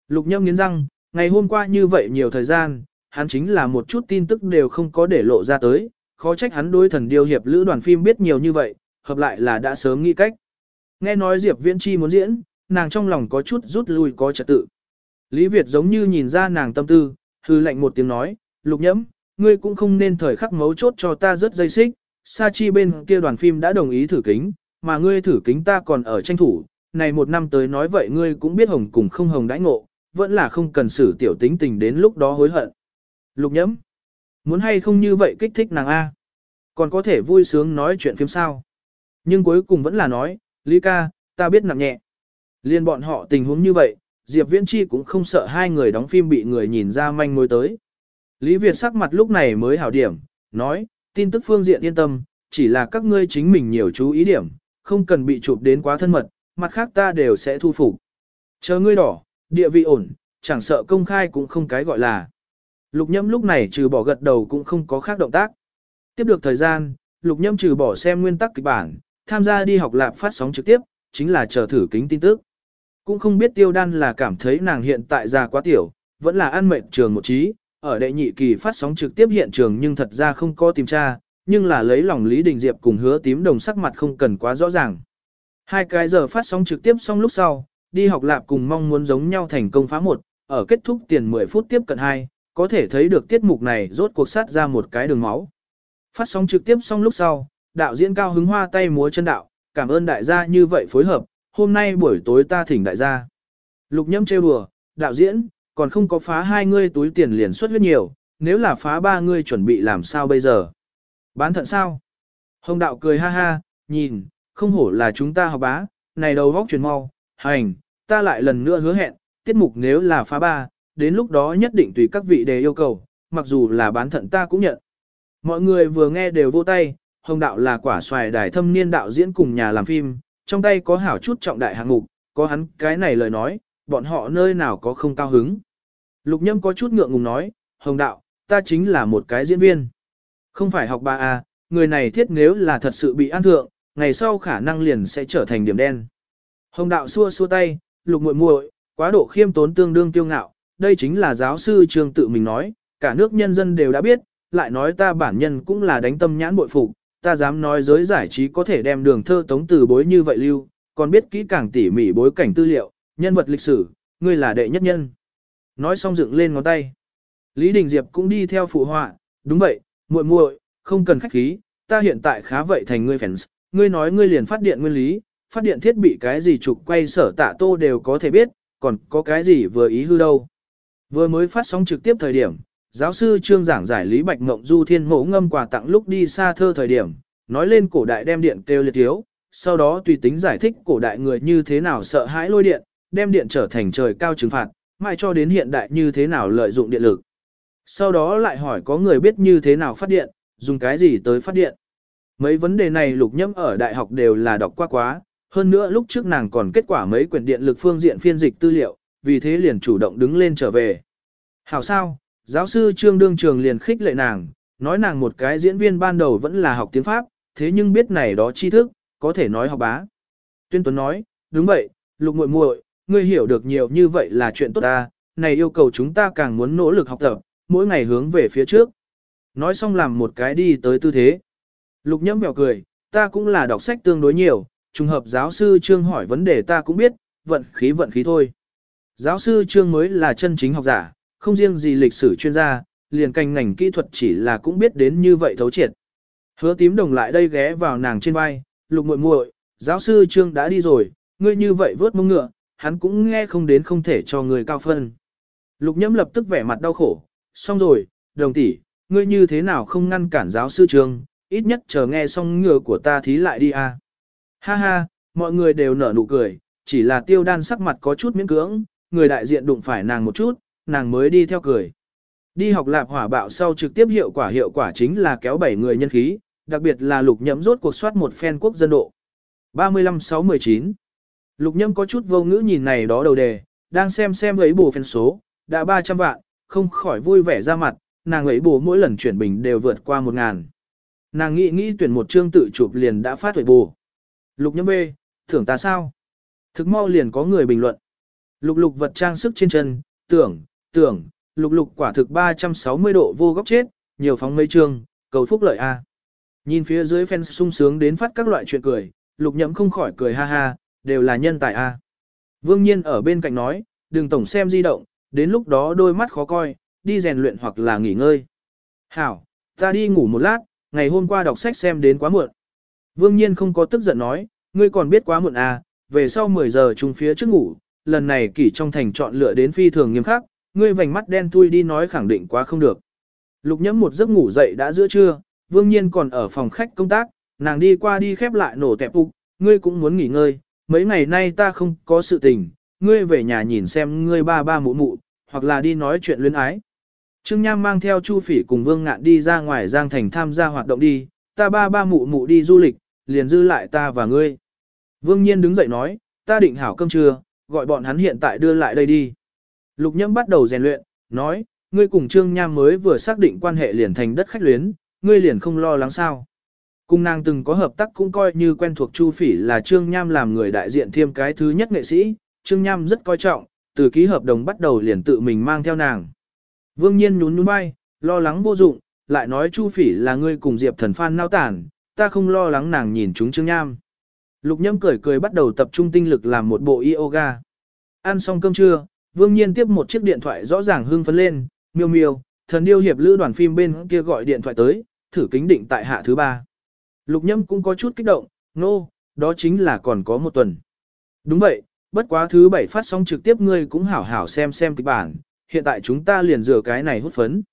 Lục nhâm nghiến răng, ngày hôm qua như vậy nhiều thời gian, hắn chính là một chút tin tức đều không có để lộ ra tới, khó trách hắn đối thần điêu hiệp lữ đoàn phim biết nhiều như vậy, hợp lại là đã sớm nghĩ cách. Nghe nói Diệp Viễn Chi muốn diễn, nàng trong lòng có chút rút lui có trật tự. Lý Việt giống như nhìn ra nàng tâm tư, hư lạnh một tiếng nói, lục nhẫm, ngươi cũng không nên thời khắc mấu chốt cho ta rất dây xích, Sa Chi bên kia đoàn phim đã đồng ý thử kính, mà ngươi thử kính ta còn ở tranh thủ, này một năm tới nói vậy ngươi cũng biết hồng cùng không hồng đãi ngộ, vẫn là không cần xử tiểu tính tình đến lúc đó hối hận. Lục nhẫm, muốn hay không như vậy kích thích nàng A, còn có thể vui sướng nói chuyện phim sao. Nhưng cuối cùng vẫn là nói, Lý ca, ta biết nặng nhẹ. Liên bọn họ tình huống như vậy, Diệp Viễn Chi cũng không sợ hai người đóng phim bị người nhìn ra manh mối tới. Lý Việt sắc mặt lúc này mới hảo điểm, nói, tin tức phương diện yên tâm, chỉ là các ngươi chính mình nhiều chú ý điểm, không cần bị chụp đến quá thân mật, mặt khác ta đều sẽ thu phục. Chờ ngươi đỏ, địa vị ổn, chẳng sợ công khai cũng không cái gọi là. Lục nhâm lúc này trừ bỏ gật đầu cũng không có khác động tác. Tiếp được thời gian, lục nhâm trừ bỏ xem nguyên tắc kịch bản, tham gia đi học lạp phát sóng trực tiếp, chính là chờ thử kính tin tức. Cũng không biết tiêu đan là cảm thấy nàng hiện tại già quá tiểu, vẫn là ăn mệnh trường một trí, ở đệ nhị kỳ phát sóng trực tiếp hiện trường nhưng thật ra không có tìm tra, nhưng là lấy lòng Lý Đình Diệp cùng hứa tím đồng sắc mặt không cần quá rõ ràng. Hai cái giờ phát sóng trực tiếp xong lúc sau, đi học lạp cùng mong muốn giống nhau thành công phá một, ở kết thúc tiền 10 phút tiếp cận hai, có thể thấy được tiết mục này rốt cuộc sát ra một cái đường máu. Phát sóng trực tiếp xong lúc sau, đạo diễn cao hứng hoa tay múa chân đạo, cảm ơn đại gia như vậy phối hợp, hôm nay buổi tối ta thỉnh đại gia. Lục nhâm trêu đùa, đạo diễn, còn không có phá hai ngươi túi tiền liền xuất huyết nhiều, nếu là phá ba ngươi chuẩn bị làm sao bây giờ? Bán thận sao? Hồng đạo cười ha ha, nhìn, không hổ là chúng ta học bá, này đầu vóc chuyển mau, hành, ta lại lần nữa hứa hẹn, tiết mục nếu là phá ba, đến lúc đó nhất định tùy các vị đề yêu cầu, mặc dù là bán thận ta cũng nhận. Mọi người vừa nghe đều vô tay, Hồng Đạo là quả xoài đài thâm niên đạo diễn cùng nhà làm phim, trong tay có hảo chút trọng đại hạng mục, có hắn cái này lời nói, bọn họ nơi nào có không cao hứng. Lục Nhâm có chút ngượng ngùng nói, Hồng Đạo, ta chính là một cái diễn viên. Không phải học ba a, à, người này thiết nếu là thật sự bị an thượng, ngày sau khả năng liền sẽ trở thành điểm đen. Hồng Đạo xua xua tay, Lục muội muội, quá độ khiêm tốn tương đương kiêu ngạo, đây chính là giáo sư Trương tự mình nói, cả nước nhân dân đều đã biết, lại nói ta bản nhân cũng là đánh tâm nhãn bội phục, ta dám nói giới giải trí có thể đem đường thơ tống từ bối như vậy lưu, còn biết kỹ càng tỉ mỉ bối cảnh tư liệu, nhân vật lịch sử, ngươi là đệ nhất nhân. Nói xong dựng lên ngón tay. Lý Đình Diệp cũng đi theo phụ họa, đúng vậy, muội muội, không cần khách khí, ta hiện tại khá vậy thành ngươi fans, ngươi nói ngươi liền phát điện nguyên lý, phát điện thiết bị cái gì trục quay sở tạ tô đều có thể biết, còn có cái gì vừa ý hư đâu. Vừa mới phát sóng trực tiếp thời điểm, giáo sư trương giảng giải lý bạch ngộng du thiên mẫu ngâm quà tặng lúc đi xa thơ thời điểm, nói lên cổ đại đem điện kêu liệt thiếu, sau đó tùy tính giải thích cổ đại người như thế nào sợ hãi lôi điện, đem điện trở thành trời cao trừng phạt, mãi cho đến hiện đại như thế nào lợi dụng điện lực. Sau đó lại hỏi có người biết như thế nào phát điện, dùng cái gì tới phát điện. Mấy vấn đề này lục nhâm ở đại học đều là đọc qua quá, hơn nữa lúc trước nàng còn kết quả mấy quyển điện lực phương diện phiên dịch tư liệu, vì thế liền chủ động đứng lên trở về. Hảo sao, giáo sư Trương Đương Trường liền khích lệ nàng, nói nàng một cái diễn viên ban đầu vẫn là học tiếng Pháp, thế nhưng biết này đó tri thức, có thể nói học bá. Tuyên Tuấn nói, đúng vậy, lục muội muội, ngươi hiểu được nhiều như vậy là chuyện tốt ta, này yêu cầu chúng ta càng muốn nỗ lực học tập, mỗi ngày hướng về phía trước. Nói xong làm một cái đi tới tư thế. Lục nhẫm mèo cười, ta cũng là đọc sách tương đối nhiều, trùng hợp giáo sư Trương hỏi vấn đề ta cũng biết, vận khí vận khí thôi. Giáo sư Trương mới là chân chính học giả, không riêng gì lịch sử chuyên gia, liền canh ngành kỹ thuật chỉ là cũng biết đến như vậy thấu triệt. Hứa tím đồng lại đây ghé vào nàng trên vai, lục muội muội, giáo sư Trương đã đi rồi, ngươi như vậy vớt mông ngựa, hắn cũng nghe không đến không thể cho người cao phân. Lục nhẫm lập tức vẻ mặt đau khổ, xong rồi, đồng tỷ, ngươi như thế nào không ngăn cản giáo sư Trương, ít nhất chờ nghe xong ngựa của ta thí lại đi a. Ha ha, mọi người đều nở nụ cười, chỉ là tiêu đan sắc mặt có chút miễn cưỡng, người đại diện đụng phải nàng một chút, nàng mới đi theo cười. Đi học lạp hỏa bạo sau trực tiếp hiệu quả hiệu quả chính là kéo bảy người nhân khí, đặc biệt là lục nhẫm rốt cuộc soát một phen quốc dân độ. 35-6-19 Lục nhẫm có chút vô ngữ nhìn này đó đầu đề, đang xem xem ấy bù phen số, đã 300 vạn, không khỏi vui vẻ ra mặt, nàng ấy bù mỗi lần chuyển bình đều vượt qua 1 ngàn. Nàng nghĩ nghĩ tuyển một chương tự chụp liền đã phát huệ bù. Lục nhẫm bê, thưởng ta sao? Thực mau liền có người bình luận. Lục lục vật trang sức trên chân, tưởng, tưởng, lục lục quả thực 360 độ vô góc chết, nhiều phóng mây trường, cầu phúc lợi a. Nhìn phía dưới fans sung sướng đến phát các loại chuyện cười, lục nhậm không khỏi cười ha ha, đều là nhân tài a. Vương nhiên ở bên cạnh nói, đừng tổng xem di động, đến lúc đó đôi mắt khó coi, đi rèn luyện hoặc là nghỉ ngơi. Hảo, ta đi ngủ một lát, ngày hôm qua đọc sách xem đến quá muộn. Vương nhiên không có tức giận nói, ngươi còn biết quá muộn à, về sau 10 giờ chung phía trước ngủ, lần này kỷ trong thành chọn lựa đến phi thường nghiêm khắc, ngươi vành mắt đen thui đi nói khẳng định quá không được. Lục nhẫm một giấc ngủ dậy đã giữa trưa, vương nhiên còn ở phòng khách công tác, nàng đi qua đi khép lại nổ tẹp ục, ngươi cũng muốn nghỉ ngơi, mấy ngày nay ta không có sự tình, ngươi về nhà nhìn xem ngươi ba ba mụ mụ, hoặc là đi nói chuyện luyến ái. Trương Nham mang theo Chu Phỉ cùng Vương Ngạn đi ra ngoài Giang Thành tham gia hoạt động đi, ta ba ba mụ mụ đi du lịch, liền dư lại ta và ngươi. Vương Nhiên đứng dậy nói, ta định hảo cơm trưa, gọi bọn hắn hiện tại đưa lại đây đi. Lục Nhâm bắt đầu rèn luyện, nói, ngươi cùng Trương Nham mới vừa xác định quan hệ liền thành đất khách luyến, ngươi liền không lo lắng sao. Cung nàng từng có hợp tác cũng coi như quen thuộc Chu Phỉ là Trương Nham làm người đại diện thêm cái thứ nhất nghệ sĩ, Trương Nham rất coi trọng, từ ký hợp đồng bắt đầu liền tự mình mang theo nàng. Vương Nhiên nhún nhún vai, lo lắng vô dụng, lại nói Chu Phỉ là ngươi cùng Diệp Thần Phan nao tản, ta không lo lắng nàng nhìn chúng Trương Nham. Lục Nhâm cười cười bắt đầu tập trung tinh lực làm một bộ yoga. Ăn xong cơm trưa, Vương Nhiên tiếp một chiếc điện thoại rõ ràng hưng phấn lên, miêu miêu, thần điêu hiệp lữ đoàn phim bên kia gọi điện thoại tới, thử kính định tại hạ thứ ba. Lục Nhâm cũng có chút kích động, nô, no, đó chính là còn có một tuần. Đúng vậy, bất quá thứ bảy phát sóng trực tiếp ngươi cũng hảo hảo xem xem kịch bản, hiện tại chúng ta liền rửa cái này hút phấn.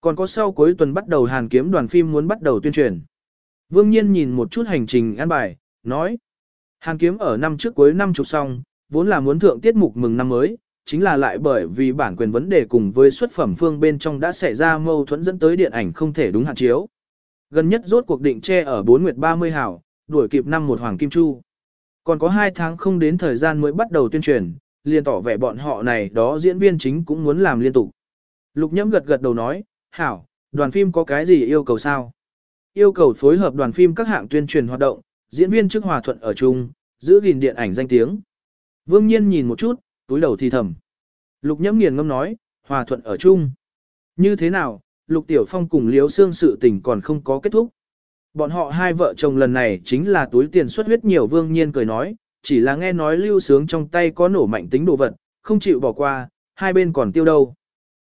Còn có sau cuối tuần bắt đầu hàn kiếm đoàn phim muốn bắt đầu tuyên truyền. Vương Nhiên nhìn một chút hành trình an bài, nói. Hàn kiếm ở năm trước cuối năm chụp xong, vốn là muốn thượng tiết mục mừng năm mới, chính là lại bởi vì bản quyền vấn đề cùng với xuất phẩm phương bên trong đã xảy ra mâu thuẫn dẫn tới điện ảnh không thể đúng hạn chiếu. Gần nhất rốt cuộc định che ở 4 nguyệt 30 hảo, đuổi kịp năm một hoàng kim chu. Còn có 2 tháng không đến thời gian mới bắt đầu tuyên truyền, liền tỏ vẻ bọn họ này đó diễn viên chính cũng muốn làm liên tục. Lục nhẫm gật gật đầu nói, hảo, đoàn phim có cái gì yêu cầu sao? Yêu cầu phối hợp đoàn phim các hạng tuyên truyền hoạt động, diễn viên trước hòa thuận ở chung, giữ gìn điện ảnh danh tiếng. Vương Nhiên nhìn một chút, túi đầu thì thầm. Lục nhẫm nghiền ngâm nói, hòa thuận ở chung. Như thế nào, Lục Tiểu Phong cùng Liếu Xương sự tình còn không có kết thúc. Bọn họ hai vợ chồng lần này chính là túi tiền xuất huyết nhiều Vương Nhiên cười nói, chỉ là nghe nói lưu sướng trong tay có nổ mạnh tính đồ vật, không chịu bỏ qua, hai bên còn tiêu đâu.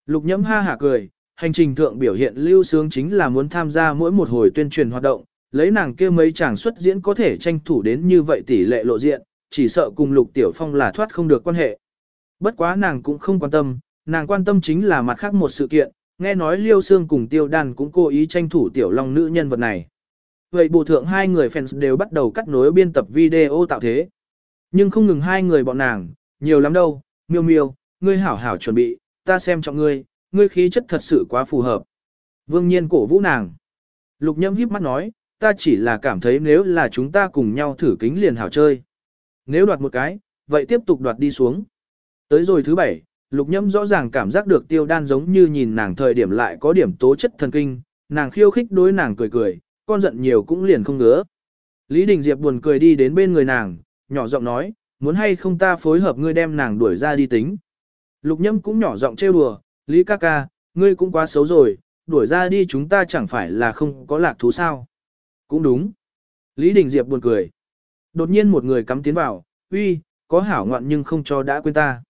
Lục nhẫm ha hả cười, hành trình thượng biểu hiện lưu sướng chính là muốn tham gia mỗi một hồi tuyên truyền hoạt động, lấy nàng kia mấy chàng xuất diễn có thể tranh thủ đến như vậy tỷ lệ lộ diện, chỉ sợ cùng Lục Tiểu Phong là thoát không được quan hệ. Bất quá nàng cũng không quan tâm, nàng quan tâm chính là mặt khác một sự kiện, nghe nói Liêu Sương cùng Tiêu Đan cũng cố ý tranh thủ Tiểu Long nữ nhân vật này. Vậy bộ thượng hai người fans đều bắt đầu cắt nối biên tập video tạo thế. Nhưng không ngừng hai người bọn nàng, nhiều lắm đâu, miêu miêu, ngươi hảo hảo chuẩn bị, ta xem trọng ngươi, ngươi khí chất thật sự quá phù hợp. Vương nhiên cổ vũ nàng. Lục nhâm híp mắt nói, ta chỉ là cảm thấy nếu là chúng ta cùng nhau thử kính liền hảo chơi. Nếu đoạt một cái, vậy tiếp tục đoạt đi xuống. Tới rồi thứ bảy, lục nhâm rõ ràng cảm giác được tiêu đan giống như nhìn nàng thời điểm lại có điểm tố chất thần kinh, nàng khiêu khích đối nàng cười cười, con giận nhiều cũng liền không ngứa. Lý Đình Diệp buồn cười đi đến bên người nàng, nhỏ giọng nói, muốn hay không ta phối hợp ngươi đem nàng đuổi ra đi tính. Lục nhâm cũng nhỏ giọng trêu đùa, Lý ca ca, ngươi cũng quá xấu rồi, đuổi ra đi chúng ta chẳng phải là không có lạc thú sao. Cũng đúng. Lý Đình Diệp buồn cười. Đột nhiên một người cắm tiến vào, uy, có hảo ngoạn nhưng không cho đã quên ta.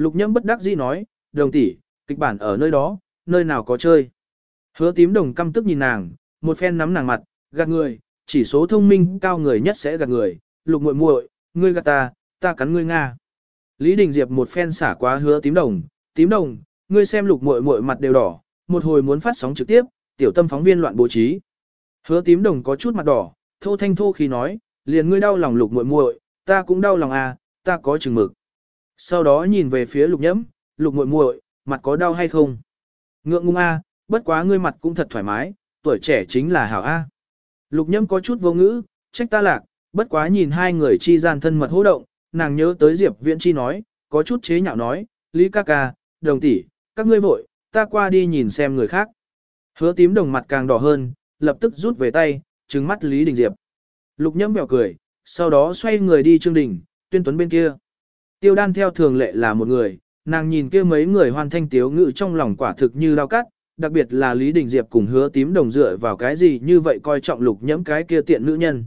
Lục nhâm bất đắc dĩ nói, đồng tỷ, kịch bản ở nơi đó, nơi nào có chơi. Hứa tím đồng căm tức nhìn nàng, một phen nắm nàng mặt, gạt người, chỉ số thông minh cao người nhất sẽ gạt người, lục muội muội, ngươi gạt ta, ta cắn ngươi nga. Lý Đình Diệp một phen xả quá hứa tím đồng, tím đồng, ngươi xem lục muội muội mặt đều đỏ, một hồi muốn phát sóng trực tiếp, tiểu tâm phóng viên loạn bố trí. Hứa tím đồng có chút mặt đỏ, thô thanh thô khi nói, liền ngươi đau lòng lục muội muội, ta cũng đau lòng à, ta có chừng mực. Sau đó nhìn về phía lục nhẫm, lục muội muội, mặt có đau hay không? Ngượng ngung a, à, bất quá ngươi mặt cũng thật thoải mái, tuổi trẻ chính là hảo a. Lục nhẫm có chút vô ngữ, trách ta lạc, bất quá nhìn hai người chi gian thân mật hô động, nàng nhớ tới Diệp Viễn Chi nói, có chút chế nhạo nói, Lý ca ca, đồng tỷ, các ngươi vội, ta qua đi nhìn xem người khác. Hứa tím đồng mặt càng đỏ hơn, lập tức rút về tay, trừng mắt Lý Đình Diệp. Lục nhẫm bèo cười, sau đó xoay người đi Trương Đình, tuyên tuấn bên kia. Tiêu đan theo thường lệ là một người, nàng nhìn kia mấy người hoàn thanh tiếu ngự trong lòng quả thực như lao cắt, đặc biệt là Lý Đình Diệp cùng hứa tím đồng dựa vào cái gì như vậy coi trọng lục nhẫm cái kia tiện nữ nhân.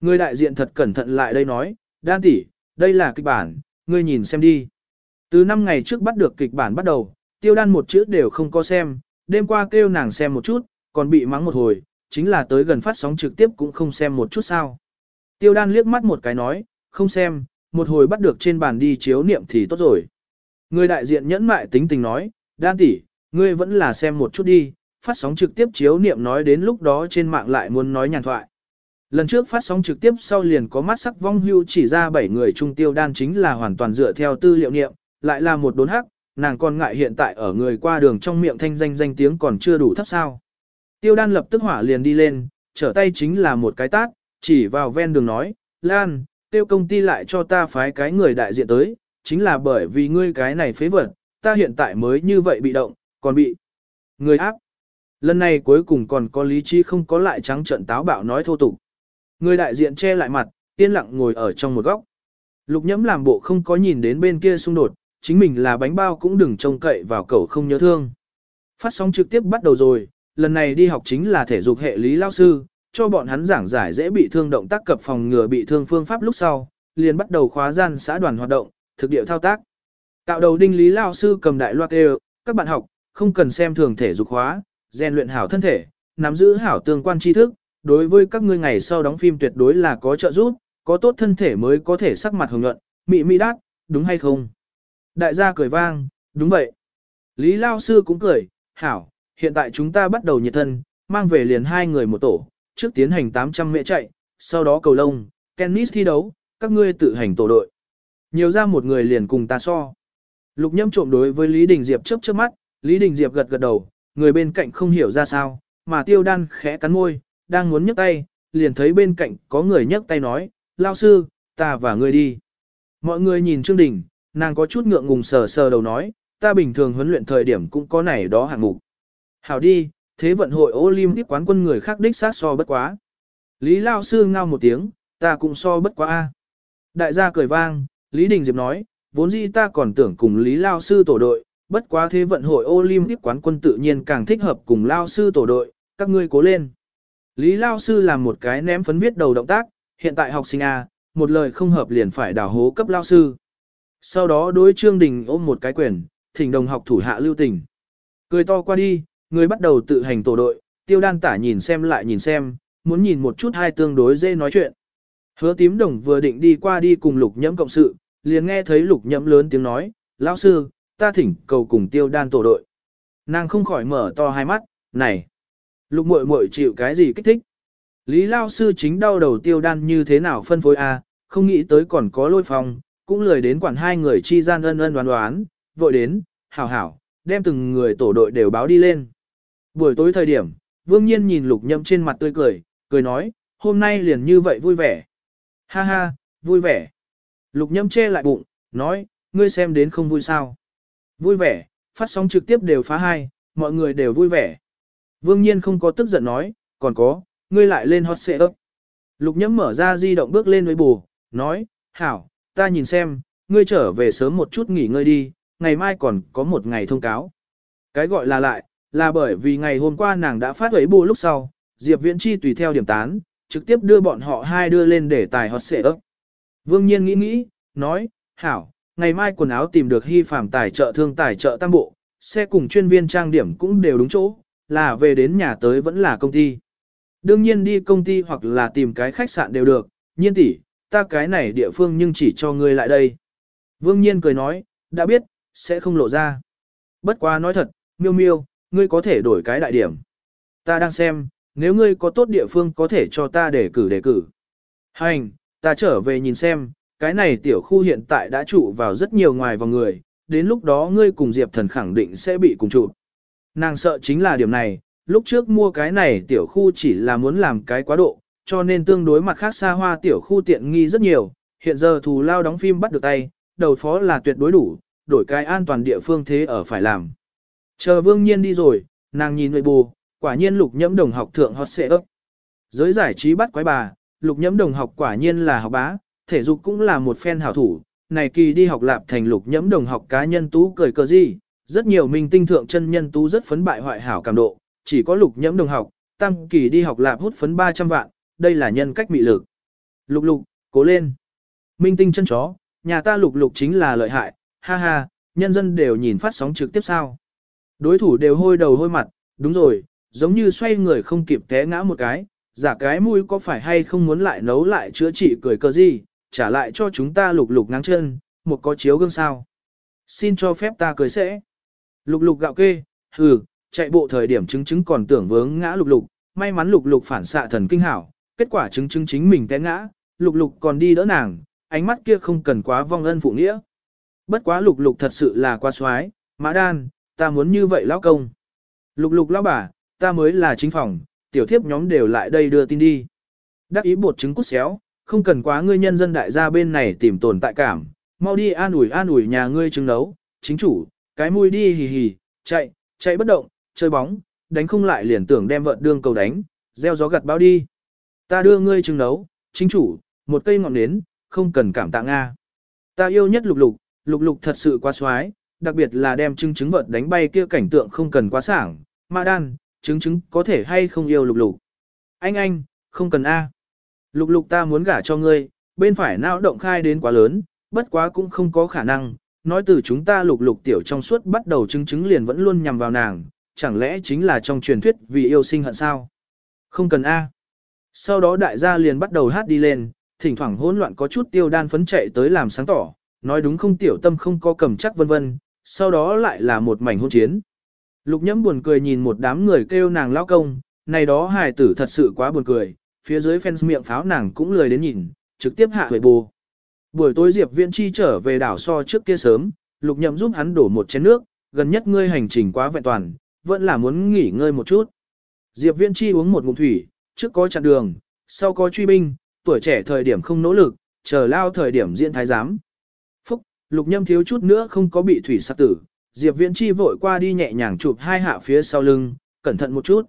Người đại diện thật cẩn thận lại đây nói, đan tỷ, đây là kịch bản, ngươi nhìn xem đi. Từ năm ngày trước bắt được kịch bản bắt đầu, tiêu đan một chữ đều không có xem, đêm qua kêu nàng xem một chút, còn bị mắng một hồi, chính là tới gần phát sóng trực tiếp cũng không xem một chút sao. Tiêu đan liếc mắt một cái nói, không xem, một hồi bắt được trên bàn đi chiếu niệm thì tốt rồi. Người đại diện nhẫn mại tính tình nói, đan tỷ, ngươi vẫn là xem một chút đi, phát sóng trực tiếp chiếu niệm nói đến lúc đó trên mạng lại muốn nói nhàn thoại. Lần trước phát sóng trực tiếp sau liền có mắt sắc vong hưu chỉ ra 7 người trung tiêu đan chính là hoàn toàn dựa theo tư liệu niệm, lại là một đốn hắc, nàng còn ngại hiện tại ở người qua đường trong miệng thanh danh danh tiếng còn chưa đủ thấp sao. Tiêu đan lập tức hỏa liền đi lên, trở tay chính là một cái tát, chỉ vào ven đường nói, Lan, tiêu công ty lại cho ta phái cái người đại diện tới, chính là bởi vì ngươi cái này phế vật, ta hiện tại mới như vậy bị động, còn bị người áp. Lần này cuối cùng còn có lý trí không có lại trắng trận táo bạo nói thô tục. Người đại diện che lại mặt, yên lặng ngồi ở trong một góc. Lục nhẫm làm bộ không có nhìn đến bên kia xung đột, chính mình là bánh bao cũng đừng trông cậy vào cậu không nhớ thương. Phát sóng trực tiếp bắt đầu rồi, lần này đi học chính là thể dục hệ lý lao sư, cho bọn hắn giảng giải dễ bị thương động tác cập phòng ngừa bị thương phương pháp lúc sau, liền bắt đầu khóa gian xã đoàn hoạt động, thực địa thao tác. Cạo đầu đinh lý lao sư cầm đại loạt đều, các bạn học, không cần xem thường thể dục hóa, rèn luyện hảo thân thể, nắm giữ hảo tương quan tri thức, đối với các ngươi ngày sau đóng phim tuyệt đối là có trợ giúp, có tốt thân thể mới có thể sắc mặt hồng nhuận, mị mị đát, đúng hay không? Đại gia cười vang, đúng vậy. Lý Lao Sư cũng cười, hảo, hiện tại chúng ta bắt đầu nhiệt thân, mang về liền hai người một tổ, trước tiến hành 800 mễ chạy, sau đó cầu lông, tennis thi đấu, các ngươi tự hành tổ đội. Nhiều ra một người liền cùng ta so. Lục nhâm trộm đối với Lý Đình Diệp chớp chớp mắt, Lý Đình Diệp gật gật đầu, người bên cạnh không hiểu ra sao, mà tiêu đan khẽ cắn môi, đang muốn nhấc tay, liền thấy bên cạnh có người nhấc tay nói, lao sư, ta và ngươi đi. Mọi người nhìn Trương Đình, nàng có chút ngượng ngùng sờ sờ đầu nói, ta bình thường huấn luyện thời điểm cũng có này đó hạng mục. Hảo đi, thế vận hội Olympic quán quân người khác đích sát so bất quá. Lý Lao Sư ngao một tiếng, ta cũng so bất quá a. Đại gia cười vang, Lý Đình Diệp nói, vốn dĩ ta còn tưởng cùng Lý Lao Sư tổ đội, bất quá thế vận hội Olympic quán quân tự nhiên càng thích hợp cùng Lao Sư tổ đội, các ngươi cố lên. Lý Lao Sư làm một cái ném phấn viết đầu động tác, hiện tại học sinh A, một lời không hợp liền phải đào hố cấp Lao Sư. Sau đó đối Trương Đình ôm một cái quyền, thỉnh đồng học thủ hạ lưu tình. Cười to qua đi, người bắt đầu tự hành tổ đội, tiêu đan tả nhìn xem lại nhìn xem, muốn nhìn một chút hai tương đối dễ nói chuyện. Hứa tím đồng vừa định đi qua đi cùng lục nhẫm cộng sự, liền nghe thấy lục nhẫm lớn tiếng nói, lão sư, ta thỉnh cầu cùng tiêu đan tổ đội. Nàng không khỏi mở to hai mắt, này, lục muội muội chịu cái gì kích thích. Lý lao sư chính đau đầu tiêu đan như thế nào phân phối a, không nghĩ tới còn có lôi phong, cũng lười đến quản hai người chi gian ân ân đoán đoán, vội đến, hảo hảo, đem từng người tổ đội đều báo đi lên. Buổi tối thời điểm, vương nhiên nhìn lục nhậm trên mặt tươi cười, cười nói, hôm nay liền như vậy vui vẻ. Ha ha, vui vẻ. Lục nhậm che lại bụng, nói, ngươi xem đến không vui sao. Vui vẻ, phát sóng trực tiếp đều phá hai, mọi người đều vui vẻ. Vương nhiên không có tức giận nói, còn có, ngươi lại lên hot xệ ấp. Lục nhâm mở ra di động bước lên với bù, nói, hảo, ta nhìn xem, ngươi trở về sớm một chút nghỉ ngơi đi, ngày mai còn có một ngày thông cáo. Cái gọi là lại, là bởi vì ngày hôm qua nàng đã phát ấy bù lúc sau, Diệp Viễn Chi tùy theo điểm tán, trực tiếp đưa bọn họ hai đưa lên để tài hot xệ ấp. Vương Nhiên nghĩ nghĩ, nói, hảo, ngày mai quần áo tìm được hy phạm tài trợ thương tài trợ tam bộ, xe cùng chuyên viên trang điểm cũng đều đúng chỗ, là về đến nhà tới vẫn là công ty. Đương nhiên đi công ty hoặc là tìm cái khách sạn đều được, nhiên tỷ, ta cái này địa phương nhưng chỉ cho ngươi lại đây. Vương nhiên cười nói, đã biết, sẽ không lộ ra. Bất quá nói thật, miêu miêu, ngươi có thể đổi cái đại điểm. Ta đang xem, nếu ngươi có tốt địa phương có thể cho ta để cử đề cử. Hành, ta trở về nhìn xem, cái này tiểu khu hiện tại đã trụ vào rất nhiều ngoài vào người, đến lúc đó ngươi cùng Diệp Thần khẳng định sẽ bị cùng trụ. Nàng sợ chính là điểm này, lúc trước mua cái này tiểu khu chỉ là muốn làm cái quá độ, cho nên tương đối mặt khác xa hoa tiểu khu tiện nghi rất nhiều, hiện giờ thù lao đóng phim bắt được tay, đầu phó là tuyệt đối đủ, đổi cái an toàn địa phương thế ở phải làm. Chờ vương nhiên đi rồi, nàng nhìn người bù, quả nhiên lục nhẫm đồng học thượng hot xệ ấp. Giới giải trí bắt quái bà, lục nhẫm đồng học quả nhiên là học bá, thể dục cũng là một phen hảo thủ, này kỳ đi học lạp thành lục nhẫm đồng học cá nhân tú cười cờ gì, rất nhiều minh tinh thượng chân nhân tú rất phấn bại hoại hảo cảm độ, chỉ có lục nhẫm đồng học, tăng kỳ đi học lạp hút phấn 300 vạn, đây là nhân cách mị lực. Lục lục, cố lên. Minh tinh chân chó, nhà ta lục lục chính là lợi hại, ha ha, nhân dân đều nhìn phát sóng trực tiếp sao. Đối thủ đều hôi đầu hôi mặt, đúng rồi, giống như xoay người không kịp té ngã một cái, giả cái mũi có phải hay không muốn lại nấu lại chữa trị cười cờ gì, trả lại cho chúng ta lục lục ngang chân, một có chiếu gương sao. Xin cho phép ta cười sẽ. Lục lục gạo kê, hừ, chạy bộ thời điểm chứng chứng còn tưởng vướng ngã lục lục, may mắn lục lục phản xạ thần kinh hảo, kết quả chứng chứng chính mình té ngã, lục lục còn đi đỡ nàng, ánh mắt kia không cần quá vong ân phụ nghĩa. Bất quá lục lục thật sự là quá xoái, mã đan, ta muốn như vậy lão công. Lục lục lão bà, ta mới là chính phòng, tiểu thiếp nhóm đều lại đây đưa tin đi. Đắc ý bột trứng cút xéo, không cần quá ngươi nhân dân đại gia bên này tìm tồn tại cảm, mau đi an ủi an ủi nhà ngươi trứng nấu, chính chủ, cái mùi đi hì hì, chạy, chạy bất động, chơi bóng, đánh không lại liền tưởng đem vợ đương cầu đánh, gieo gió gặt bao đi. Ta đưa ngươi trứng nấu, chính chủ, một cây ngọn nến, không cần cảm tạ Nga. Ta yêu nhất lục lục, lục lục thật sự quá xoái, đặc biệt là đem trứng trứng vật đánh bay kia cảnh tượng không cần quá sảng, mà đan, trứng trứng có thể hay không yêu lục lục. Anh anh, không cần A. Lục lục ta muốn gả cho ngươi, bên phải não động khai đến quá lớn, bất quá cũng không có khả năng, nói từ chúng ta lục lục tiểu trong suốt bắt đầu chứng chứng liền vẫn luôn nhằm vào nàng, chẳng lẽ chính là trong truyền thuyết vì yêu sinh hận sao? Không cần A. Sau đó đại gia liền bắt đầu hát đi lên, thỉnh thoảng hỗn loạn có chút tiêu đan phấn chạy tới làm sáng tỏ, nói đúng không tiểu tâm không có cầm chắc vân vân, sau đó lại là một mảnh hôn chiến. Lục nhẫm buồn cười nhìn một đám người kêu nàng lao công, này đó hài tử thật sự quá buồn cười, phía dưới fans miệng pháo nàng cũng lười đến nhìn, trực tiếp hạ huệ bù. Buổi tối Diệp Viễn Chi trở về đảo so trước kia sớm, lục nhậm giúp hắn đổ một chén nước, gần nhất ngươi hành trình quá vẹn toàn, vẫn là muốn nghỉ ngơi một chút. Diệp Viễn Chi uống một ngụm thủy, trước có chặn đường, sau có truy binh, tuổi trẻ thời điểm không nỗ lực, chờ lao thời điểm diễn thái giám. Lục nhâm thiếu chút nữa không có bị thủy sát tử, Diệp Viễn Chi vội qua đi nhẹ nhàng chụp hai hạ phía sau lưng, cẩn thận một chút.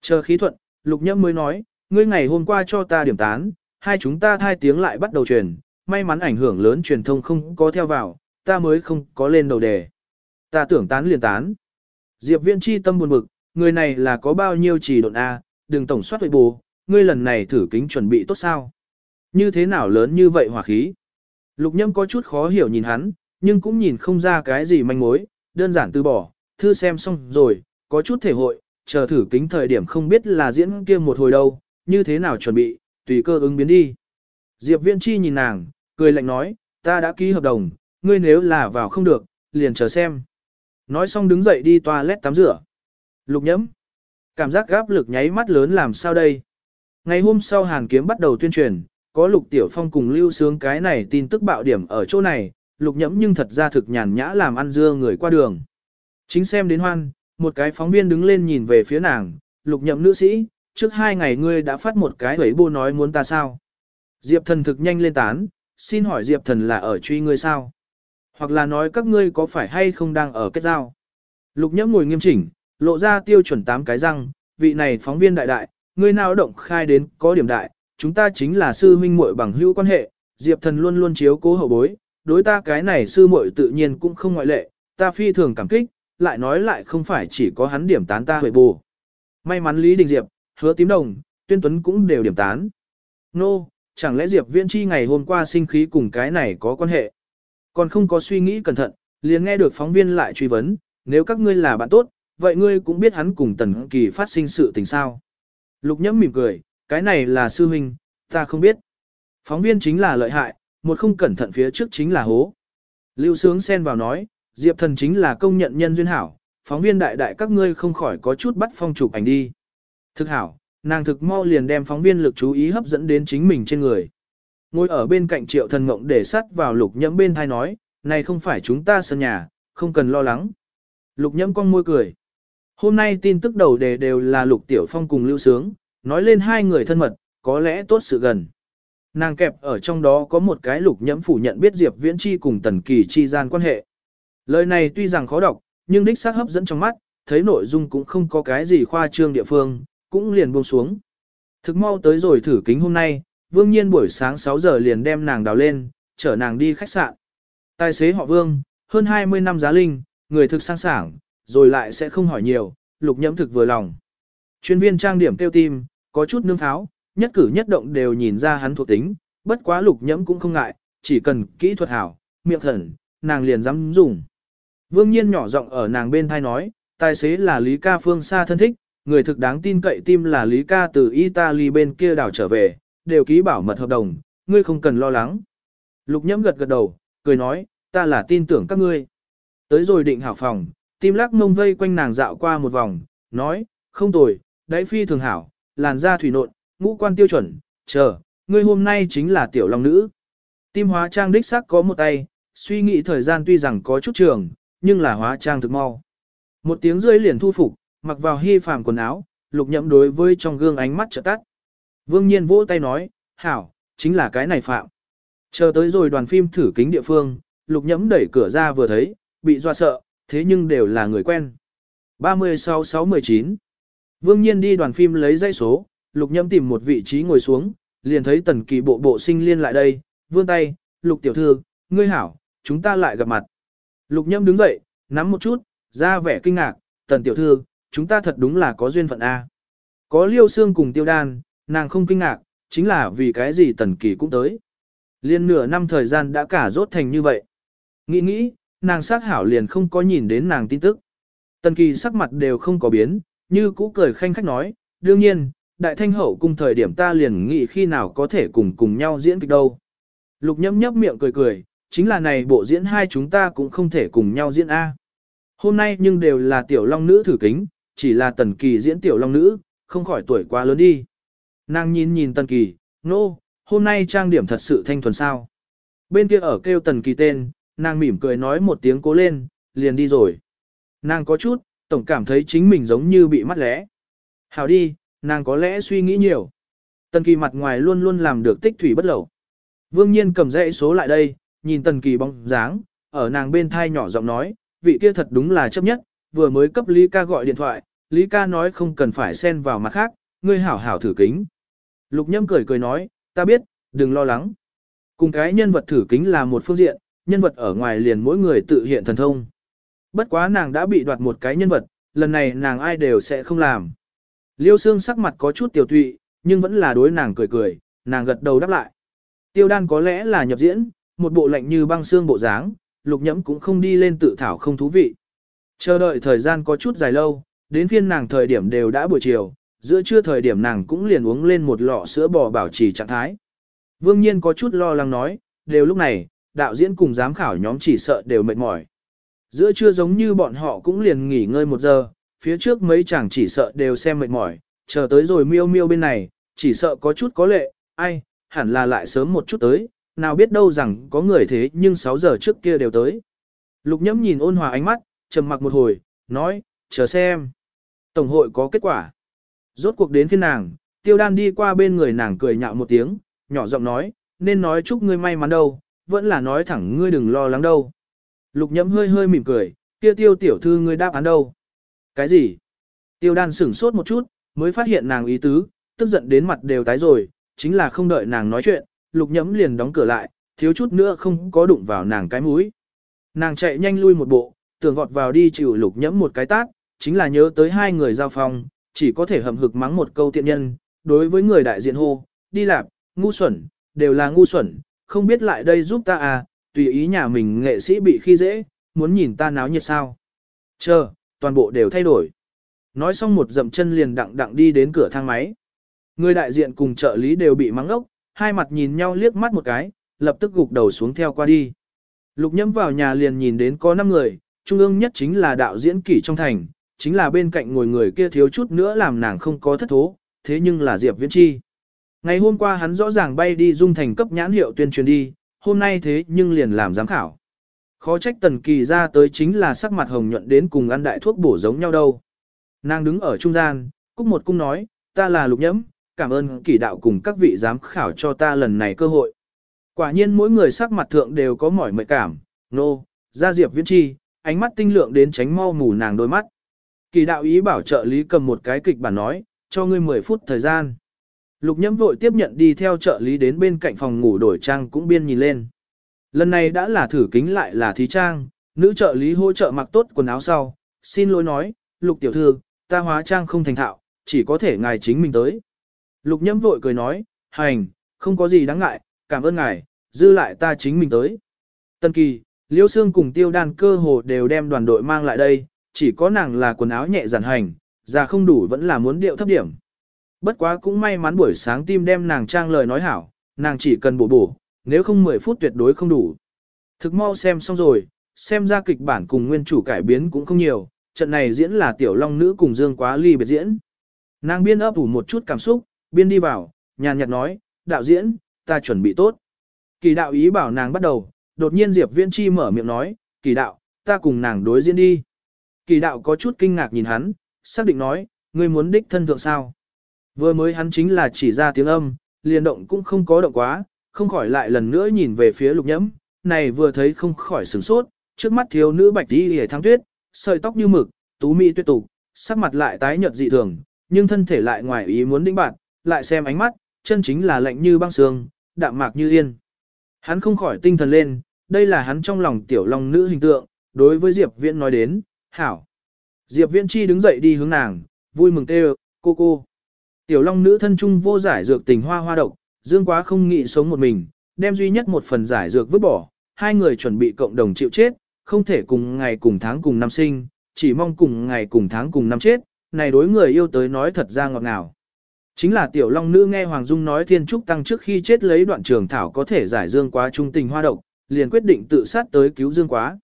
Chờ khí thuận, lục nhâm mới nói, ngươi ngày hôm qua cho ta điểm tán, hai chúng ta thai tiếng lại bắt đầu truyền, may mắn ảnh hưởng lớn truyền thông không có theo vào, ta mới không có lên đầu đề. Ta tưởng tán liền tán. Diệp Viễn chi tâm buồn bực, người này là có bao nhiêu trì độn A, đừng tổng soát huệ bù, ngươi lần này thử kính chuẩn bị tốt sao. Như thế nào lớn như vậy hỏa khí. Lục nhâm có chút khó hiểu nhìn hắn, nhưng cũng nhìn không ra cái gì manh mối, đơn giản từ bỏ, thư xem xong rồi, có chút thể hội, chờ thử kính thời điểm không biết là diễn kia một hồi đâu, như thế nào chuẩn bị, tùy cơ ứng biến đi. Diệp Viễn Chi nhìn nàng, cười lạnh nói, ta đã ký hợp đồng, ngươi nếu là vào không được, liền chờ xem. Nói xong đứng dậy đi toilet tắm rửa. Lục nhẫm. Cảm giác gáp lực nháy mắt lớn làm sao đây? Ngày hôm sau Hàn Kiếm bắt đầu tuyên truyền, có Lục Tiểu Phong cùng lưu sướng cái này tin tức bạo điểm ở chỗ này, Lục nhẫm nhưng thật ra thực nhàn nhã làm ăn dưa người qua đường. Chính xem đến hoan, một cái phóng viên đứng lên nhìn về phía nàng, Lục nhẫm nữ sĩ, trước hai ngày ngươi đã phát một cái hủy bô nói muốn ta sao? Diệp thần thực nhanh lên tán, xin hỏi Diệp thần là ở truy ngươi sao? Hoặc là nói các ngươi có phải hay không đang ở kết giao? Lục nhẫm ngồi nghiêm chỉnh, lộ ra tiêu chuẩn tám cái răng, vị này phóng viên đại đại, ngươi nào động khai đến có điểm đại, chúng ta chính là sư huynh muội bằng hữu quan hệ, Diệp thần luôn luôn chiếu cố hậu bối, đối ta cái này sư muội tự nhiên cũng không ngoại lệ, ta phi thường cảm kích, lại nói lại không phải chỉ có hắn điểm tán ta huệ bù. May mắn Lý Đình Diệp, hứa tím đồng, tuyên tuấn cũng đều điểm tán. Nô, no, chẳng lẽ Diệp Viễn Chi ngày hôm qua sinh khí cùng cái này có quan hệ? Còn không có suy nghĩ cẩn thận, liền nghe được phóng viên lại truy vấn, nếu các ngươi là bạn tốt, vậy ngươi cũng biết hắn cùng Tần Kỳ phát sinh sự tình sao. Lục nhẫm mỉm cười, cái này là sư huynh, ta không biết. Phóng viên chính là lợi hại, một không cẩn thận phía trước chính là hố. Lưu Sướng xen vào nói, Diệp thần chính là công nhận nhân duyên hảo, phóng viên đại đại các ngươi không khỏi có chút bắt phong chụp ảnh đi. Thực hảo, nàng thực mau liền đem phóng viên lực chú ý hấp dẫn đến chính mình trên người. Ngồi ở bên cạnh triệu thần ngộng để sắt vào lục nhẫm bên thai nói, này không phải chúng ta sân nhà, không cần lo lắng. Lục nhẫm cong môi cười. Hôm nay tin tức đầu đề đều là lục tiểu phong cùng lưu sướng, nói lên hai người thân mật, có lẽ tốt sự gần. Nàng kẹp ở trong đó có một cái lục nhẫm phủ nhận biết Diệp Viễn Chi cùng Tần Kỳ chi gian quan hệ. Lời này tuy rằng khó đọc, nhưng đích xác hấp dẫn trong mắt, thấy nội dung cũng không có cái gì khoa trương địa phương, cũng liền buông xuống. Thực mau tới rồi thử kính hôm nay, Vương Nhiên buổi sáng 6 giờ liền đem nàng đào lên, chở nàng đi khách sạn. Tài xế họ Vương, hơn 20 năm giá linh, người thực sang sảng, rồi lại sẽ không hỏi nhiều, lục nhẫm thực vừa lòng. Chuyên viên trang điểm tiêu tim, có chút nương tháo, nhất cử nhất động đều nhìn ra hắn thuộc tính, bất quá lục nhẫm cũng không ngại, chỉ cần kỹ thuật hảo, miệng thần, nàng liền dám dùng. Vương Nhiên nhỏ giọng ở nàng bên thai nói, tài xế là Lý Ca Phương xa thân thích, người thực đáng tin cậy tim là Lý Ca từ Italy bên kia đảo trở về, đều ký bảo mật hợp đồng, ngươi không cần lo lắng. Lục nhẫm gật gật đầu, cười nói, ta là tin tưởng các ngươi. Tới rồi định hảo phòng, tim lắc mông vây quanh nàng dạo qua một vòng, nói, không tồi, đáy phi thường hảo, làn da thủy nộn, ngũ quan tiêu chuẩn, chờ, ngươi hôm nay chính là tiểu long nữ. Tim hóa trang đích sắc có một tay, suy nghĩ thời gian tuy rằng có chút trường, nhưng là hóa trang thực mau. Một tiếng rơi liền thu phục, mặc vào hy phàm quần áo, lục nhậm đối với trong gương ánh mắt trợ tắt. Vương nhiên vỗ tay nói, hảo, chính là cái này phạm. Chờ tới rồi đoàn phim thử kính địa phương, lục nhẫm đẩy cửa ra vừa thấy, bị doa sợ, thế nhưng đều là người quen. 36-6-19 Vương nhiên đi đoàn phim lấy dây số, lục Nhâm tìm một vị trí ngồi xuống, liền thấy tần kỳ bộ bộ sinh liên lại đây, vươn tay, lục tiểu thư, ngươi hảo, chúng ta lại gặp mặt. Lục Nhâm đứng dậy, nắm một chút, ra vẻ kinh ngạc, tần tiểu thư, chúng ta thật đúng là có duyên phận A. Có liêu xương cùng tiêu đan, nàng không kinh ngạc, chính là vì cái gì tần kỳ cũng tới. Liên nửa năm thời gian đã cả rốt thành như vậy. Nghĩ nghĩ, nàng sắc hảo liền không có nhìn đến nàng tin tức. Tần kỳ sắc mặt đều không có biến, như cũ cười khanh khách nói, đương nhiên, đại thanh hậu cùng thời điểm ta liền nghĩ khi nào có thể cùng cùng nhau diễn kịch đâu. Lục nhấp nhấp miệng cười cười, chính là này bộ diễn hai chúng ta cũng không thể cùng nhau diễn A. Hôm nay nhưng đều là tiểu long nữ thử kính, chỉ là tần kỳ diễn tiểu long nữ, không khỏi tuổi quá lớn đi. Nàng nhìn nhìn tần kỳ, nô, no, hôm nay trang điểm thật sự thanh thuần sao. Bên kia ở kêu tần kỳ tên, nàng mỉm cười nói một tiếng cố lên, liền đi rồi. Nàng có chút, tổng cảm thấy chính mình giống như bị mắt lẽ. Hảo đi, nàng có lẽ suy nghĩ nhiều. Tần kỳ mặt ngoài luôn luôn làm được tích thủy bất lẩu. Vương nhiên cầm dãy số lại đây, nhìn tần kỳ bóng dáng, ở nàng bên thai nhỏ giọng nói, vị kia thật đúng là chấp nhất, vừa mới cấp Lý ca gọi điện thoại, Lý ca nói không cần phải xen vào mặt khác, ngươi hảo hảo thử kính. Lục nhâm cười cười nói, ta biết, đừng lo lắng. Cùng cái nhân vật thử kính là một phương diện, nhân vật ở ngoài liền mỗi người tự hiện thần thông. Bất quá nàng đã bị đoạt một cái nhân vật, lần này nàng ai đều sẽ không làm. Liêu xương sắc mặt có chút tiểu tụy, nhưng vẫn là đối nàng cười cười, nàng gật đầu đáp lại. Tiêu đan có lẽ là nhập diễn, một bộ lạnh như băng xương bộ dáng, lục nhẫm cũng không đi lên tự thảo không thú vị. Chờ đợi thời gian có chút dài lâu, đến phiên nàng thời điểm đều đã buổi chiều, giữa trưa thời điểm nàng cũng liền uống lên một lọ sữa bò bảo trì trạng thái. Vương Nhiên có chút lo lắng nói, đều lúc này, đạo diễn cùng giám khảo nhóm chỉ sợ đều mệt mỏi. Giữa trưa giống như bọn họ cũng liền nghỉ ngơi một giờ, phía trước mấy chàng chỉ sợ đều xem mệt mỏi, chờ tới rồi miêu miêu bên này, chỉ sợ có chút có lệ, ai, hẳn là lại sớm một chút tới, nào biết đâu rằng có người thế nhưng 6 giờ trước kia đều tới. Lục nhẫm nhìn ôn hòa ánh mắt, trầm mặc một hồi, nói, chờ xem. Tổng hội có kết quả. Rốt cuộc đến phiên nàng, tiêu đan đi qua bên người nàng cười nhạo một tiếng, nhỏ giọng nói, nên nói chúc ngươi may mắn đâu, vẫn là nói thẳng ngươi đừng lo lắng đâu. Lục nhẫm hơi hơi mỉm cười, kia tiêu tiểu thư ngươi đáp án đâu. Cái gì? Tiêu đan sửng sốt một chút, mới phát hiện nàng ý tứ, tức giận đến mặt đều tái rồi, chính là không đợi nàng nói chuyện, lục nhẫm liền đóng cửa lại, thiếu chút nữa không có đụng vào nàng cái mũi. Nàng chạy nhanh lui một bộ, tưởng vọt vào đi chịu lục nhẫm một cái tát, chính là nhớ tới hai người giao phong, chỉ có thể hầm hực mắng một câu tiện nhân, đối với người đại diện hô, đi lạp, ngu xuẩn, đều là ngu xuẩn, không biết lại đây giúp ta à, tùy ý nhà mình nghệ sĩ bị khi dễ, muốn nhìn ta náo nhiệt sao. Chờ, toàn bộ đều thay đổi. Nói xong một dậm chân liền đặng đặng đi đến cửa thang máy. Người đại diện cùng trợ lý đều bị mắng ốc, hai mặt nhìn nhau liếc mắt một cái, lập tức gục đầu xuống theo qua đi. Lục nhâm vào nhà liền nhìn đến có 5 người, trung ương nhất chính là đạo diễn kỷ trong thành, chính là bên cạnh ngồi người kia thiếu chút nữa làm nàng không có thất thố, thế nhưng là Diệp Viễn Chi. Ngày hôm qua hắn rõ ràng bay đi dung thành cấp nhãn hiệu tuyên truyền đi, hôm nay thế nhưng liền làm giám khảo. Khó trách tần kỳ ra tới chính là sắc mặt hồng nhuận đến cùng ăn đại thuốc bổ giống nhau đâu. Nàng đứng ở trung gian, cúc một cung nói, ta là lục nhẫm, cảm ơn kỳ đạo cùng các vị giám khảo cho ta lần này cơ hội. Quả nhiên mỗi người sắc mặt thượng đều có mỏi mệt cảm, nô, no, ra diệp viễn chi, ánh mắt tinh lượng đến tránh mau mù nàng đôi mắt. Kỳ đạo ý bảo trợ lý cầm một cái kịch bản nói, cho ngươi 10 phút thời gian. Lục nhâm vội tiếp nhận đi theo trợ lý đến bên cạnh phòng ngủ đổi trang cũng biên nhìn lên. Lần này đã là thử kính lại là thí trang, nữ trợ lý hỗ trợ mặc tốt quần áo sau, xin lỗi nói, lục tiểu thư, ta hóa trang không thành thạo, chỉ có thể ngài chính mình tới. Lục nhâm vội cười nói, hành, không có gì đáng ngại, cảm ơn ngài, dư lại ta chính mình tới. Tân kỳ, liêu xương cùng tiêu đan cơ hồ đều đem đoàn đội mang lại đây, chỉ có nàng là quần áo nhẹ giản hành, già không đủ vẫn là muốn điệu thấp điểm. Bất quá cũng may mắn buổi sáng tim đem nàng trang lời nói hảo, nàng chỉ cần bổ bổ, nếu không 10 phút tuyệt đối không đủ. Thực mau xem xong rồi, xem ra kịch bản cùng nguyên chủ cải biến cũng không nhiều, trận này diễn là tiểu long nữ cùng dương quá ly biệt diễn. Nàng biên ấp ủ một chút cảm xúc, biên đi vào, nhàn nhạt nói, đạo diễn, ta chuẩn bị tốt. Kỳ đạo ý bảo nàng bắt đầu, đột nhiên Diệp Viễn Chi mở miệng nói, kỳ đạo, ta cùng nàng đối diễn đi. Kỳ đạo có chút kinh ngạc nhìn hắn, xác định nói, ngươi muốn đích thân thượng sao. Vừa mới hắn chính là chỉ ra tiếng âm, liền động cũng không có động quá, không khỏi lại lần nữa nhìn về phía lục nhẫm, này vừa thấy không khỏi sửng sốt, trước mắt thiếu nữ bạch đi hề thăng tuyết, sợi tóc như mực, tú mỹ tuyệt tục, sắc mặt lại tái nhợt dị thường, nhưng thân thể lại ngoài ý muốn đĩnh bạn, lại xem ánh mắt, chân chính là lạnh như băng sương, đạm mạc như yên. Hắn không khỏi tinh thần lên, đây là hắn trong lòng tiểu long nữ hình tượng, đối với Diệp Viễn nói đến, hảo. Diệp Viễn chi đứng dậy đi hướng nàng, vui mừng kêu, cô cô. Tiểu long nữ thân trung vô giải dược tình hoa hoa độc, dương quá không nghĩ sống một mình, đem duy nhất một phần giải dược vứt bỏ, hai người chuẩn bị cộng đồng chịu chết, không thể cùng ngày cùng tháng cùng năm sinh, chỉ mong cùng ngày cùng tháng cùng năm chết, này đối người yêu tới nói thật ra ngọt ngào. Chính là tiểu long nữ nghe Hoàng Dung nói thiên trúc tăng trước khi chết lấy đoạn trường thảo có thể giải dương quá trung tình hoa độc, liền quyết định tự sát tới cứu dương quá.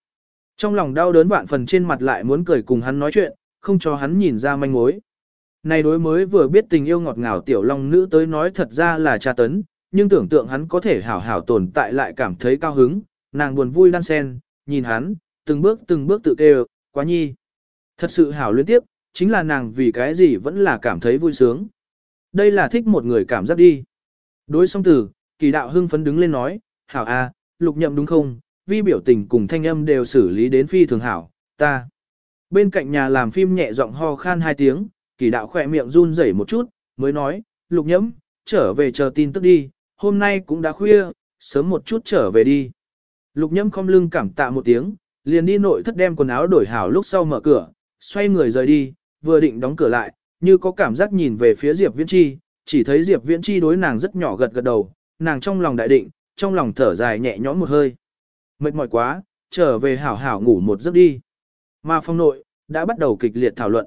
Trong lòng đau đớn vạn phần trên mặt lại muốn cười cùng hắn nói chuyện, không cho hắn nhìn ra manh mối. Này đối mới vừa biết tình yêu ngọt ngào tiểu long nữ tới nói thật ra là cha tấn, nhưng tưởng tượng hắn có thể hảo hảo tồn tại lại cảm thấy cao hứng, nàng buồn vui đan sen, nhìn hắn, từng bước từng bước tự kêu, quá nhi. Thật sự hảo liên tiếp, chính là nàng vì cái gì vẫn là cảm thấy vui sướng. Đây là thích một người cảm giác đi. Đối song tử, kỳ đạo hưng phấn đứng lên nói, hảo a, lục nhậm đúng không, vi biểu tình cùng thanh âm đều xử lý đến phi thường hảo, ta. Bên cạnh nhà làm phim nhẹ giọng ho khan hai tiếng, kỳ đạo khỏe miệng run rẩy một chút, mới nói, lục nhẫm, trở về chờ tin tức đi, hôm nay cũng đã khuya, sớm một chút trở về đi. Lục nhẫm không lưng cảm tạ một tiếng, liền đi nội thất đem quần áo đổi hảo lúc sau mở cửa, xoay người rời đi, vừa định đóng cửa lại, như có cảm giác nhìn về phía Diệp Viễn Chi, chỉ thấy Diệp Viễn Chi đối nàng rất nhỏ gật gật đầu, nàng trong lòng đại định, trong lòng thở dài nhẹ nhõm một hơi. Mệt mỏi quá, trở về hảo hảo ngủ một giấc đi. Mà phong nội, đã bắt đầu kịch liệt thảo luận.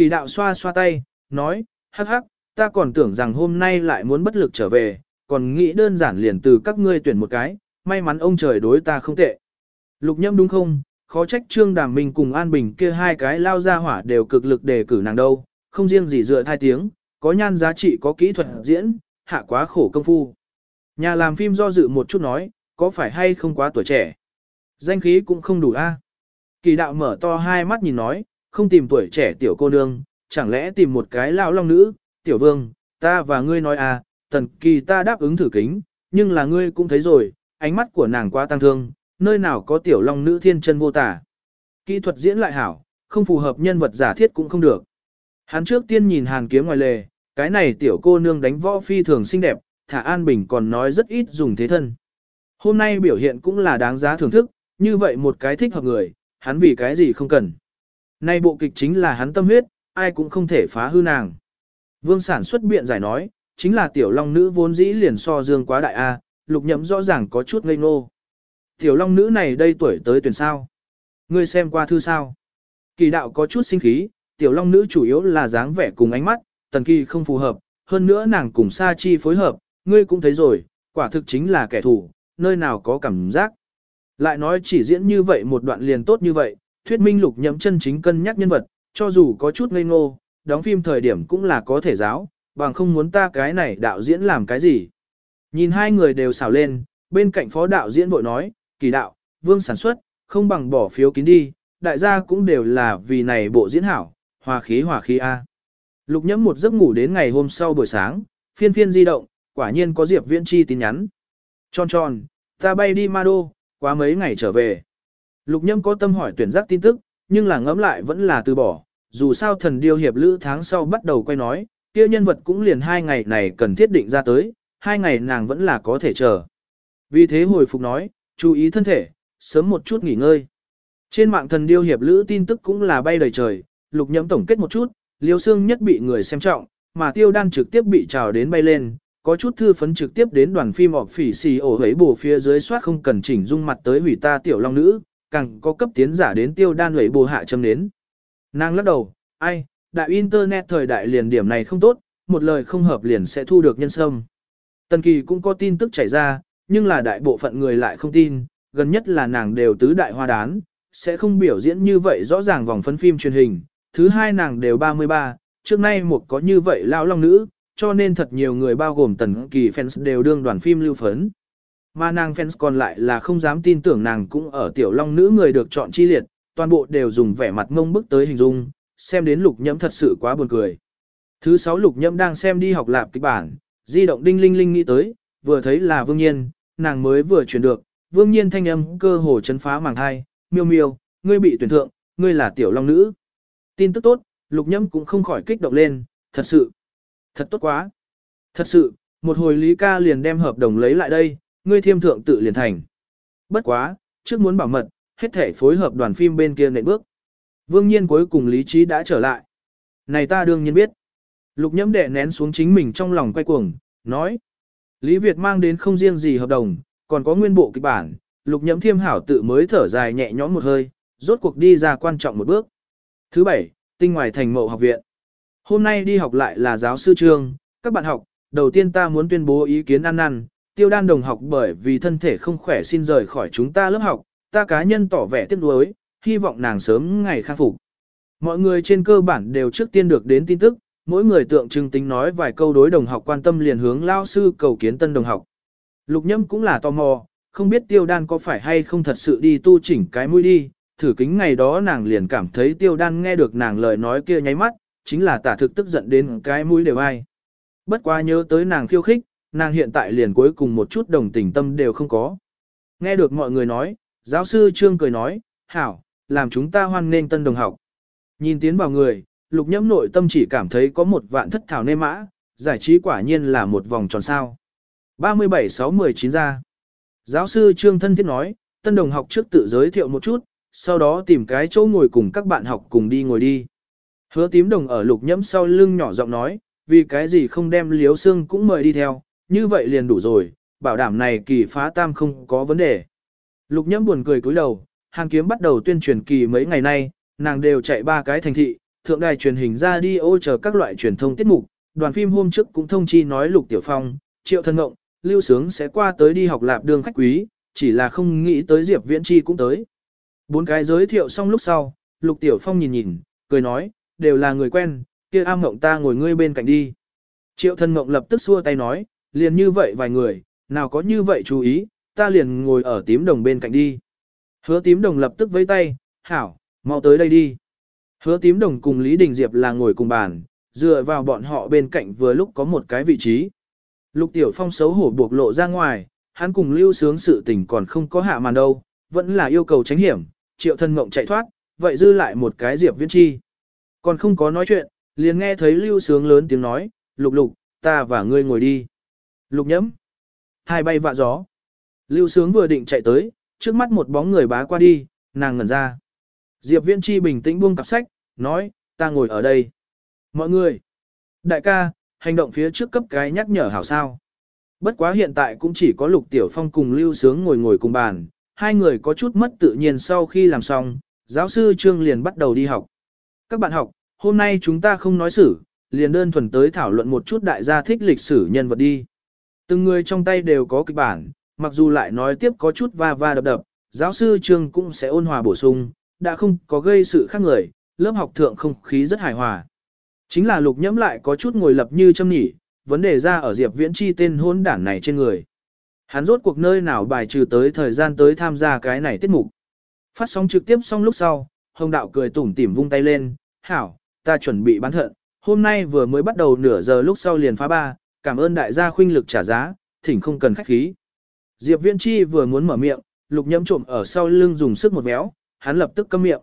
Kỳ đạo xoa xoa tay, nói, hắc hắc, ta còn tưởng rằng hôm nay lại muốn bất lực trở về, còn nghĩ đơn giản liền từ các ngươi tuyển một cái, may mắn ông trời đối ta không tệ. Lục nhâm đúng không, khó trách Trương Đàm Minh cùng An Bình kia hai cái lao ra hỏa đều cực lực đề cử nàng đâu, không riêng gì dựa thai tiếng, có nhan giá trị có kỹ thuật diễn, hạ quá khổ công phu. Nhà làm phim do dự một chút nói, có phải hay không quá tuổi trẻ? Danh khí cũng không đủ a. Kỳ đạo mở to hai mắt nhìn nói, không tìm tuổi trẻ tiểu cô nương, chẳng lẽ tìm một cái lão long nữ, tiểu vương, ta và ngươi nói à, tần kỳ ta đáp ứng thử kính, nhưng là ngươi cũng thấy rồi, ánh mắt của nàng quá tăng thương, nơi nào có tiểu long nữ thiên chân vô tả. Kỹ thuật diễn lại hảo, không phù hợp nhân vật giả thiết cũng không được. Hắn trước tiên nhìn hàn kiếm ngoài lề, cái này tiểu cô nương đánh võ phi thường xinh đẹp, thả An Bình còn nói rất ít dùng thế thân. Hôm nay biểu hiện cũng là đáng giá thưởng thức, như vậy một cái thích hợp người, hắn vì cái gì không cần. Nay bộ kịch chính là hắn tâm huyết, ai cũng không thể phá hư nàng. Vương sản xuất biện giải nói, chính là tiểu long nữ vốn dĩ liền so dương quá đại A, lục nhậm rõ ràng có chút ngây ngô. Tiểu long nữ này đây tuổi tới tuyển sao? Ngươi xem qua thư sao? Kỳ đạo có chút sinh khí, tiểu long nữ chủ yếu là dáng vẻ cùng ánh mắt, tần kỳ không phù hợp, hơn nữa nàng cùng sa chi phối hợp, ngươi cũng thấy rồi, quả thực chính là kẻ thù, nơi nào có cảm giác. Lại nói chỉ diễn như vậy một đoạn liền tốt như vậy, thuyết minh lục nhậm chân chính cân nhắc nhân vật, cho dù có chút ngây ngô, đóng phim thời điểm cũng là có thể giáo, bằng không muốn ta cái này đạo diễn làm cái gì. Nhìn hai người đều xào lên, bên cạnh phó đạo diễn vội nói, kỳ đạo, vương sản xuất, không bằng bỏ phiếu kín đi, đại gia cũng đều là vì này bộ diễn hảo, hòa khí hòa khí A. Lục nhẫm một giấc ngủ đến ngày hôm sau buổi sáng, phiên phiên di động, quả nhiên có Diệp Viễn Chi tin nhắn. Tròn tròn, ta bay đi Ma Đô, quá mấy ngày trở về. Lục nhâm có tâm hỏi tuyển giác tin tức, nhưng là ngẫm lại vẫn là từ bỏ, dù sao thần điêu hiệp lữ tháng sau bắt đầu quay nói, kia nhân vật cũng liền hai ngày này cần thiết định ra tới, hai ngày nàng vẫn là có thể chờ. Vì thế hồi phục nói, chú ý thân thể, sớm một chút nghỉ ngơi. Trên mạng thần điêu hiệp lữ tin tức cũng là bay đầy trời, lục nhẫm tổng kết một chút, liêu xương nhất bị người xem trọng, mà tiêu đan trực tiếp bị trào đến bay lên, có chút thư phấn trực tiếp đến đoàn phim họp phỉ xì ổ hấy bổ phía dưới soát không cần chỉnh dung mặt tới hủy ta tiểu long nữ, càng có cấp tiến giả đến tiêu đan lẩy bồ hạ châm đến. Nàng lắc đầu, ai, đại internet thời đại liền điểm này không tốt, một lời không hợp liền sẽ thu được nhân sâm. Tần kỳ cũng có tin tức chảy ra, nhưng là đại bộ phận người lại không tin, gần nhất là nàng đều tứ đại hoa đán, sẽ không biểu diễn như vậy rõ ràng vòng phân phim truyền hình. Thứ hai nàng đều 33, trước nay một có như vậy lão long nữ, cho nên thật nhiều người bao gồm tần kỳ fans đều đương đoàn phim lưu phấn. Mà nàng fans còn lại là không dám tin tưởng nàng cũng ở tiểu long nữ người được chọn chi liệt, toàn bộ đều dùng vẻ mặt ngông bức tới hình dung, xem đến lục nhẫm thật sự quá buồn cười. Thứ sáu lục nhẫm đang xem đi học lạp kịch bản, di động đinh linh linh nghĩ tới, vừa thấy là vương nhiên, nàng mới vừa chuyển được, vương nhiên thanh âm cơ hồ chấn phá màng thai, miêu miêu, ngươi bị tuyển thượng, ngươi là tiểu long nữ. Tin tức tốt, lục nhẫm cũng không khỏi kích động lên, thật sự. Thật tốt quá. Thật sự, một hồi Lý ca liền đem hợp đồng lấy lại đây, ngươi thiêm thượng tự liền thành. Bất quá, trước muốn bảo mật, hết thể phối hợp đoàn phim bên kia nệm bước. Vương nhiên cuối cùng lý trí đã trở lại. Này ta đương nhiên biết. Lục nhẫm đệ nén xuống chính mình trong lòng quay cuồng, nói. Lý Việt mang đến không riêng gì hợp đồng, còn có nguyên bộ kịch bản, lục nhẫm thiêm hảo tự mới thở dài nhẹ nhõm một hơi, rốt cuộc đi ra quan trọng một bước. Thứ bảy, tinh ngoài thành mậu học viện. Hôm nay đi học lại là giáo sư trương, các bạn học, đầu tiên ta muốn tuyên bố ý kiến ăn năn, tiêu đan đồng học bởi vì thân thể không khỏe xin rời khỏi chúng ta lớp học, ta cá nhân tỏ vẻ tiếc nuối, hy vọng nàng sớm ngày khang phục. Mọi người trên cơ bản đều trước tiên được đến tin tức, mỗi người tượng trưng tính nói vài câu đối đồng học quan tâm liền hướng lao sư cầu kiến tân đồng học. Lục nhâm cũng là tò mò, không biết tiêu đan có phải hay không thật sự đi tu chỉnh cái mũi đi, thử kính ngày đó nàng liền cảm thấy tiêu đan nghe được nàng lời nói kia nháy mắt, chính là tả thực tức giận đến cái mũi đều ai. Bất quá nhớ tới nàng khiêu khích, nàng hiện tại liền cuối cùng một chút đồng tình tâm đều không có. Nghe được mọi người nói, giáo sư Trương cười nói, hảo, làm chúng ta hoan nghênh tân đồng học. Nhìn tiến vào người, lục nhẫm nội tâm chỉ cảm thấy có một vạn thất thảo nê mã, giải trí quả nhiên là một vòng tròn sao. 37-6-19 ra. Giáo sư Trương thân thiết nói, tân đồng học trước tự giới thiệu một chút, sau đó tìm cái chỗ ngồi cùng các bạn học cùng đi ngồi đi. Hứa tím đồng ở lục nhẫm sau lưng nhỏ giọng nói, vì cái gì không đem liếu xương cũng mời đi theo, như vậy liền đủ rồi, bảo đảm này kỳ phá tam không có vấn đề. Lục nhẫm buồn cười cúi đầu, hàng kiếm bắt đầu tuyên truyền kỳ mấy ngày nay, nàng đều chạy ba cái thành thị, thượng đài truyền hình ra đi ô chờ các loại truyền thông tiết mục, đoàn phim hôm trước cũng thông chi nói Lục Tiểu Phong, Triệu Thân Ngộng, Lưu Sướng sẽ qua tới đi học lạp đường khách quý, chỉ là không nghĩ tới Diệp Viễn Chi cũng tới. Bốn cái giới thiệu xong lúc sau, Lục Tiểu Phong nhìn nhìn, cười nói, đều là người quen, kia am ngộng ta ngồi ngươi bên cạnh đi. Triệu Thân Ngộng lập tức xua tay nói, liền như vậy vài người, nào có như vậy chú ý, ta liền ngồi ở tím đồng bên cạnh đi. Hứa tím đồng lập tức vẫy tay, hảo, mau tới đây đi. Hứa tím đồng cùng Lý Đình Diệp là ngồi cùng bàn, dựa vào bọn họ bên cạnh vừa lúc có một cái vị trí. Lục Tiểu Phong xấu hổ buộc lộ ra ngoài, hắn cùng lưu sướng sự tình còn không có hạ màn đâu, vẫn là yêu cầu tránh hiểm, triệu thân mộng chạy thoát, vậy dư lại một cái Diệp Viễn Chi. Còn không có nói chuyện, liền nghe thấy lưu sướng lớn tiếng nói, lục lục, ta và ngươi ngồi đi. Lục nhẫm, hai bay vạ gió. Lưu sướng vừa định chạy tới, trước mắt một bóng người bá qua đi, nàng ngẩn ra. Diệp Viễn Chi bình tĩnh buông cặp sách, nói, ta ngồi ở đây. Mọi người, đại ca, hành động phía trước cấp cái nhắc nhở hảo sao. Bất quá hiện tại cũng chỉ có Lục Tiểu Phong cùng Lưu Sướng ngồi ngồi cùng bàn, hai người có chút mất tự nhiên sau khi làm xong, giáo sư Trương liền bắt đầu đi học. Các bạn học, hôm nay chúng ta không nói sử, liền đơn thuần tới thảo luận một chút đại gia thích lịch sử nhân vật đi. Từng người trong tay đều có kịch bản, mặc dù lại nói tiếp có chút va va đập đập, giáo sư trường cũng sẽ ôn hòa bổ sung, đã không có gây sự khác người, lớp học thượng không khí rất hài hòa. Chính là lục nhẫm lại có chút ngồi lập như châm nhỉ, vấn đề ra ở Diệp Viễn Chi tên hôn đản này trên người. Hắn rốt cuộc nơi nào bài trừ tới thời gian tới tham gia cái này tiết mục. Phát sóng trực tiếp xong lúc sau, Hồng Đạo cười tủm tỉm vung tay lên, hảo, ta chuẩn bị bán thận, hôm nay vừa mới bắt đầu nửa giờ lúc sau liền phá ba, cảm ơn đại gia khuynh lực trả giá, thỉnh không cần khách khí. Diệp Viễn Chi vừa muốn mở miệng, lục nhẫm trộm ở sau lưng dùng sức một méo hắn lập tức câm miệng.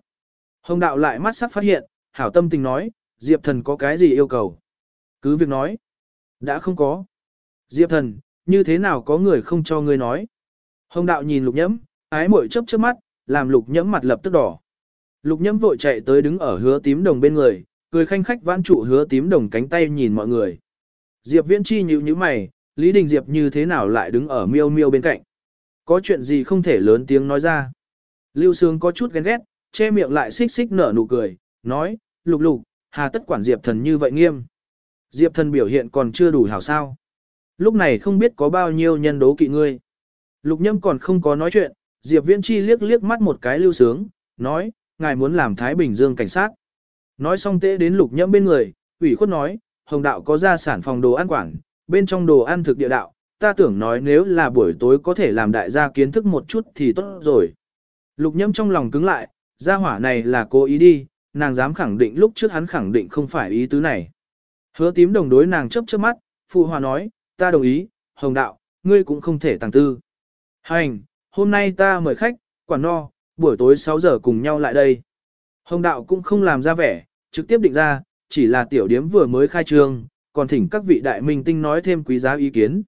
Hồng đạo lại mắt sắc phát hiện, hảo tâm tình nói, Diệp thần có cái gì yêu cầu? Cứ việc nói. Đã không có. Diệp thần, như thế nào có người không cho ngươi nói? Hồng đạo nhìn lục nhẫm, ái mội chớp chớp mắt, làm lục nhẫm mặt lập tức đỏ. Lục nhẫm vội chạy tới đứng ở hứa tím đồng bên người, cười khanh khách vãn trụ hứa tím đồng cánh tay nhìn mọi người. Diệp viễn chi nhíu nhíu mày, Lý Đình Diệp như thế nào lại đứng ở miêu miêu bên cạnh? Có chuyện gì không thể lớn tiếng nói ra? Lưu Sương có chút ghen ghét, che miệng lại xích xích nở nụ cười, nói, lục lục, hà tất quản Diệp thần như vậy nghiêm. Diệp thần biểu hiện còn chưa đủ hảo sao. Lúc này không biết có bao nhiêu nhân đố kỵ ngươi. Lục nhâm còn không có nói chuyện, Diệp viễn chi liếc liếc mắt một cái lưu sướng, nói, ngài muốn làm Thái Bình Dương cảnh sát. Nói xong tễ đến lục nhâm bên người, ủy khuất nói, hồng đạo có ra sản phòng đồ ăn quản, bên trong đồ ăn thực địa đạo, ta tưởng nói nếu là buổi tối có thể làm đại gia kiến thức một chút thì tốt rồi. Lục nhâm trong lòng cứng lại, gia hỏa này là cố ý đi, nàng dám khẳng định lúc trước hắn khẳng định không phải ý tứ này. Hứa tím đồng đối nàng chấp chớp mắt, phụ hòa nói, ta đồng ý, hồng đạo, ngươi cũng không thể tàng tư. Hành, hôm nay ta mời khách, quản no, buổi tối 6 giờ cùng nhau lại đây. Hồng đạo cũng không làm ra vẻ, trực tiếp định ra, chỉ là tiểu điếm vừa mới khai trương, còn thỉnh các vị đại minh tinh nói thêm quý giá ý kiến.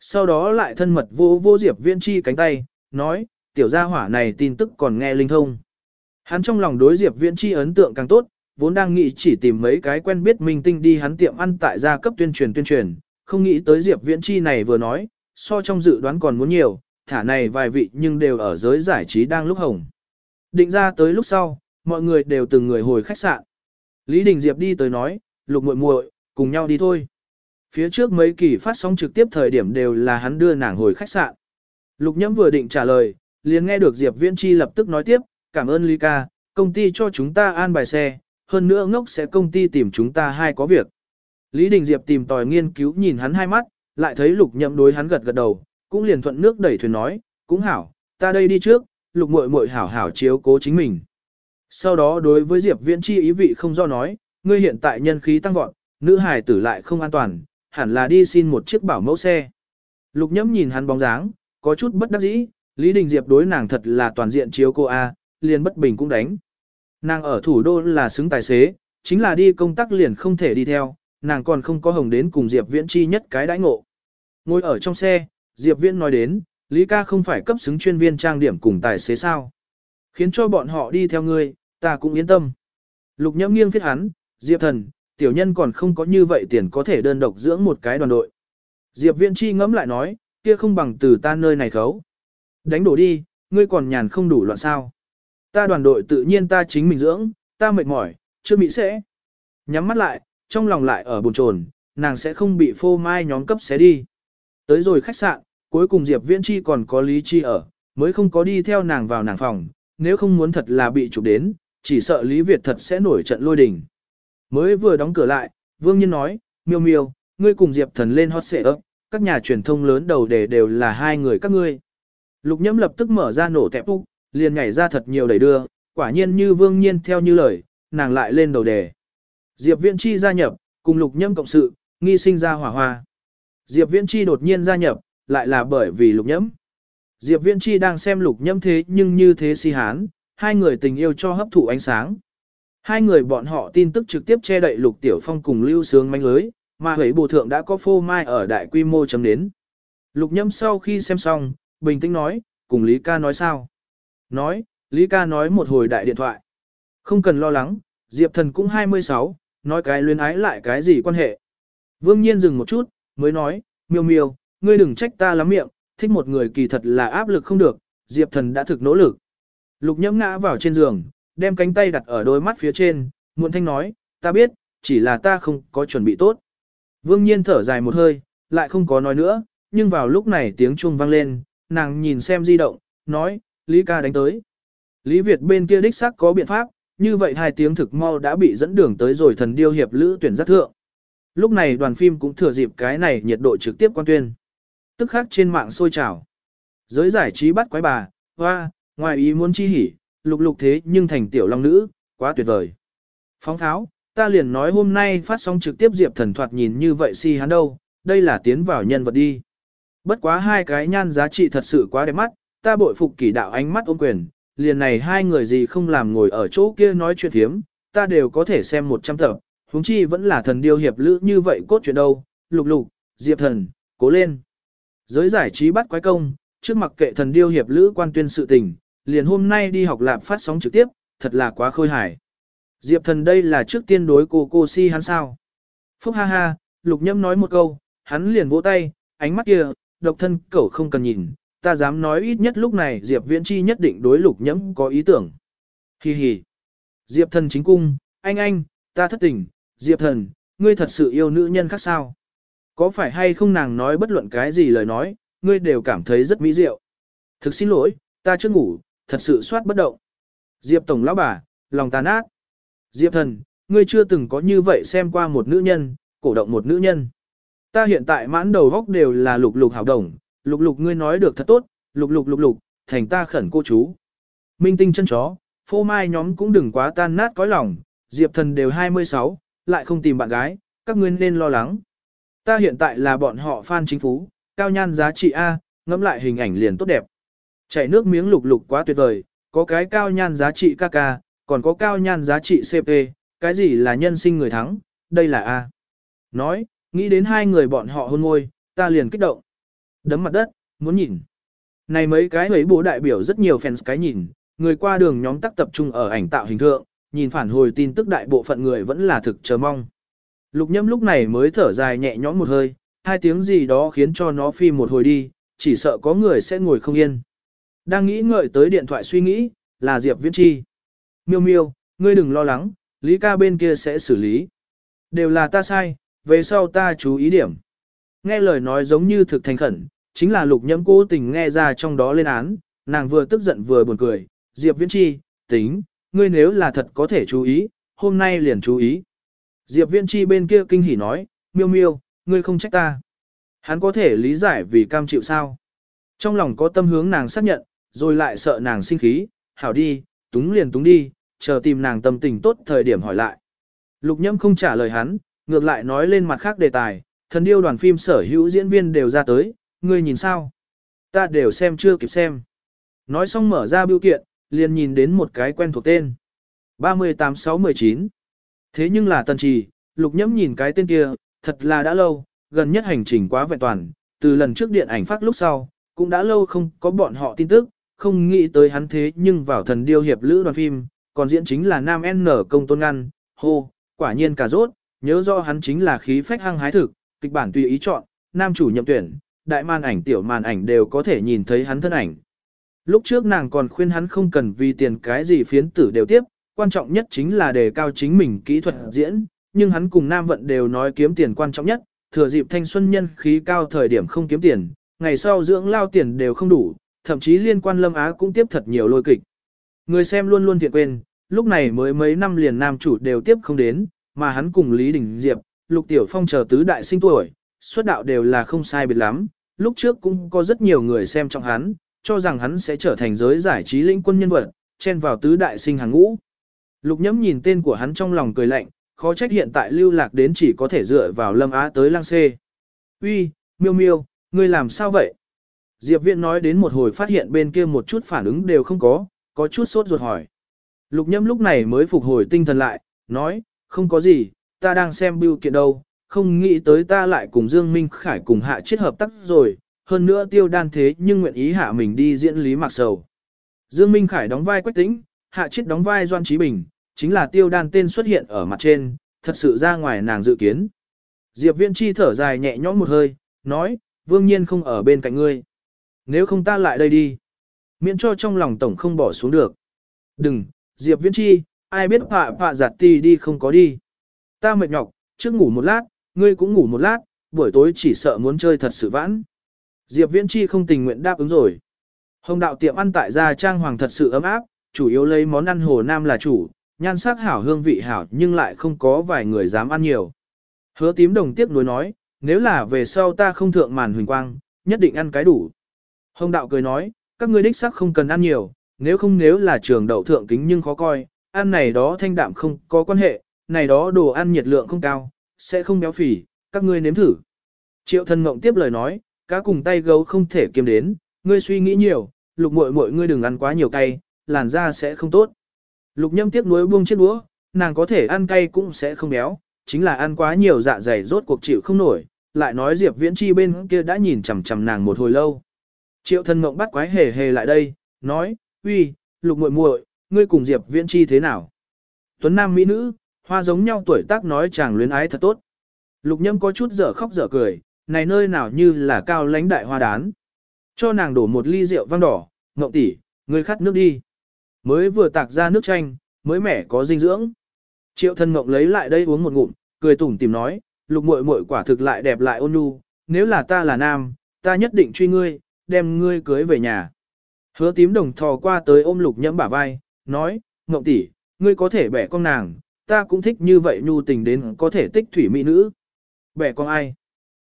Sau đó lại thân mật vô vô Diệp Viễn Chi cánh tay, nói, tiểu gia hỏa này tin tức còn nghe linh thông. Hắn trong lòng đối Diệp Viễn Chi ấn tượng càng tốt, vốn đang nghĩ chỉ tìm mấy cái quen biết minh tinh đi hắn tiệm ăn tại gia cấp tuyên truyền tuyên truyền, không nghĩ tới Diệp Viễn Chi này vừa nói, so trong dự đoán còn muốn nhiều, thả này vài vị nhưng đều ở giới giải trí đang lúc hồng. Định ra tới lúc sau, mọi người đều từng người hồi khách sạn. Lý Đình Diệp đi tới nói, lục muội muội, cùng nhau đi thôi. Phía trước mấy kỳ phát sóng trực tiếp thời điểm đều là hắn đưa nàng hồi khách sạn. Lục Nhẫm vừa định trả lời, liền nghe được Diệp Viễn Chi lập tức nói tiếp, cảm ơn Lý ca, công ty cho chúng ta an bài xe, hơn nữa ngốc sẽ công ty tìm chúng ta hai có việc. Lý Đình Diệp tìm tòi nghiên cứu nhìn hắn hai mắt, lại thấy Lục Nhậm đối hắn gật gật đầu, cũng liền thuận nước đẩy thuyền nói, cũng hảo, ta đây đi trước, Lục muội muội hảo hảo chiếu cố chính mình. Sau đó đối với Diệp Viễn Chi ý vị không do nói, ngươi hiện tại nhân khí tăng vọt, nữ hài tử lại không an toàn, hẳn là đi xin một chiếc bảo mẫu xe. Lục nhẫm nhìn hắn bóng dáng, có chút bất đắc dĩ, Lý Đình Diệp đối nàng thật là toàn diện chiếu cô A, liền bất bình cũng đánh. Nàng ở thủ đô là xứng tài xế, chính là đi công tác liền không thể đi theo, nàng còn không có hồng đến cùng Diệp Viễn chi nhất cái đãi ngộ. Ngồi ở trong xe, Diệp Viễn nói đến, Lý ca không phải cấp xứng chuyên viên trang điểm cùng tài xế sao. Khiến cho bọn họ đi theo ngươi, ta cũng yên tâm. Lục nhẫm nghiêng phiết hắn, Diệp thần, tiểu nhân còn không có như vậy tiền có thể đơn độc dưỡng một cái đoàn đội. Diệp Viễn chi ngẫm lại nói, kia không bằng từ ta nơi này khấu. Đánh đổ đi, ngươi còn nhàn không đủ loạn sao. Ta đoàn đội tự nhiên ta chính mình dưỡng, ta mệt mỏi, chưa bị sẽ. Nhắm mắt lại, trong lòng lại ở buồn chồn, nàng sẽ không bị phô mai nhóm cấp xé đi. Tới rồi khách sạn, cuối cùng Diệp Viễn Chi còn có lý chi ở, mới không có đi theo nàng vào nàng phòng, nếu không muốn thật là bị chụp đến, chỉ sợ Lý Việt thật sẽ nổi trận lôi đình. Mới vừa đóng cửa lại, Vương Nhân nói, miêu miêu, ngươi cùng Diệp Thần lên hot xệ ấp, các nhà truyền thông lớn đầu đề đều là hai người các ngươi. Lục nhẫm lập tức mở ra nổ tẹp úc, liền nhảy ra thật nhiều đầy đưa, quả nhiên như Vương Nhiên theo như lời, nàng lại lên đầu đề. Diệp Viễn Chi gia nhập, cùng lục nhẫm cộng sự, nghi sinh ra hỏa hoa. Diệp Viễn Chi đột nhiên gia nhập, lại là bởi vì lục nhẫm. Diệp Viễn Chi đang xem lục nhẫm thế nhưng như thế si hán, hai người tình yêu cho hấp thụ ánh sáng. Hai người bọn họ tin tức trực tiếp che đậy lục tiểu phong cùng lưu sướng manh lưới, mà hủy bộ thượng đã có phô mai ở đại quy mô chấm đến. Lục Nhâm sau khi xem xong, bình tĩnh nói, cùng Lý ca nói sao? Nói, Lý ca nói một hồi đại điện thoại. Không cần lo lắng, Diệp thần cũng 26, nói cái luyến ái lại cái gì quan hệ. Vương nhiên dừng một chút, mới nói, miêu miêu, ngươi đừng trách ta lắm miệng, thích một người kỳ thật là áp lực không được, Diệp thần đã thực nỗ lực. Lục nhẫm ngã vào trên giường, đem cánh tay đặt ở đôi mắt phía trên, muộn thanh nói, ta biết, chỉ là ta không có chuẩn bị tốt. Vương nhiên thở dài một hơi, lại không có nói nữa, nhưng vào lúc này tiếng chuông vang lên, nàng nhìn xem di động, nói, Lý ca đánh tới. Lý Việt bên kia đích xác có biện pháp, như vậy hai tiếng thực mau đã bị dẫn đường tới rồi thần điêu hiệp lữ tuyển giác thượng. Lúc này đoàn phim cũng thừa dịp cái này nhiệt độ trực tiếp quan tuyên. Tức khác trên mạng sôi trào. Giới giải trí bắt quái bà, hoa, ngoài ý muốn chi hỉ, lục lục thế nhưng thành tiểu long nữ, quá tuyệt vời. Phóng tháo, ta liền nói hôm nay phát sóng trực tiếp Diệp thần thoạt nhìn như vậy si hắn đâu, đây là tiến vào nhân vật đi. Bất quá hai cái nhan giá trị thật sự quá đẹp mắt, ta bội phục kỷ đạo ánh mắt ôm quyền, liền này hai người gì không làm ngồi ở chỗ kia nói chuyện thiếm, ta đều có thể xem một trăm tập, huống chi vẫn là thần điêu hiệp lữ như vậy cốt chuyện đâu, lục lục, diệp thần, cố lên. Giới giải trí bắt quái công, trước mặc kệ thần điêu hiệp lữ quan tuyên sự tình, liền hôm nay đi học lạp phát sóng trực tiếp, thật là quá khôi hài. Diệp thần đây là trước tiên đối cô cô si hắn sao. Phúc ha ha, lục nhâm nói một câu, hắn liền vỗ tay, ánh mắt kia, độc thân cẩu không cần nhìn, ta dám nói ít nhất lúc này Diệp Viễn Chi nhất định đối lục nhâm có ý tưởng. Hi hi. Diệp thần chính cung, anh anh, ta thất tình, Diệp thần, ngươi thật sự yêu nữ nhân khác sao? Có phải hay không nàng nói bất luận cái gì lời nói, ngươi đều cảm thấy rất mỹ diệu. Thực xin lỗi, ta chưa ngủ, thật sự soát bất động. Diệp tổng lão bà, lòng tàn nát. Diệp thần, ngươi chưa từng có như vậy xem qua một nữ nhân, cổ động một nữ nhân. Ta hiện tại mãn đầu góc đều là lục lục hảo đồng, lục lục ngươi nói được thật tốt, lục lục lục lục, thành ta khẩn cô chú. Minh tinh chân chó, phô mai nhóm cũng đừng quá tan nát cõi lòng, diệp thần đều 26, lại không tìm bạn gái, các ngươi nên lo lắng. Ta hiện tại là bọn họ fan chính phú, cao nhan giá trị A, ngẫm lại hình ảnh liền tốt đẹp. Chảy nước miếng lục lục quá tuyệt vời, có cái cao nhan giá trị KK, còn có cao nhan giá trị CP, cái gì là nhân sinh người thắng, đây là A. Nói, nghĩ đến hai người bọn họ hôn môi, ta liền kích động. Đấm mặt đất, muốn nhìn. Này mấy cái ấy bố đại biểu rất nhiều fans cái nhìn, người qua đường nhóm tắc tập trung ở ảnh tạo hình thượng, nhìn phản hồi tin tức đại bộ phận người vẫn là thực chờ mong. Lục nhâm lúc này mới thở dài nhẹ nhõm một hơi, hai tiếng gì đó khiến cho nó phi một hồi đi, chỉ sợ có người sẽ ngồi không yên. Đang nghĩ ngợi tới điện thoại suy nghĩ, là Diệp Viễn Chi. Miêu miêu, ngươi đừng lo lắng, Lý ca bên kia sẽ xử lý. Đều là ta sai, về sau ta chú ý điểm. Nghe lời nói giống như thực thành khẩn, chính là lục nhẫm cố tình nghe ra trong đó lên án, nàng vừa tức giận vừa buồn cười, Diệp Viễn Chi, tính, ngươi nếu là thật có thể chú ý, hôm nay liền chú ý. Diệp Viễn Chi bên kia kinh hỉ nói, miêu miêu, ngươi không trách ta. Hắn có thể lý giải vì cam chịu sao. Trong lòng có tâm hướng nàng xác nhận, rồi lại sợ nàng sinh khí, hảo đi, túng liền túng đi, chờ tìm nàng tâm tình tốt thời điểm hỏi lại. Lục nhâm không trả lời hắn, ngược lại nói lên mặt khác đề tài, thần điêu đoàn phim sở hữu diễn viên đều ra tới, ngươi nhìn sao? Ta đều xem chưa kịp xem. Nói xong mở ra biểu kiện, liền nhìn đến một cái quen thuộc tên. 38619. Thế nhưng là tần trì, lục Nhâm nhìn cái tên kia, thật là đã lâu, gần nhất hành trình quá vẹn toàn, từ lần trước điện ảnh phát lúc sau, cũng đã lâu không có bọn họ tin tức, không nghĩ tới hắn thế nhưng vào thần điêu hiệp lữ đoàn phim, còn diễn chính là nam N công tôn ngăn, hô, quả nhiên cả rốt, nhớ do hắn chính là khí phách hăng hái thực, kịch bản tùy ý chọn, nam chủ nhậm tuyển, đại màn ảnh tiểu màn ảnh đều có thể nhìn thấy hắn thân ảnh. Lúc trước nàng còn khuyên hắn không cần vì tiền cái gì phiến tử đều tiếp, quan trọng nhất chính là đề cao chính mình kỹ thuật diễn, nhưng hắn cùng Nam Vận đều nói kiếm tiền quan trọng nhất, thừa dịp thanh xuân nhân khí cao thời điểm không kiếm tiền, ngày sau dưỡng lao tiền đều không đủ, thậm chí liên quan Lâm Á cũng tiếp thật nhiều lôi kịch. Người xem luôn luôn thiện quên, lúc này mới mấy năm liền nam chủ đều tiếp không đến, mà hắn cùng Lý Đình Diệp, Lục Tiểu Phong chờ tứ đại sinh tuổi, xuất đạo đều là không sai biệt lắm, lúc trước cũng có rất nhiều người xem trong hắn, cho rằng hắn sẽ trở thành giới giải trí lĩnh quân nhân vật, chen vào tứ đại sinh hàng ngũ. Lục nhẫm nhìn tên của hắn trong lòng cười lạnh, khó trách hiện tại lưu lạc đến chỉ có thể dựa vào lâm á tới lang xê. Uy, miêu miêu, ngươi làm sao vậy? Diệp Viễn nói đến một hồi phát hiện bên kia một chút phản ứng đều không có, có chút sốt ruột hỏi. Lục nhâm lúc này mới phục hồi tinh thần lại, nói, không có gì, ta đang xem bưu kiện đâu, không nghĩ tới ta lại cùng Dương Minh Khải cùng hạ chết hợp tác rồi, hơn nữa tiêu đan thế nhưng nguyện ý hạ mình đi diễn lý mặc sầu. Dương Minh Khải đóng vai Quách Tĩnh, hạ chết đóng vai Doan Trí Bình, chính là tiêu đan tên xuất hiện ở mặt trên, thật sự ra ngoài nàng dự kiến. Diệp Viễn Chi thở dài nhẹ nhõm một hơi, nói, vương nhiên không ở bên cạnh ngươi. Nếu không ta lại đây đi. Miễn cho trong lòng tổng không bỏ xuống được. Đừng, Diệp Viễn Chi, ai biết phạ phạ giặt ti đi không có đi. Ta mệt nhọc, trước ngủ một lát, ngươi cũng ngủ một lát, buổi tối chỉ sợ muốn chơi thật sự vãn. Diệp Viễn Chi không tình nguyện đáp ứng rồi. Hồng đạo tiệm ăn tại gia trang hoàng thật sự ấm áp, chủ yếu lấy món ăn Hồ Nam là chủ, nhan sắc hảo hương vị hảo nhưng lại không có vài người dám ăn nhiều. Hứa tím đồng tiếp nối nói, nếu là về sau ta không thượng màn huỳnh quang, nhất định ăn cái đủ. Hồng đạo cười nói, các ngươi đích xác không cần ăn nhiều, nếu không nếu là trường đậu thượng kính nhưng khó coi, ăn này đó thanh đạm không có quan hệ, này đó đồ ăn nhiệt lượng không cao, sẽ không béo phì, các ngươi nếm thử. Triệu thần mộng tiếp lời nói, cá cùng tay gấu không thể kiếm đến, ngươi suy nghĩ nhiều, lục muội muội ngươi đừng ăn quá nhiều cay, làn da sẽ không tốt. Lục nhâm tiếc nuối buông chiếc đũa, nàng có thể ăn cay cũng sẽ không béo, chính là ăn quá nhiều dạ dày rốt cuộc chịu không nổi, lại nói Diệp Viễn Chi bên kia đã nhìn chằm chằm nàng một hồi lâu. Triệu thân mộng bắt quái hề hề lại đây, nói, uy, lục muội muội, ngươi cùng Diệp Viễn Chi thế nào? Tuấn Nam Mỹ nữ, hoa giống nhau tuổi tác nói chàng luyến ái thật tốt. Lục nhâm có chút dở khóc dở cười, này nơi nào như là cao lãnh đại hoa đán. Cho nàng đổ một ly rượu vang đỏ, ngộng tỷ, ngươi khát nước đi. Mới vừa tạc ra nước chanh, mới mẻ có dinh dưỡng. Triệu thân ngộng lấy lại đây uống một ngụm, cười tủm tìm nói, lục muội muội quả thực lại đẹp lại ôn nhu, nếu là ta là nam, ta nhất định truy ngươi, đem ngươi cưới về nhà. Hứa tím đồng thò qua tới ôm lục nhẫm bả vai, nói, ngộng tỷ, ngươi có thể bẻ con nàng, ta cũng thích như vậy nhu tình đến có thể tích thủy mỹ nữ. Bẻ con ai?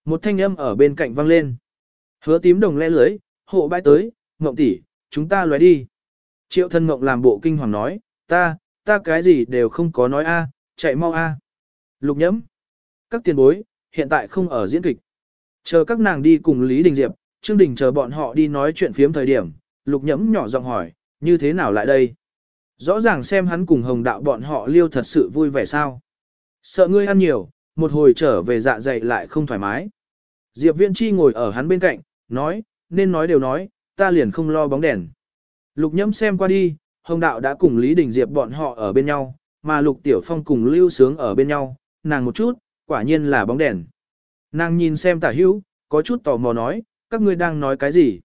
Một thanh âm ở bên cạnh vang lên. Hứa tím đồng le lưới, hộ bãi tới, ngộng tỷ, chúng ta lóe đi. Triệu thân ngộng làm bộ kinh hoàng nói, ta, ta cái gì đều không có nói a, chạy mau a. Lục nhẫm. Các tiền bối, hiện tại không ở diễn kịch. Chờ các nàng đi cùng Lý Đình Diệp, Trương Đình chờ bọn họ đi nói chuyện phiếm thời điểm, lục nhẫm nhỏ giọng hỏi, như thế nào lại đây? Rõ ràng xem hắn cùng hồng đạo bọn họ liêu thật sự vui vẻ sao. Sợ ngươi ăn nhiều, một hồi trở về dạ dày lại không thoải mái. Diệp Viễn Chi ngồi ở hắn bên cạnh, nói, nên nói đều nói, ta liền không lo bóng đèn. Lục nhẫm xem qua đi, hồng đạo đã cùng Lý Đình Diệp bọn họ ở bên nhau, mà Lục Tiểu Phong cùng Lưu Sướng ở bên nhau, nàng một chút, quả nhiên là bóng đèn. Nàng nhìn xem tả hữu, có chút tò mò nói, các ngươi đang nói cái gì?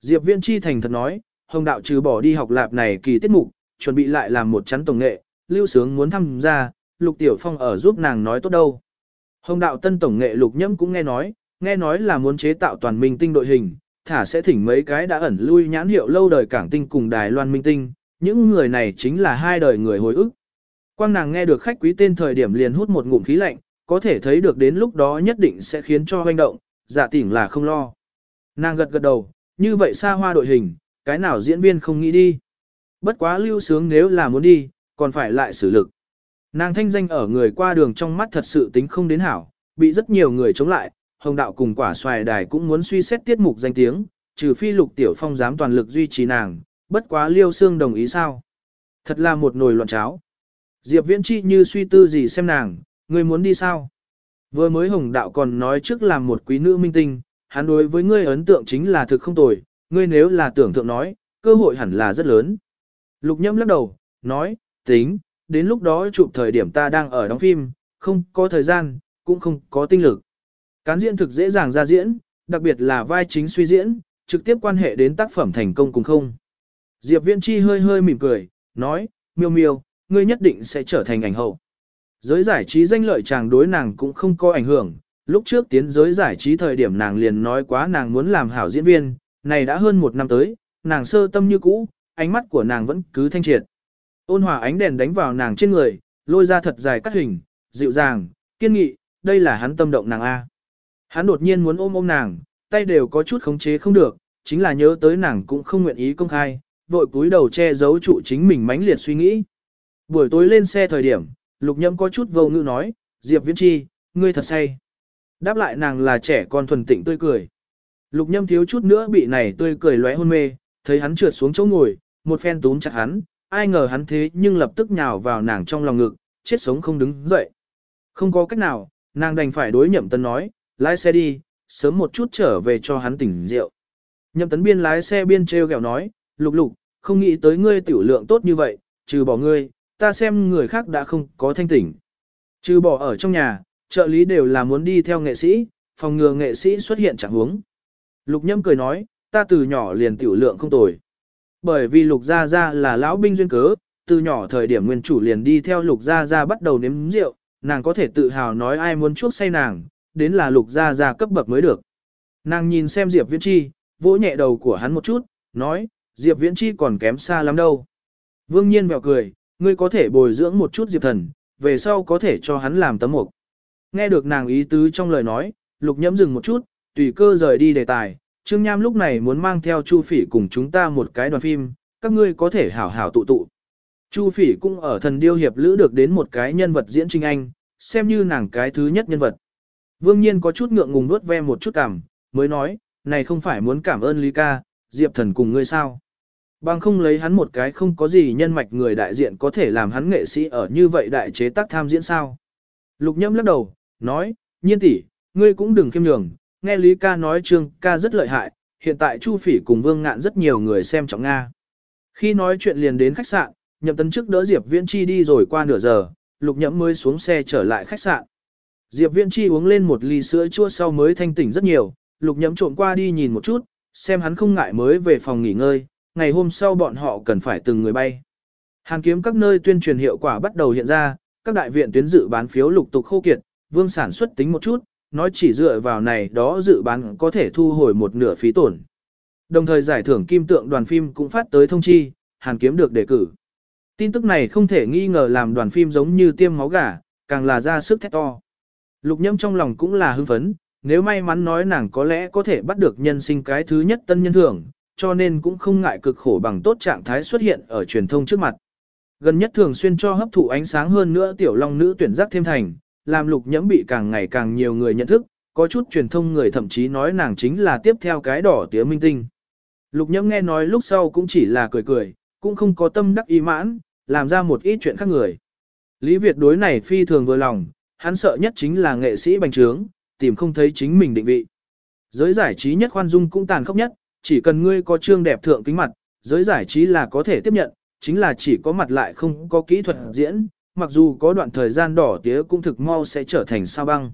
Diệp Viễn Chi thành thật nói, Hồng Đạo trừ bỏ đi học lạp này kỳ tiết mục, chuẩn bị lại làm một chắn tổng nghệ, Lưu Sướng muốn tham gia, Lục Tiểu Phong ở giúp nàng nói tốt đâu. Hồng Đạo tân tổng nghệ Lục Nhâm cũng nghe nói, nghe nói là muốn chế tạo toàn minh tinh đội hình, thả sẽ thỉnh mấy cái đã ẩn lui nhãn hiệu lâu đời cảng tinh cùng Đài Loan minh tinh, những người này chính là hai đời người hồi ức. Quang nàng nghe được khách quý tên thời điểm liền hút một ngụm khí lạnh, có thể thấy được đến lúc đó nhất định sẽ khiến cho hoành động, giả tỉnh là không lo. Nàng gật gật đầu, như vậy xa hoa đội hình, cái nào diễn viên không nghĩ đi. Bất quá lưu sướng nếu là muốn đi, còn phải lại xử lực. Nàng thanh danh ở người qua đường trong mắt thật sự tính không đến hảo, bị rất nhiều người chống lại, hồng đạo cùng quả xoài đài cũng muốn suy xét tiết mục danh tiếng, trừ phi lục tiểu phong dám toàn lực duy trì nàng, bất quá liêu xương đồng ý sao. Thật là một nồi loạn cháo. Diệp viễn chi như suy tư gì xem nàng, người muốn đi sao? Vừa mới hồng đạo còn nói trước làm một quý nữ minh tinh, hắn đối với ngươi ấn tượng chính là thực không tồi, ngươi nếu là tưởng tượng nói, cơ hội hẳn là rất lớn. Lục nhâm lắc đầu, nói, tính, đến lúc đó chụp thời điểm ta đang ở đóng phim, không có thời gian, cũng không có tinh lực. Cán diễn thực dễ dàng ra diễn, đặc biệt là vai chính suy diễn, trực tiếp quan hệ đến tác phẩm thành công cùng không. Diệp Viễn Chi hơi hơi mỉm cười, nói, miêu miêu, ngươi nhất định sẽ trở thành ảnh hậu. Giới giải trí danh lợi chàng đối nàng cũng không có ảnh hưởng, lúc trước tiến giới giải trí thời điểm nàng liền nói quá nàng muốn làm hảo diễn viên, này đã hơn một năm tới, nàng sơ tâm như cũ, ánh mắt của nàng vẫn cứ thanh triệt. Ôn hòa ánh đèn đánh vào nàng trên người, lôi ra thật dài cắt hình, dịu dàng, kiên nghị, đây là hắn tâm động nàng A. Hắn đột nhiên muốn ôm ôm nàng, tay đều có chút khống chế không được, chính là nhớ tới nàng cũng không nguyện ý công khai, vội cúi đầu che giấu trụ chính mình mãnh liệt suy nghĩ. Buổi tối lên xe thời điểm, lục nhâm có chút vô ngữ nói, Diệp Viễn Chi, ngươi thật say. Đáp lại nàng là trẻ con thuần tịnh tươi cười. Lục nhâm thiếu chút nữa bị này tươi cười lóe hôn mê, thấy hắn trượt xuống chỗ ngồi, một phen túm chặt hắn, ai ngờ hắn thế nhưng lập tức nhào vào nàng trong lòng ngực, chết sống không đứng dậy. Không có cách nào, nàng đành phải đối nhậm tấn nói, lái xe đi, sớm một chút trở về cho hắn tỉnh rượu. Nhậm tấn biên lái xe biên treo gẹo nói, lục lục, không nghĩ tới ngươi tiểu lượng tốt như vậy, trừ bỏ ngươi, ta xem người khác đã không có thanh tỉnh. Trừ bỏ ở trong nhà, trợ lý đều là muốn đi theo nghệ sĩ, phòng ngừa nghệ sĩ xuất hiện chẳng huống. Lục nhâm cười nói, ta từ nhỏ liền tiểu lượng không tồi. Bởi vì lục gia gia là lão binh duyên cớ, từ nhỏ thời điểm nguyên chủ liền đi theo lục gia gia bắt đầu nếm rượu, nàng có thể tự hào nói ai muốn chuốc say nàng, đến là lục gia gia cấp bậc mới được. Nàng nhìn xem Diệp Viễn Chi, vỗ nhẹ đầu của hắn một chút, nói, Diệp Viễn Chi còn kém xa lắm đâu. Vương Nhiên vẹo cười, ngươi có thể bồi dưỡng một chút Diệp Thần, về sau có thể cho hắn làm tấm mục. Nghe được nàng ý tứ trong lời nói, Lục Nhẫm dừng một chút, tùy cơ rời đi đề tài, Trương Nham lúc này muốn mang theo Chu Phỉ cùng chúng ta một cái đoàn phim, các ngươi có thể hảo hảo tụ tụ. Chu Phỉ cũng ở thần điêu hiệp lữ được đến một cái nhân vật diễn trinh anh, xem như nàng cái thứ nhất nhân vật. Vương Nhiên có chút ngượng ngùng nuốt ve một chút cảm, mới nói, này không phải muốn cảm ơn Lý ca, Diệp thần cùng ngươi sao. Bằng không lấy hắn một cái không có gì nhân mạch người đại diện có thể làm hắn nghệ sĩ ở như vậy đại chế tác tham diễn sao. Lục nhâm lắc đầu, nói, nhiên tỷ, ngươi cũng đừng khiêm nhường, nghe Lý ca nói trương ca rất lợi hại, hiện tại Chu Phỉ cùng Vương Ngạn rất nhiều người xem trọng Nga. Khi nói chuyện liền đến khách sạn, nhậm tấn trước đỡ Diệp Viễn Chi đi rồi qua nửa giờ, lục nhậm mới xuống xe trở lại khách sạn. Diệp Viễn Chi uống lên một ly sữa chua sau mới thanh tỉnh rất nhiều, lục nhậm trộn qua đi nhìn một chút, xem hắn không ngại mới về phòng nghỉ ngơi, ngày hôm sau bọn họ cần phải từng người bay. Hàn kiếm các nơi tuyên truyền hiệu quả bắt đầu hiện ra, các đại viện tuyến dự bán phiếu lục tục khô kiệt, vương sản xuất tính một chút, nói chỉ dựa vào này đó dự bán có thể thu hồi một nửa phí tổn. Đồng thời giải thưởng kim tượng đoàn phim cũng phát tới thông chi, hàn kiếm được đề cử. Tin tức này không thể nghi ngờ làm đoàn phim giống như tiêm máu gà, càng là ra sức thét to. Lục nhâm trong lòng cũng là hưng phấn, nếu may mắn nói nàng có lẽ có thể bắt được nhân sinh cái thứ nhất tân nhân thưởng, cho nên cũng không ngại cực khổ bằng tốt trạng thái xuất hiện ở truyền thông trước mặt. Gần nhất thường xuyên cho hấp thụ ánh sáng hơn nữa tiểu long nữ tuyển giác thêm thành, làm lục nhẫm bị càng ngày càng nhiều người nhận thức, có chút truyền thông người thậm chí nói nàng chính là tiếp theo cái đỏ tía minh tinh. Lục nhẫm nghe nói lúc sau cũng chỉ là cười cười, cũng không có tâm đắc ý mãn, làm ra một ít chuyện khác người. Lý Việt đối này phi thường vừa lòng, hắn sợ nhất chính là nghệ sĩ bành trướng, tìm không thấy chính mình định vị. Giới giải trí nhất khoan dung cũng tàn khốc nhất, chỉ cần ngươi có trương đẹp thượng kính mặt, giới giải trí là có thể tiếp nhận, chính là chỉ có mặt lại không có kỹ thuật diễn, mặc dù có đoạn thời gian đỏ tía cũng thực mau sẽ trở thành sao băng.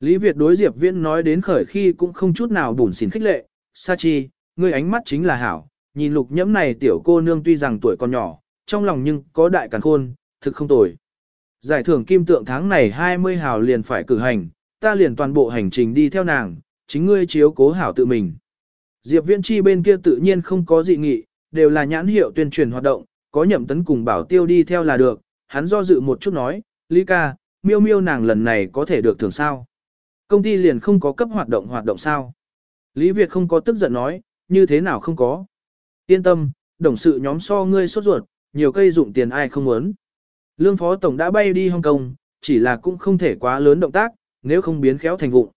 Lý Việt đối Diệp Viễn nói đến khởi khi cũng không chút nào bùn xỉn khích lệ, Sa Chi, ngươi ánh mắt chính là hảo, nhìn lục nhẫm này tiểu cô nương tuy rằng tuổi còn nhỏ, trong lòng nhưng có đại càn khôn, thực không tồi. Giải thưởng kim tượng tháng này 20 hào liền phải cử hành, ta liền toàn bộ hành trình đi theo nàng, chính ngươi chiếu cố hảo tự mình. Diệp Viễn Chi bên kia tự nhiên không có dị nghị, đều là nhãn hiệu tuyên truyền hoạt động, có nhậm tấn cùng bảo tiêu đi theo là được, hắn do dự một chút nói, Lý ca, miêu miêu nàng lần này có thể được thưởng sao? Công ty liền không có cấp hoạt động hoạt động sao? Lý Việt không có tức giận nói, như thế nào không có? Yên tâm, đồng sự nhóm so ngươi sốt ruột, nhiều cây dụng tiền ai không muốn. Lương phó tổng đã bay đi Hong Kong, chỉ là cũng không thể quá lớn động tác, nếu không biến khéo thành vụ.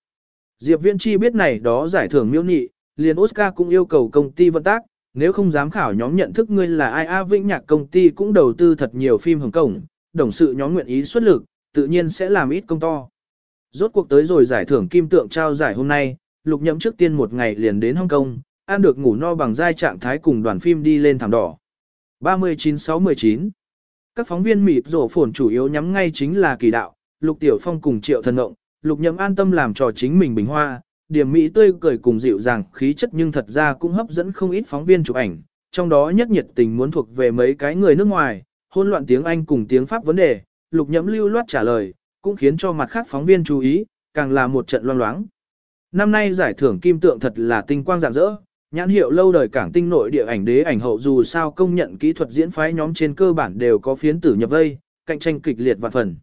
Diệp Viễn Chi biết này đó giải thưởng miêu nhị, liền Oscar cũng yêu cầu công ty vận tác, nếu không dám khảo nhóm nhận thức ngươi là ai A Vĩnh Nhạc công ty cũng đầu tư thật nhiều phim Hồng Kông, đồng sự nhóm nguyện ý xuất lực, tự nhiên sẽ làm ít công to. Rốt cuộc tới rồi giải thưởng kim tượng trao giải hôm nay, lục nhậm trước tiên một ngày liền đến Hong Kong, ăn được ngủ no bằng giai trạng thái cùng đoàn phim đi lên thảm đỏ. 39-6-19 Các phóng viên mịt rổ phồn chủ yếu nhắm ngay chính là kỳ đạo, lục tiểu phong cùng triệu thần ngộng, lục nhậm an tâm làm trò chính mình bình hoa, điểm mỹ tươi cười cùng dịu dàng khí chất nhưng thật ra cũng hấp dẫn không ít phóng viên chụp ảnh, trong đó nhất nhiệt tình muốn thuộc về mấy cái người nước ngoài, hôn loạn tiếng Anh cùng tiếng Pháp vấn đề, lục nhẫm lưu loát trả lời, cũng khiến cho mặt khác phóng viên chú ý, càng là một trận loang loáng. Năm nay giải thưởng kim tượng thật là tinh quang rạng rỡ, nhãn hiệu lâu đời cảng tinh nội địa ảnh đế ảnh hậu dù sao công nhận kỹ thuật diễn phái nhóm trên cơ bản đều có phiến tử nhập vây, cạnh tranh kịch liệt và phần.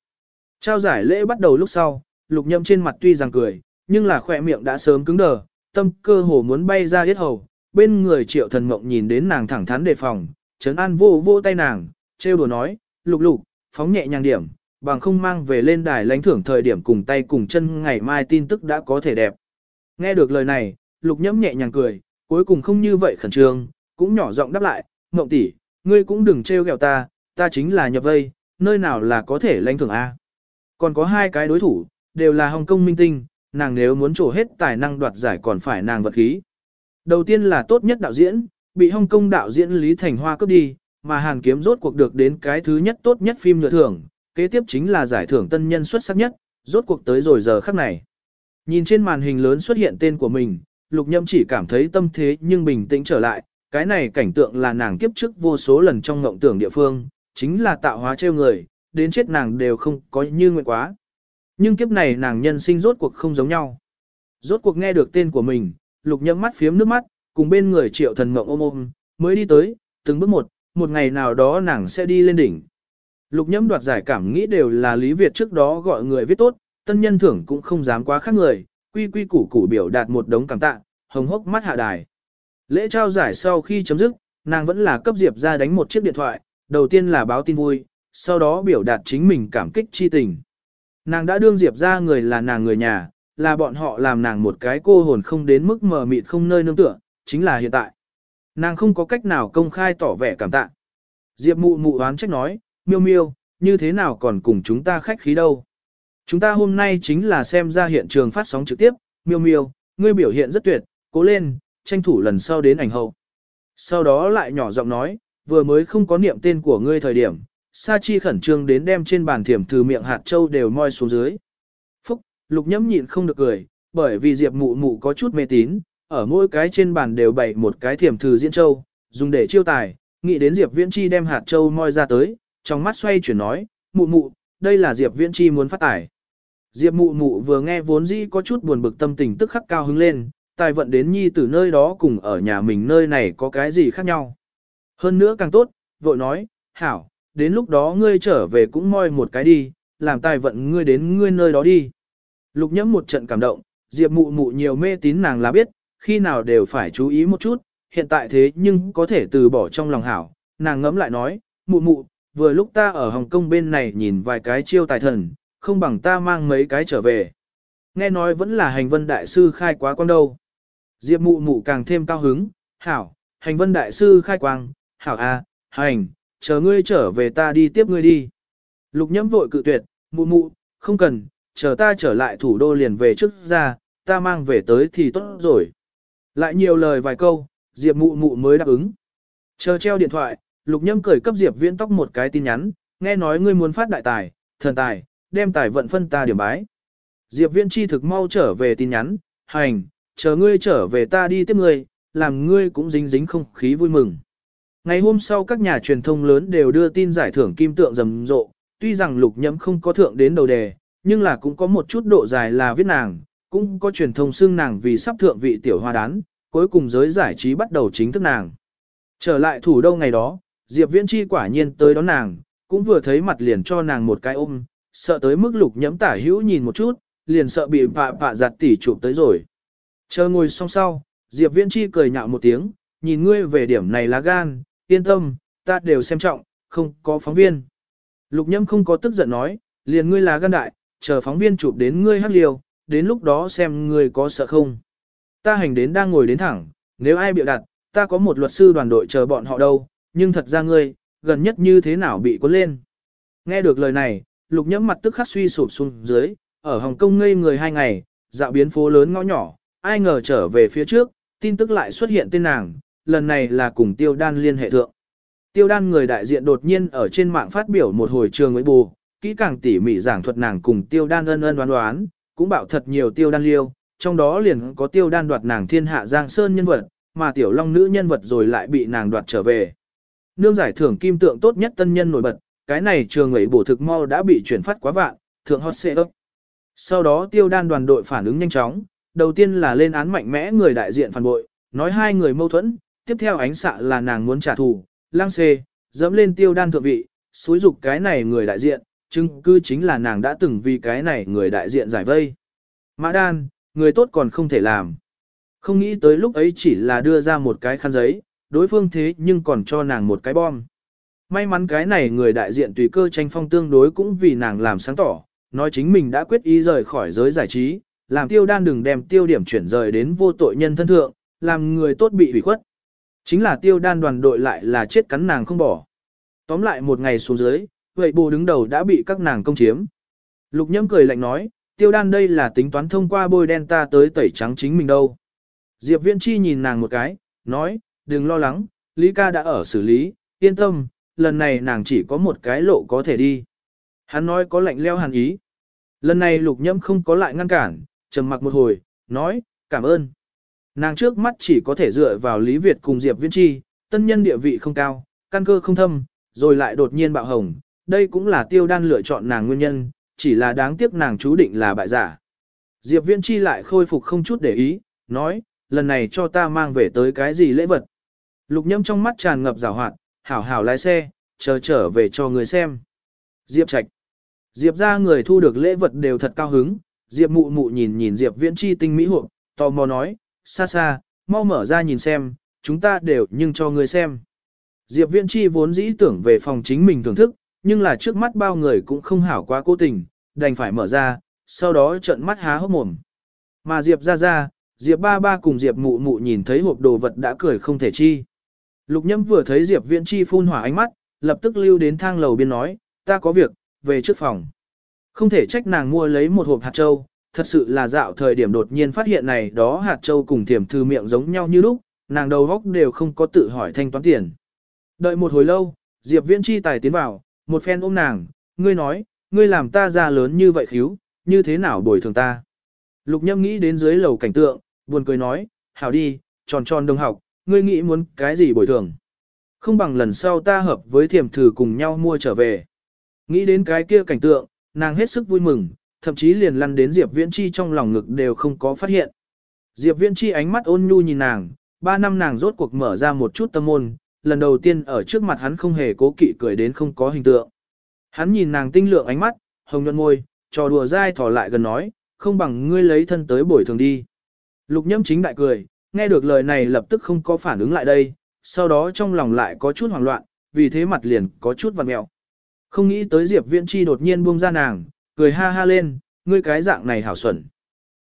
Trao giải lễ bắt đầu lúc sau, lục nhậm trên mặt tuy rằng cười, nhưng là khỏe miệng đã sớm cứng đờ, tâm cơ hồ muốn bay ra yết hầu, bên người triệu thần mộng nhìn đến nàng thẳng thắn đề phòng, trấn an vô vô tay nàng, trêu đùa nói, lục lục, phóng nhẹ nhàng điểm, bằng không mang về lên đài lãnh thưởng thời điểm cùng tay cùng chân ngày mai tin tức đã có thể đẹp. Nghe được lời này, lục nhẫm nhẹ nhàng cười, cuối cùng không như vậy khẩn trương, cũng nhỏ giọng đáp lại, mộng tỷ, ngươi cũng đừng trêu ghẹo ta, ta chính là nhập vây, nơi nào là có thể lãnh thưởng A. Còn có hai cái đối thủ, đều là Hồng Kông minh tinh, nàng nếu muốn trổ hết tài năng đoạt giải còn phải nàng vật khí. Đầu tiên là tốt nhất đạo diễn, bị Hồng Kông đạo diễn Lý Thành Hoa cướp đi, mà Hàn Kiếm rốt cuộc được đến cái thứ nhất tốt nhất phim nhựa thưởng, kế tiếp chính là giải thưởng tân nhân xuất sắc nhất, rốt cuộc tới rồi giờ khắc này. Nhìn trên màn hình lớn xuất hiện tên của mình, Lục Nhâm chỉ cảm thấy tâm thế nhưng bình tĩnh trở lại, cái này cảnh tượng là nàng kiếp trước vô số lần trong ngộng tưởng địa phương, chính là tạo hóa trêu người, đến chết nàng đều không có như nguyện quá. Nhưng kiếp này nàng nhân sinh rốt cuộc không giống nhau. Rốt cuộc nghe được tên của mình, Lục nhẫm mắt phiếm nước mắt, cùng bên người triệu thần mộng ôm ôm, mới đi tới, từng bước một, một ngày nào đó nàng sẽ đi lên đỉnh. Lục nhẫm đoạt giải cảm nghĩ đều là Lý Việt trước đó gọi người viết tốt, tân nhân thưởng cũng không dám quá khác người, quy quy củ củ biểu đạt một đống cảm tạ, hồng hốc mắt hạ đài. Lễ trao giải sau khi chấm dứt, nàng vẫn là cấp Diệp ra đánh một chiếc điện thoại, đầu tiên là báo tin vui, sau đó biểu đạt chính mình cảm kích chi tình. Nàng đã đương Diệp ra người là nàng người nhà, là bọn họ làm nàng một cái cô hồn không đến mức mờ mịt không nơi nương tựa, chính là hiện tại. Nàng không có cách nào công khai tỏ vẻ cảm tạ. Diệp mụ mụ oán trách nói, miêu miêu, như thế nào còn cùng chúng ta khách khí đâu. Chúng ta hôm nay chính là xem ra hiện trường phát sóng trực tiếp, miêu miêu, ngươi biểu hiện rất tuyệt, cố lên, tranh thủ lần sau đến ảnh hậu. Sau đó lại nhỏ giọng nói, vừa mới không có niệm tên của ngươi thời điểm, Sa Chi khẩn trương đến đem trên bàn thiểm từ miệng hạt châu đều moi xuống dưới. Phúc, lục nhẫm nhịn không được cười, bởi vì Diệp mụ mụ có chút mê tín, ở mỗi cái trên bàn đều bày một cái thiểm thử diễn châu, dùng để chiêu tài, nghĩ đến Diệp Viễn Chi đem hạt châu moi ra tới, trong mắt xoay chuyển nói, mụ mụ, đây là Diệp Viễn Chi muốn phát tài. Diệp mụ mụ vừa nghe vốn dĩ có chút buồn bực tâm tình tức khắc cao hứng lên, tài vận đến nhi từ nơi đó cùng ở nhà mình nơi này có cái gì khác nhau. Hơn nữa càng tốt, vội nói, hảo, đến lúc đó ngươi trở về cũng moi một cái đi, làm tài vận ngươi đến ngươi nơi đó đi. Lục nhẫm một trận cảm động, Diệp mụ mụ nhiều mê tín nàng là biết, khi nào đều phải chú ý một chút, hiện tại thế nhưng có thể từ bỏ trong lòng hảo. Nàng ngẫm lại nói, mụ mụ, vừa lúc ta ở Hồng Kông bên này nhìn vài cái chiêu tài thần, không bằng ta mang mấy cái trở về. Nghe nói vẫn là hành vân đại sư khai quá quang đâu. Diệp mụ mụ càng thêm cao hứng, hảo, hành vân đại sư khai quang, hảo a, hành, chờ ngươi trở về ta đi tiếp ngươi đi. Lục nhẫm vội cự tuyệt, mụ mụ, không cần, chờ ta trở lại thủ đô liền về trước ra, ta mang về tới thì tốt rồi. Lại nhiều lời vài câu, Diệp mụ mụ mới đáp ứng. Chờ treo điện thoại, lục nhâm cười cấp Diệp viễn tóc một cái tin nhắn, nghe nói ngươi muốn phát đại tài, thần tài, đem tài vận phân ta điểm bái. Diệp viễn chi thực mau trở về tin nhắn, hành, chờ ngươi trở về ta đi tiếp ngươi, làm ngươi cũng dính dính không khí vui mừng. Ngày hôm sau các nhà truyền thông lớn đều đưa tin giải thưởng kim tượng rầm rộ, tuy rằng lục nhẫm không có thượng đến đầu đề, nhưng là cũng có một chút độ dài là viết nàng, cũng có truyền thông xưng nàng vì sắp thượng vị tiểu hoa đán, cuối cùng giới giải trí bắt đầu chính thức nàng. Trở lại thủ đô ngày đó, Diệp Viễn Chi quả nhiên tới đón nàng, cũng vừa thấy mặt liền cho nàng một cái ôm, sợ tới mức lục nhẫm tả hữu nhìn một chút, liền sợ bị vạ vạ giặt tỉ chụp tới rồi. Chờ ngồi xong sau, Diệp Viễn Chi cười nhạo một tiếng, nhìn ngươi về điểm này là gan, yên tâm, ta đều xem trọng, không có phóng viên. Lục Nhâm không có tức giận nói, liền ngươi là gan đại, chờ phóng viên chụp đến ngươi hắc liều, đến lúc đó xem ngươi có sợ không. Ta hành đến đang ngồi đến thẳng, nếu ai bịa đặt, ta có một luật sư đoàn đội chờ bọn họ đâu, nhưng thật ra ngươi, gần nhất như thế nào bị cuốn lên. Nghe được lời này, lục nhẫm mặt tức khắc suy sụp xuống dưới, ở Hồng Kông ngây người hai ngày, dạo biến phố lớn ngõ nhỏ, ai ngờ trở về phía trước, tin tức lại xuất hiện tên nàng, lần này là cùng tiêu đan liên hệ thượng. Tiêu đan người đại diện đột nhiên ở trên mạng phát biểu một hồi trường với bù, kỹ càng tỉ mỉ giảng thuật nàng cùng tiêu đan ân ân đoán đoán, cũng bảo thật nhiều tiêu đan liêu, trong đó liền có tiêu đan đoạt nàng thiên hạ giang sơn nhân vật, mà tiểu long nữ nhân vật rồi lại bị nàng đoạt trở về. Nương giải thưởng kim tượng tốt nhất tân nhân nổi bật, cái này trường ấy bổ thực mau đã bị chuyển phát quá vạn, thượng hot xệ ấp. Sau đó tiêu đan đoàn đội phản ứng nhanh chóng, đầu tiên là lên án mạnh mẽ người đại diện phản bội, nói hai người mâu thuẫn, tiếp theo ánh xạ là nàng muốn trả thù, lang xê, dẫm lên tiêu đan thượng vị, xúi dục cái này người đại diện, chứng cư chính là nàng đã từng vì cái này người đại diện giải vây. Mã đan, người tốt còn không thể làm. Không nghĩ tới lúc ấy chỉ là đưa ra một cái khăn giấy, đối phương thế nhưng còn cho nàng một cái bom. May mắn cái này người đại diện tùy cơ tranh phong tương đối cũng vì nàng làm sáng tỏ, nói chính mình đã quyết ý rời khỏi giới giải trí, làm tiêu đan đừng đem tiêu điểm chuyển rời đến vô tội nhân thân thượng, làm người tốt bị hủy khuất. Chính là tiêu đan đoàn đội lại là chết cắn nàng không bỏ. Tóm lại một ngày xuống dưới, vậy bù đứng đầu đã bị các nàng công chiếm. Lục nhâm cười lạnh nói, tiêu đan đây là tính toán thông qua bôi đen ta tới tẩy trắng chính mình đâu. Diệp Viễn Chi nhìn nàng một cái, nói, đừng lo lắng, Lý ca đã ở xử lý, yên tâm, lần này nàng chỉ có một cái lộ có thể đi. Hắn nói có lạnh leo hàn ý. Lần này lục nhâm không có lại ngăn cản, trầm mặc một hồi, nói, cảm ơn. Nàng trước mắt chỉ có thể dựa vào Lý Việt cùng Diệp Viễn Chi, tân nhân địa vị không cao, căn cơ không thâm, rồi lại đột nhiên bạo hồng. Đây cũng là tiêu đan lựa chọn nàng nguyên nhân, chỉ là đáng tiếc nàng chú định là bại giả. Diệp Viễn Chi lại khôi phục không chút để ý, nói, lần này cho ta mang về tới cái gì lễ vật. Lục nhâm trong mắt tràn ngập rào hoạt, hảo hảo lái xe, chờ trở về cho người xem. Diệp Trạch. Diệp ra người thu được lễ vật đều thật cao hứng, Diệp mụ mụ nhìn nhìn Diệp viễn chi tinh mỹ hộp, tò mò nói, xa xa, mau mở ra nhìn xem, chúng ta đều nhưng cho người xem. Diệp viễn chi vốn dĩ tưởng về phòng chính mình thưởng thức, nhưng là trước mắt bao người cũng không hảo quá cố tình, đành phải mở ra, sau đó trợn mắt há hốc mồm. Mà Diệp ra ra, Diệp ba ba cùng Diệp mụ mụ nhìn thấy hộp đồ vật đã cười không thể chi. Lục nhâm vừa thấy Diệp viễn chi phun hỏa ánh mắt, lập tức lưu đến thang lầu biên nói, ta có việc, về trước phòng. Không thể trách nàng mua lấy một hộp hạt châu, thật sự là dạo thời điểm đột nhiên phát hiện này đó hạt châu cùng thiểm thư miệng giống nhau như lúc, nàng đầu góc đều không có tự hỏi thanh toán tiền. Đợi một hồi lâu, Diệp Viễn chi tài tiến vào, một phen ôm nàng, ngươi nói, ngươi làm ta ra lớn như vậy khíu, như thế nào bồi thường ta. Lục nhâm nghĩ đến dưới lầu cảnh tượng, buồn cười nói, hảo đi, tròn tròn đồng học, ngươi nghĩ muốn cái gì bồi thường. Không bằng lần sau ta hợp với thiểm thử cùng nhau mua trở về. Nghĩ đến cái kia cảnh tượng, nàng hết sức vui mừng, thậm chí liền lăn đến Diệp Viễn Chi trong lòng ngực đều không có phát hiện. Diệp Viễn Chi ánh mắt ôn nhu nhìn nàng, ba năm nàng rốt cuộc mở ra một chút tâm môn, lần đầu tiên ở trước mặt hắn không hề cố kỵ cười đến không có hình tượng. Hắn nhìn nàng tinh lượng ánh mắt, hồng nhuận môi, trò đùa dai thỏ lại gần nói, không bằng ngươi lấy thân tới bồi thường đi. Lục nhâm chính đại cười, nghe được lời này lập tức không có phản ứng lại đây, sau đó trong lòng lại có chút hoảng loạn, vì thế mặt liền có chút vặn mẹo. Không nghĩ tới Diệp Viễn Chi đột nhiên buông ra nàng, cười ha ha lên, ngươi cái dạng này hảo xuẩn.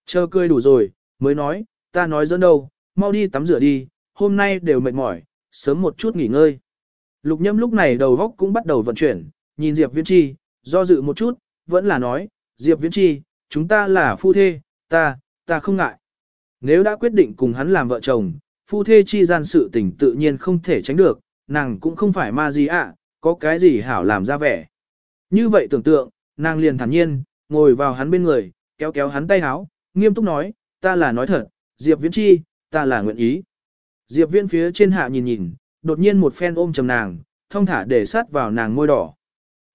Chờ cười đủ rồi, mới nói, ta nói dẫn đâu, mau đi tắm rửa đi, hôm nay đều mệt mỏi, sớm một chút nghỉ ngơi. Lục nhâm lúc này đầu góc cũng bắt đầu vận chuyển, nhìn Diệp Viễn Chi, do dự một chút, vẫn là nói, Diệp Viễn Chi, chúng ta là phu thê, ta, ta không ngại. Nếu đã quyết định cùng hắn làm vợ chồng, phu thê chi gian sự tình tự nhiên không thể tránh được, nàng cũng không phải ma gì ạ, có cái gì hảo làm ra vẻ. Như vậy tưởng tượng, nàng liền thản nhiên, ngồi vào hắn bên người, kéo kéo hắn tay háo, nghiêm túc nói, ta là nói thật, Diệp Viễn Chi, ta là nguyện ý. Diệp Viễn phía trên hạ nhìn nhìn, đột nhiên một phen ôm chầm nàng, thông thả để sát vào nàng môi đỏ.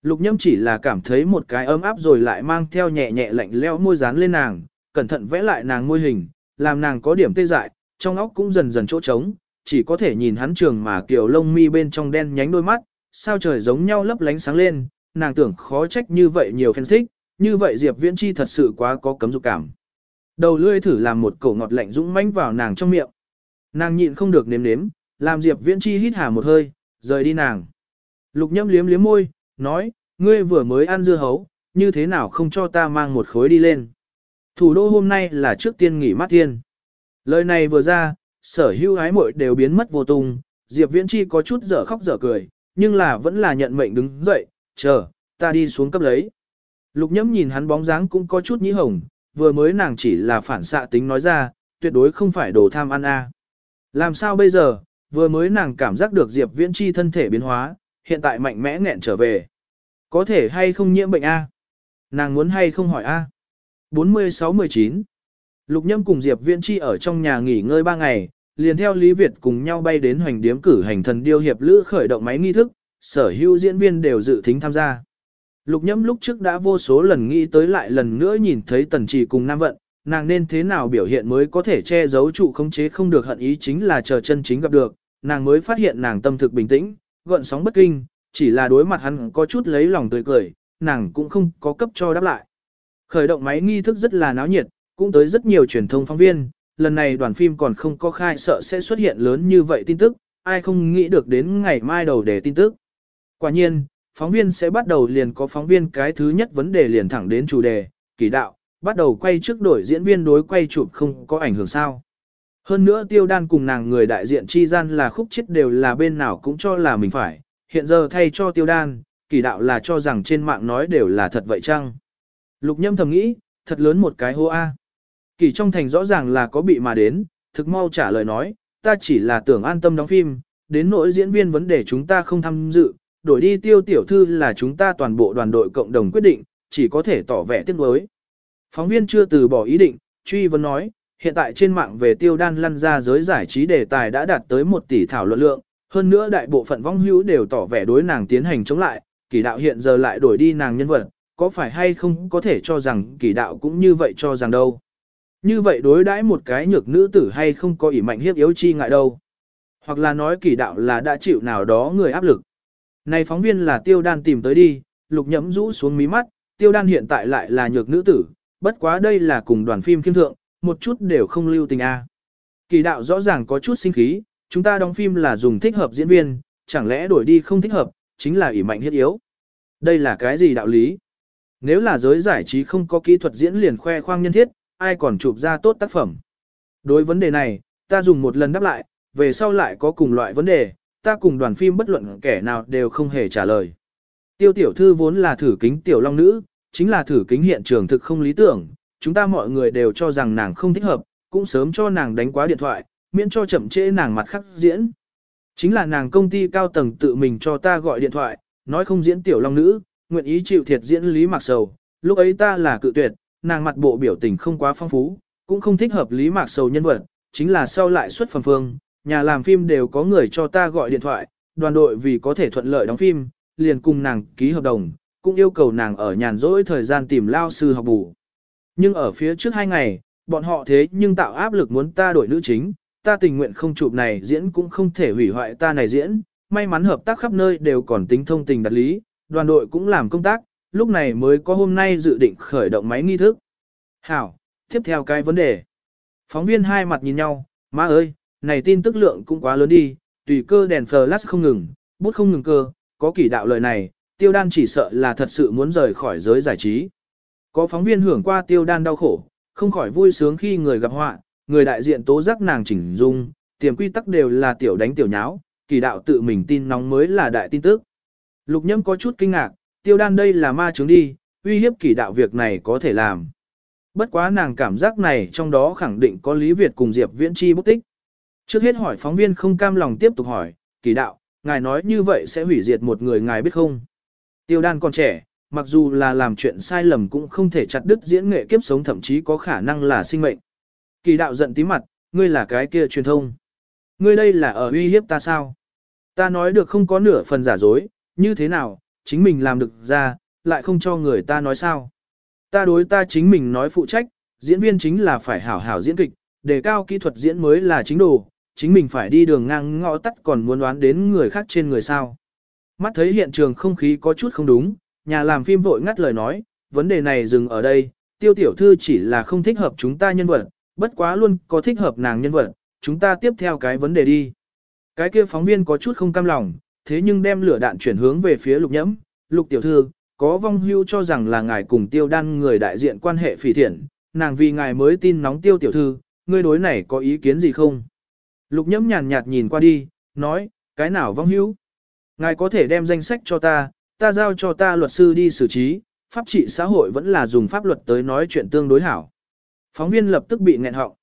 Lục nhâm chỉ là cảm thấy một cái ấm áp rồi lại mang theo nhẹ nhẹ lạnh leo môi dán lên nàng, cẩn thận vẽ lại nàng môi hình, làm nàng có điểm tê dại, trong óc cũng dần dần chỗ trống, chỉ có thể nhìn hắn trường mà kiểu lông mi bên trong đen nhánh đôi mắt, sao trời giống nhau lấp lánh sáng lên, nàng tưởng khó trách như vậy nhiều fan thích, như vậy Diệp Viễn Chi thật sự quá có cấm dục cảm. Đầu lưỡi thử làm một cổ ngọt lạnh dũng mãnh vào nàng trong miệng. Nàng nhịn không được nếm nếm, làm Diệp Viễn Chi hít hà một hơi, rời đi nàng. Lục Nhâm liếm liếm môi, nói, ngươi vừa mới ăn dưa hấu, như thế nào không cho ta mang một khối đi lên. Thủ đô hôm nay là trước tiên nghỉ mát thiên. Lời này vừa ra, sở hữu ái muội đều biến mất vô tung, Diệp Viễn Chi có chút dở khóc dở cười, nhưng là vẫn là nhận mệnh đứng dậy, chờ, ta đi xuống cấp lấy. Lục nhẫm nhìn hắn bóng dáng cũng có chút nhĩ hồng, vừa mới nàng chỉ là phản xạ tính nói ra, tuyệt đối không phải đồ tham ăn a. Làm sao bây giờ, vừa mới nàng cảm giác được Diệp Viễn Chi thân thể biến hóa, hiện tại mạnh mẽ nghẹn trở về. Có thể hay không nhiễm bệnh a? Nàng muốn hay không hỏi a? 46-19 Lục Nhâm cùng Diệp Viễn Chi ở trong nhà nghỉ ngơi 3 ngày, liền theo Lý Việt cùng nhau bay đến hoành điếm cử hành thần điêu hiệp lữ khởi động máy nghi thức, sở hữu diễn viên đều dự thính tham gia. Lục nhẫm lúc trước đã vô số lần nghĩ tới lại lần nữa nhìn thấy tần trì cùng Nam Vận, nàng nên thế nào biểu hiện mới có thể che giấu trụ khống chế không được hận ý chính là chờ chân chính gặp được, nàng mới phát hiện nàng tâm thực bình tĩnh, gợn sóng bất kinh, chỉ là đối mặt hắn có chút lấy lòng tươi cười, nàng cũng không có cấp cho đáp lại. Khởi động máy nghi thức rất là náo nhiệt, cũng tới rất nhiều truyền thông phóng viên, lần này đoàn phim còn không có khai sợ sẽ xuất hiện lớn như vậy tin tức, ai không nghĩ được đến ngày mai đầu để tin tức. Quả nhiên, phóng viên sẽ bắt đầu liền có phóng viên cái thứ nhất vấn đề liền thẳng đến chủ đề, kỳ đạo, bắt đầu quay trước đổi diễn viên đối quay chụp không có ảnh hưởng sao. Hơn nữa tiêu đan cùng nàng người đại diện chi gian là khúc chết đều là bên nào cũng cho là mình phải, hiện giờ thay cho tiêu đan, kỳ đạo là cho rằng trên mạng nói đều là thật vậy chăng. Lục nhâm thầm nghĩ, thật lớn một cái hô A. Kỳ trong thành rõ ràng là có bị mà đến, thực mau trả lời nói, ta chỉ là tưởng an tâm đóng phim, đến nỗi diễn viên vấn đề chúng ta không tham dự, đổi đi tiêu tiểu thư là chúng ta toàn bộ đoàn đội cộng đồng quyết định, chỉ có thể tỏ vẻ tiếc nuối. Phóng viên chưa từ bỏ ý định, truy vấn nói, hiện tại trên mạng về tiêu đan lăn ra giới giải trí đề tài đã đạt tới 1 tỷ thảo luận lượng, hơn nữa đại bộ phận vong hữu đều tỏ vẻ đối nàng tiến hành chống lại, kỳ đạo hiện giờ lại đổi đi nàng nhân vật, có phải hay không có thể cho rằng kỳ đạo cũng như vậy cho rằng đâu. Như vậy đối đãi một cái nhược nữ tử hay không có ỷ mạnh hiếp yếu chi ngại đâu. Hoặc là nói kỳ đạo là đã chịu nào đó người áp lực. Này phóng viên là tiêu đan tìm tới đi, lục nhẫm rũ xuống mí mắt, tiêu đan hiện tại lại là nhược nữ tử, bất quá đây là cùng đoàn phim kiêm thượng, một chút đều không lưu tình a. Kỳ đạo rõ ràng có chút sinh khí, chúng ta đóng phim là dùng thích hợp diễn viên, chẳng lẽ đổi đi không thích hợp, chính là ỷ mạnh hiết yếu. Đây là cái gì đạo lý? Nếu là giới giải trí không có kỹ thuật diễn liền khoe khoang nhân thiết, ai còn chụp ra tốt tác phẩm? Đối vấn đề này, ta dùng một lần đáp lại, về sau lại có cùng loại vấn đề, ta cùng đoàn phim bất luận kẻ nào đều không hề trả lời. Tiêu tiểu thư vốn là thử kính tiểu long nữ, chính là thử kính hiện trường thực không lý tưởng, chúng ta mọi người đều cho rằng nàng không thích hợp, cũng sớm cho nàng đánh quá điện thoại, miễn cho chậm trễ nàng mặt khắc diễn. Chính là nàng công ty cao tầng tự mình cho ta gọi điện thoại, nói không diễn tiểu long nữ, nguyện ý chịu thiệt diễn Lý Mạc Sầu, lúc ấy ta là cự tuyệt, nàng mặt bộ biểu tình không quá phong phú, cũng không thích hợp Lý Mạc Sầu nhân vật, chính là sau lại xuất phẩm phương, nhà làm phim đều có người cho ta gọi điện thoại, đoàn đội vì có thể thuận lợi đóng phim, liền cùng nàng ký hợp đồng, cũng yêu cầu nàng ở nhàn rỗi thời gian tìm lao sư học bù. Nhưng ở phía trước hai ngày, bọn họ thế nhưng tạo áp lực muốn ta đổi nữ chính, ta tình nguyện không chụp này diễn cũng không thể hủy hoại ta này diễn, may mắn hợp tác khắp nơi đều còn tính thông tình đặt lý, đoàn đội cũng làm công tác, lúc này mới có hôm nay dự định khởi động máy nghi thức. Hảo, tiếp theo cái vấn đề. Phóng viên hai mặt nhìn nhau, má ơi, này tin tức lượng cũng quá lớn đi, tùy cơ đèn flash không ngừng, bút không ngừng cơ, có kỷ đạo lời này, tiêu đan chỉ sợ là thật sự muốn rời khỏi giới giải trí. Có phóng viên hưởng qua tiêu đan đau khổ, không khỏi vui sướng khi người gặp họa, người đại diện tố giác nàng chỉnh dung, tiềm quy tắc đều là tiểu đánh tiểu nháo, kỳ đạo tự mình tin nóng mới là đại tin tức. Lục nhâm có chút kinh ngạc, tiêu đan đây là ma chứng đi, uy hiếp kỳ đạo việc này có thể làm. Bất quá nàng cảm giác này trong đó khẳng định có Lý Việt cùng Diệp Viễn Chi bút tích. Trước hết hỏi phóng viên không cam lòng tiếp tục hỏi, kỳ đạo, ngài nói như vậy sẽ hủy diệt một người ngài biết không? Tiêu đan còn trẻ, mặc dù là làm chuyện sai lầm cũng không thể chặt đứt diễn nghệ kiếp sống thậm chí có khả năng là sinh mệnh. Kỳ đạo giận tí mặt, ngươi là cái kia truyền thông. Ngươi đây là ở uy hiếp ta sao? Ta nói được không có nửa phần giả dối, như thế nào, chính mình làm được ra, lại không cho người ta nói sao? Ta đối ta chính mình nói phụ trách, diễn viên chính là phải hảo hảo diễn kịch, đề cao kỹ thuật diễn mới là chính đồ, chính mình phải đi đường ngang ngõ tắt còn muốn đoán đến người khác trên người sao. Mắt thấy hiện trường không khí có chút không đúng, nhà làm phim vội ngắt lời nói, vấn đề này dừng ở đây, tiêu tiểu thư chỉ là không thích hợp chúng ta nhân vật, bất quá luôn có thích hợp nàng nhân vật, chúng ta tiếp theo cái vấn đề đi. Cái kia phóng viên có chút không cam lòng, thế nhưng đem lửa đạn chuyển hướng về phía lục nhẫm, lục tiểu thư, có vong hưu cho rằng là ngài cùng tiêu đan người đại diện quan hệ phỉ thiện, nàng vì ngài mới tin nóng tiêu tiểu thư, ngươi đối này có ý kiến gì không? Lục nhẫm nhàn nhạt nhìn qua đi, nói, cái nào vong hữu? Ngài có thể đem danh sách cho ta, ta giao cho ta luật sư đi xử trí, pháp trị xã hội vẫn là dùng pháp luật tới nói chuyện tương đối hảo. Phóng viên lập tức bị nghẹn họng.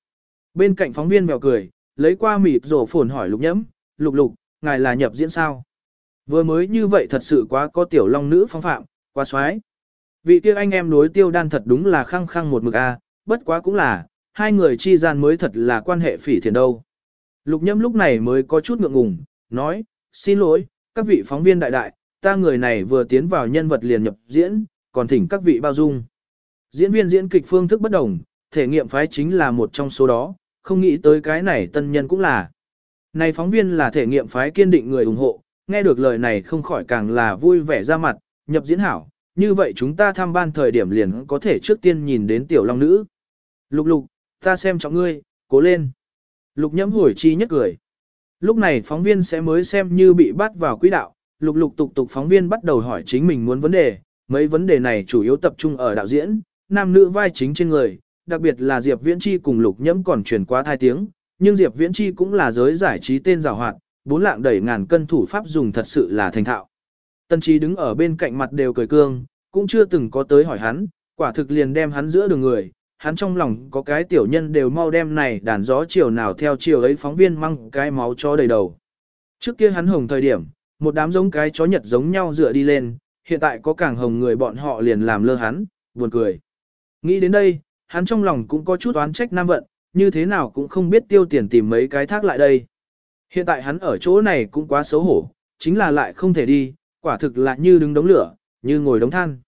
Bên cạnh phóng viên mèo cười, lấy qua mịp rổ phồn hỏi lục nhẫm, lục lục, ngài là nhập diễn sao? Vừa mới như vậy thật sự quá có tiểu long nữ phong phạm, quá xoái. Vị kia anh em đối tiêu đan thật đúng là khăng khăng một mực a, bất quá cũng là, hai người chi gian mới thật là quan hệ phỉ thiền đâu. Lục nhâm lúc này mới có chút ngượng ngùng, nói, xin lỗi, các vị phóng viên đại đại, ta người này vừa tiến vào nhân vật liền nhập diễn, còn thỉnh các vị bao dung. Diễn viên diễn kịch phương thức bất đồng, thể nghiệm phái chính là một trong số đó, không nghĩ tới cái này tân nhân cũng là. Này phóng viên là thể nghiệm phái kiên định người ủng hộ, nghe được lời này không khỏi càng là vui vẻ ra mặt, nhập diễn hảo, như vậy chúng ta tham ban thời điểm liền có thể trước tiên nhìn đến tiểu long nữ. Lục lục, ta xem trọng ngươi, cố lên. Lục nhẫm hồi chi nhất cười. Lúc này phóng viên sẽ mới xem như bị bắt vào quỹ đạo, lục lục tục tục phóng viên bắt đầu hỏi chính mình muốn vấn đề, mấy vấn đề này chủ yếu tập trung ở đạo diễn, nam nữ vai chính trên người, đặc biệt là Diệp Viễn Chi cùng lục nhẫm còn truyền quá thai tiếng, nhưng Diệp Viễn Chi cũng là giới giải trí tên rào hoạt, bốn lạng đẩy ngàn cân thủ pháp dùng thật sự là thành thạo. Tân Chi đứng ở bên cạnh mặt đều cười cương, cũng chưa từng có tới hỏi hắn, quả thực liền đem hắn giữa đường người, hắn trong lòng có cái tiểu nhân đều mau đem này đàn gió chiều nào theo chiều ấy phóng viên mang cái máu cho đầy đầu. Trước kia hắn hồng thời điểm, một đám giống cái chó nhật giống nhau dựa đi lên, hiện tại có càng hồng người bọn họ liền làm lơ hắn, buồn cười. Nghĩ đến đây, hắn trong lòng cũng có chút oán trách nam vận, như thế nào cũng không biết tiêu tiền tìm mấy cái thác lại đây. Hiện tại hắn ở chỗ này cũng quá xấu hổ, chính là lại không thể đi, quả thực là như đứng đống lửa, như ngồi đống than.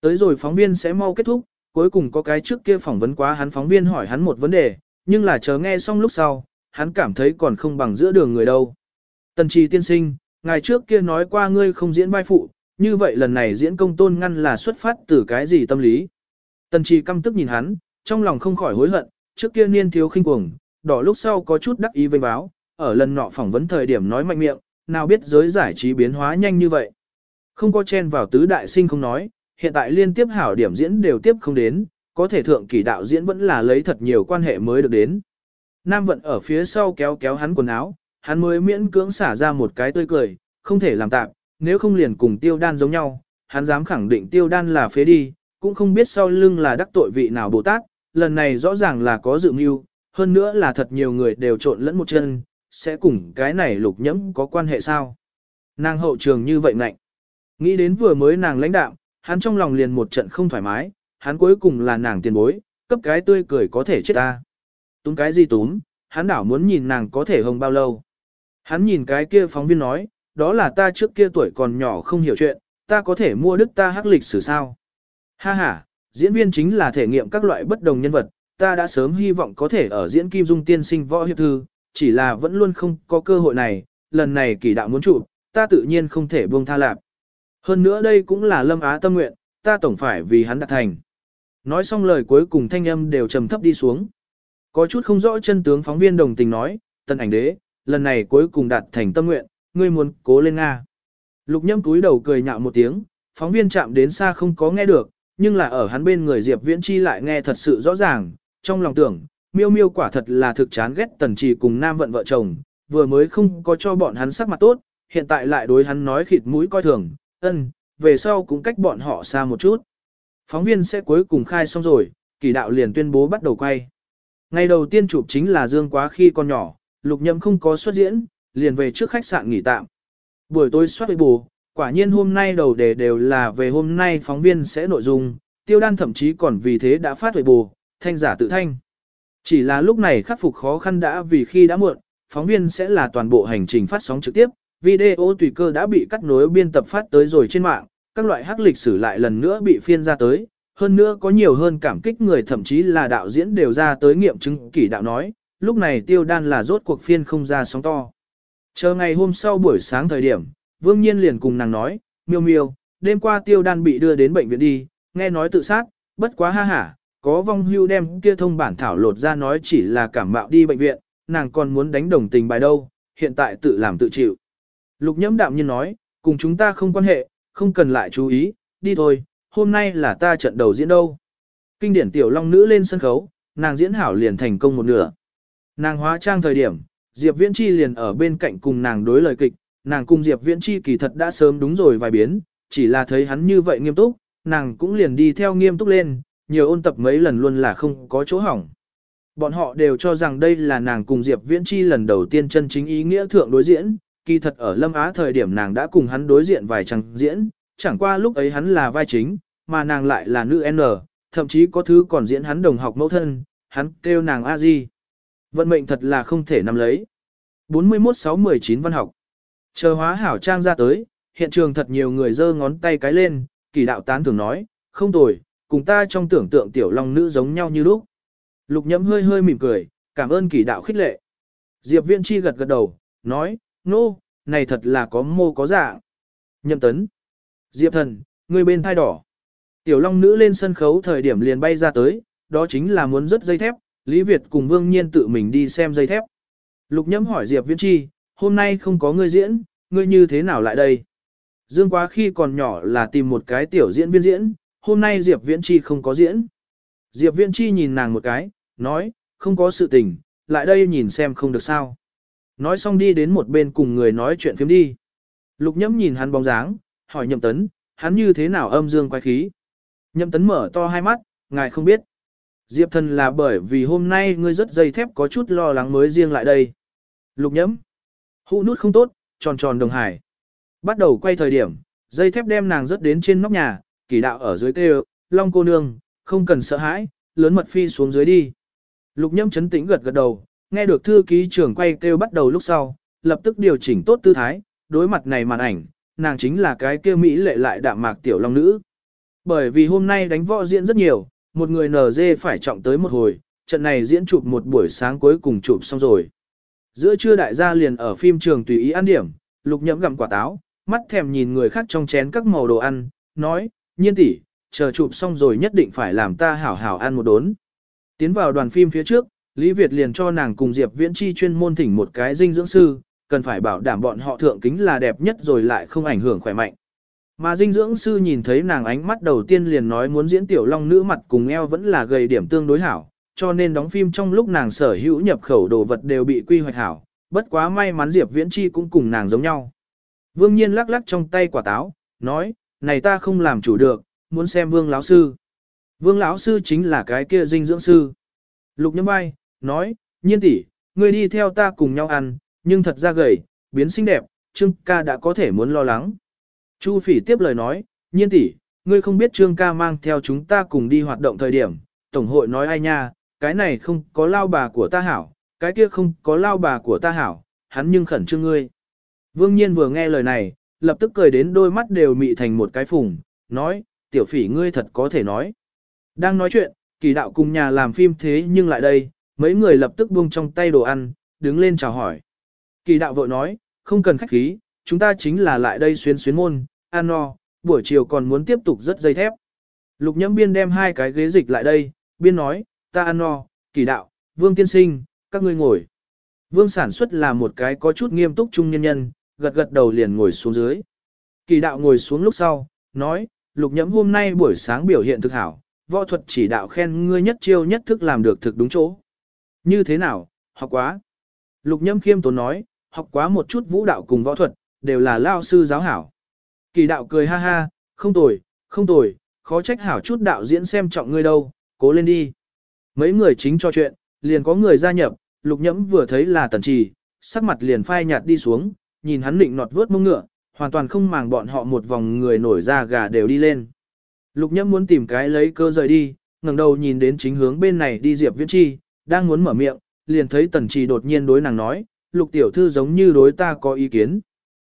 Tới rồi phóng viên sẽ mau kết thúc, cuối cùng có cái trước kia phỏng vấn quá hắn phóng viên hỏi hắn một vấn đề, nhưng là chờ nghe xong lúc sau, hắn cảm thấy còn không bằng giữa đường người đâu. Tần trì tiên sinh, ngày trước kia nói qua ngươi không diễn vai phụ, như vậy lần này diễn công tôn ngăn là xuất phát từ cái gì tâm lý. Tần trì căm tức nhìn hắn, trong lòng không khỏi hối hận, trước kia niên thiếu khinh cuồng, đỏ lúc sau có chút đắc ý vênh báo, ở lần nọ phỏng vấn thời điểm nói mạnh miệng, nào biết giới giải trí biến hóa nhanh như vậy. Không có chen vào tứ đại sinh không nói, hiện tại liên tiếp hảo điểm diễn đều tiếp không đến, có thể thượng kỳ đạo diễn vẫn là lấy thật nhiều quan hệ mới được đến. Nam vận ở phía sau kéo kéo hắn quần áo, hắn mới miễn cưỡng xả ra một cái tươi cười, không thể làm tạm, nếu không liền cùng tiêu đan giống nhau, hắn dám khẳng định tiêu đan là phế đi, cũng không biết sau lưng là đắc tội vị nào Bồ Tát, lần này rõ ràng là có dự mưu, hơn nữa là thật nhiều người đều trộn lẫn một chân, sẽ cùng cái này lục nhẫm có quan hệ sao? Nàng hậu trường như vậy ngạnh. Nghĩ đến vừa mới nàng lãnh đạo, hắn trong lòng liền một trận không thoải mái, hắn cuối cùng là nàng tiền bối, cấp cái tươi cười có thể chết ta. Túm cái gì túm, hắn đảo muốn nhìn nàng có thể hồng bao lâu. Hắn nhìn cái kia phóng viên nói, đó là ta trước kia tuổi còn nhỏ không hiểu chuyện, ta có thể mua đức ta hắc lịch sử sao. Ha ha, diễn viên chính là thể nghiệm các loại bất đồng nhân vật, ta đã sớm hy vọng có thể ở diễn Kim Dung tiên sinh võ hiệp thư, chỉ là vẫn luôn không có cơ hội này, lần này kỳ đạo muốn chụp, ta tự nhiên không thể buông tha lạc. Hơn nữa đây cũng là lâm á tâm nguyện, ta tổng phải vì hắn đạt thành. Nói xong lời cuối cùng thanh âm đều trầm thấp đi xuống. Có chút không rõ chân tướng phóng viên đồng tình nói, tân ảnh đế, lần này cuối cùng đạt thành tâm nguyện, ngươi muốn cố lên Nga. Lục nhâm túi đầu cười nhạo một tiếng, phóng viên chạm đến xa không có nghe được, nhưng là ở hắn bên người Diệp Viễn Chi lại nghe thật sự rõ ràng, trong lòng tưởng, miêu miêu quả thật là thực chán ghét tần trì cùng nam vận vợ chồng, vừa mới không có cho bọn hắn sắc mặt tốt, hiện tại lại đối hắn nói khịt mũi coi thường, ân, về sau cũng cách bọn họ xa một chút. Phóng viên sẽ cuối cùng khai xong rồi, kỳ đạo liền tuyên bố bắt đầu quay. Ngày đầu tiên chụp chính là Dương Quá khi còn nhỏ, lục Nhâm không có xuất diễn, liền về trước khách sạn nghỉ tạm. Buổi tối soát bù, quả nhiên hôm nay đầu đề đều là về hôm nay phóng viên sẽ nội dung, tiêu đan thậm chí còn vì thế đã phát huệ bù, thanh giả tự thanh. Chỉ là lúc này khắc phục khó khăn đã vì khi đã muộn, phóng viên sẽ là toàn bộ hành trình phát sóng trực tiếp, video tùy cơ đã bị cắt nối biên tập phát tới rồi trên mạng, các loại hắc lịch sử lại lần nữa bị phiên ra tới, hơn nữa có nhiều hơn cảm kích người thậm chí là đạo diễn đều ra tới nghiệm chứng kỷ đạo nói, lúc này tiêu đan là rốt cuộc phiên không ra sóng to. Chờ ngày hôm sau buổi sáng thời điểm, Vương Nhiên liền cùng nàng nói, miêu miêu, đêm qua tiêu đan bị đưa đến bệnh viện đi, nghe nói tự sát, bất quá ha hả, có vong hưu đem kia thông bản thảo lột ra nói chỉ là cảm mạo đi bệnh viện, nàng còn muốn đánh đồng tình bài đâu, hiện tại tự làm tự chịu. Lục nhẫm đạm nhiên nói, cùng chúng ta không quan hệ, không cần lại chú ý, đi thôi, hôm nay là ta trận đầu diễn đâu. Kinh điển tiểu long nữ lên sân khấu, nàng diễn hảo liền thành công một nửa. Nàng hóa trang thời điểm, Diệp Viễn Chi liền ở bên cạnh cùng nàng đối lời kịch, nàng cùng Diệp Viễn Chi kỳ thật đã sớm đúng rồi vài biến, chỉ là thấy hắn như vậy nghiêm túc, nàng cũng liền đi theo nghiêm túc lên, nhiều ôn tập mấy lần luôn là không có chỗ hỏng. Bọn họ đều cho rằng đây là nàng cùng Diệp Viễn Chi lần đầu tiên chân chính ý nghĩa thượng đối diễn, kỳ thật ở Lâm Á thời điểm nàng đã cùng hắn đối diện vài trang diễn, chẳng qua lúc ấy hắn là vai chính, mà nàng lại là nữ N, thậm chí có thứ còn diễn hắn đồng học mẫu thân, hắn kêu nàng A Di. Vận mệnh thật là không thể nắm lấy. 41-6-19 văn học. Chờ hóa hảo trang ra tới, hiện trường thật nhiều người giơ ngón tay cái lên, kỳ đạo tán thường nói, không tồi, cùng ta trong tưởng tượng tiểu long nữ giống nhau như lúc. Lục nhẫm hơi hơi mỉm cười, cảm ơn kỳ đạo khích lệ. Diệp viên Chi gật gật đầu, nói, nô, no, này thật là có mô có dạng. Nhậm tấn. Diệp thần, người bên thai đỏ. Tiểu long nữ lên sân khấu thời điểm liền bay ra tới, đó chính là muốn rất dây thép, Lý Việt cùng Vương Nhiên tự mình đi xem dây thép. Lục Nhâm hỏi Diệp Viễn Chi, hôm nay không có ngươi diễn, ngươi như thế nào lại đây? Dương quá khi còn nhỏ là tìm một cái tiểu diễn viên diễn, hôm nay Diệp Viễn Chi không có diễn. Diệp Viễn Chi nhìn nàng một cái, nói, không có sự tình, lại đây nhìn xem không được sao. Nói xong đi đến một bên cùng người nói chuyện phiếm đi. Lục nhẫm nhìn hắn bóng dáng, hỏi nhậm tấn, hắn như thế nào âm dương quái khí. Nhậm tấn mở to hai mắt, ngài không biết. Diệp thần là bởi vì hôm nay ngươi rất dây thép có chút lo lắng mới riêng lại đây. Lục nhẫm. Hụ nút không tốt, tròn tròn đồng hải. Bắt đầu quay thời điểm, dây thép đem nàng rớt đến trên nóc nhà, kỳ đạo ở dưới kêu, long cô nương, không cần sợ hãi, lớn mật phi xuống dưới đi. Lục nhâm chấn tĩnh gật gật đầu, nghe được thư ký trưởng quay kêu bắt đầu lúc sau, lập tức điều chỉnh tốt tư thái, đối mặt này màn ảnh, nàng chính là cái kêu Mỹ lệ lại đạm mạc tiểu long nữ. Bởi vì hôm nay đánh võ diễn rất nhiều, một người nở dê phải trọng tới một hồi, trận này diễn chụp một buổi sáng cuối cùng chụp xong rồi. Giữa trưa đại gia liền ở phim trường tùy ý ăn điểm, lục nhẫm gặm quả táo, mắt thèm nhìn người khác trong chén các màu đồ ăn, nói, nhiên tỷ, chờ chụp xong rồi nhất định phải làm ta hảo hảo ăn một đốn. Tiến vào đoàn phim phía trước, Lý Việt liền cho nàng cùng Diệp Viễn Chi chuyên môn thỉnh một cái dinh dưỡng sư, cần phải bảo đảm bọn họ thượng kính là đẹp nhất rồi lại không ảnh hưởng khỏe mạnh. Mà dinh dưỡng sư nhìn thấy nàng ánh mắt đầu tiên liền nói muốn diễn tiểu long nữ mặt cùng eo vẫn là gầy điểm tương đối hảo, cho nên đóng phim trong lúc nàng sở hữu nhập khẩu đồ vật đều bị quy hoạch hảo, bất quá may mắn Diệp Viễn Chi cũng cùng nàng giống nhau. Vương Nhiên lắc lắc trong tay quả táo, nói, này ta không làm chủ được, muốn xem Vương lão sư. Vương lão sư chính là cái kia dinh dưỡng sư. Lục Nhâm Bay nói, Nhiên tỷ, ngươi đi theo ta cùng nhau ăn, nhưng thật ra gầy, biến xinh đẹp, Trương ca đã có thể muốn lo lắng. Chu Phỉ tiếp lời nói, Nhiên tỷ, ngươi không biết Trương ca mang theo chúng ta cùng đi hoạt động thời điểm, tổng hội nói ai nha, cái này không có lao bà của ta hảo, cái kia không có lao bà của ta hảo, hắn nhưng khẩn trương ngươi. Vương Nhiên vừa nghe lời này, lập tức cười đến đôi mắt đều mị thành một cái phùng, nói, tiểu phỉ ngươi thật có thể nói. Đang nói chuyện, kỳ đạo cùng nhà làm phim thế nhưng lại đây, mấy người lập tức buông trong tay đồ ăn, đứng lên chào hỏi. Kỳ đạo vội nói, không cần khách khí, chúng ta chính là lại đây xuyên xuyến môn, ăn no, buổi chiều còn muốn tiếp tục rất dây thép. Lục nhẫm biên đem hai cái ghế dịch lại đây, biên nói, ta ăn no, kỳ đạo, vương tiên sinh, các ngươi ngồi. Vương sản xuất là một cái có chút nghiêm túc trung nhân nhân, gật gật đầu liền ngồi xuống dưới. Kỳ đạo ngồi xuống lúc sau, nói, lục nhẫm hôm nay buổi sáng biểu hiện thực hảo, võ thuật chỉ đạo khen ngươi nhất chiêu nhất thức làm được thực đúng chỗ. Như thế nào, học quá. Lục nhâm khiêm tốn nói, học quá một chút vũ đạo cùng võ thuật, đều là lao sư giáo hảo. Kỳ đạo cười ha ha, không tồi, không tồi, khó trách hảo chút đạo diễn xem trọng ngươi đâu, cố lên đi. Mấy người chính cho chuyện, liền có người gia nhập, lục nhẫm vừa thấy là tần trì, sắc mặt liền phai nhạt đi xuống, nhìn hắn định nọt vớt mông ngựa, hoàn toàn không màng bọn họ một vòng người nổi ra gà đều đi lên. Lục nhẫm muốn tìm cái lấy cơ rời đi, ngẩng đầu nhìn đến chính hướng bên này đi Diệp Viễn Chi, đang muốn mở miệng, liền thấy tần trì đột nhiên đối nàng nói, lục tiểu thư giống như đối ta có ý kiến.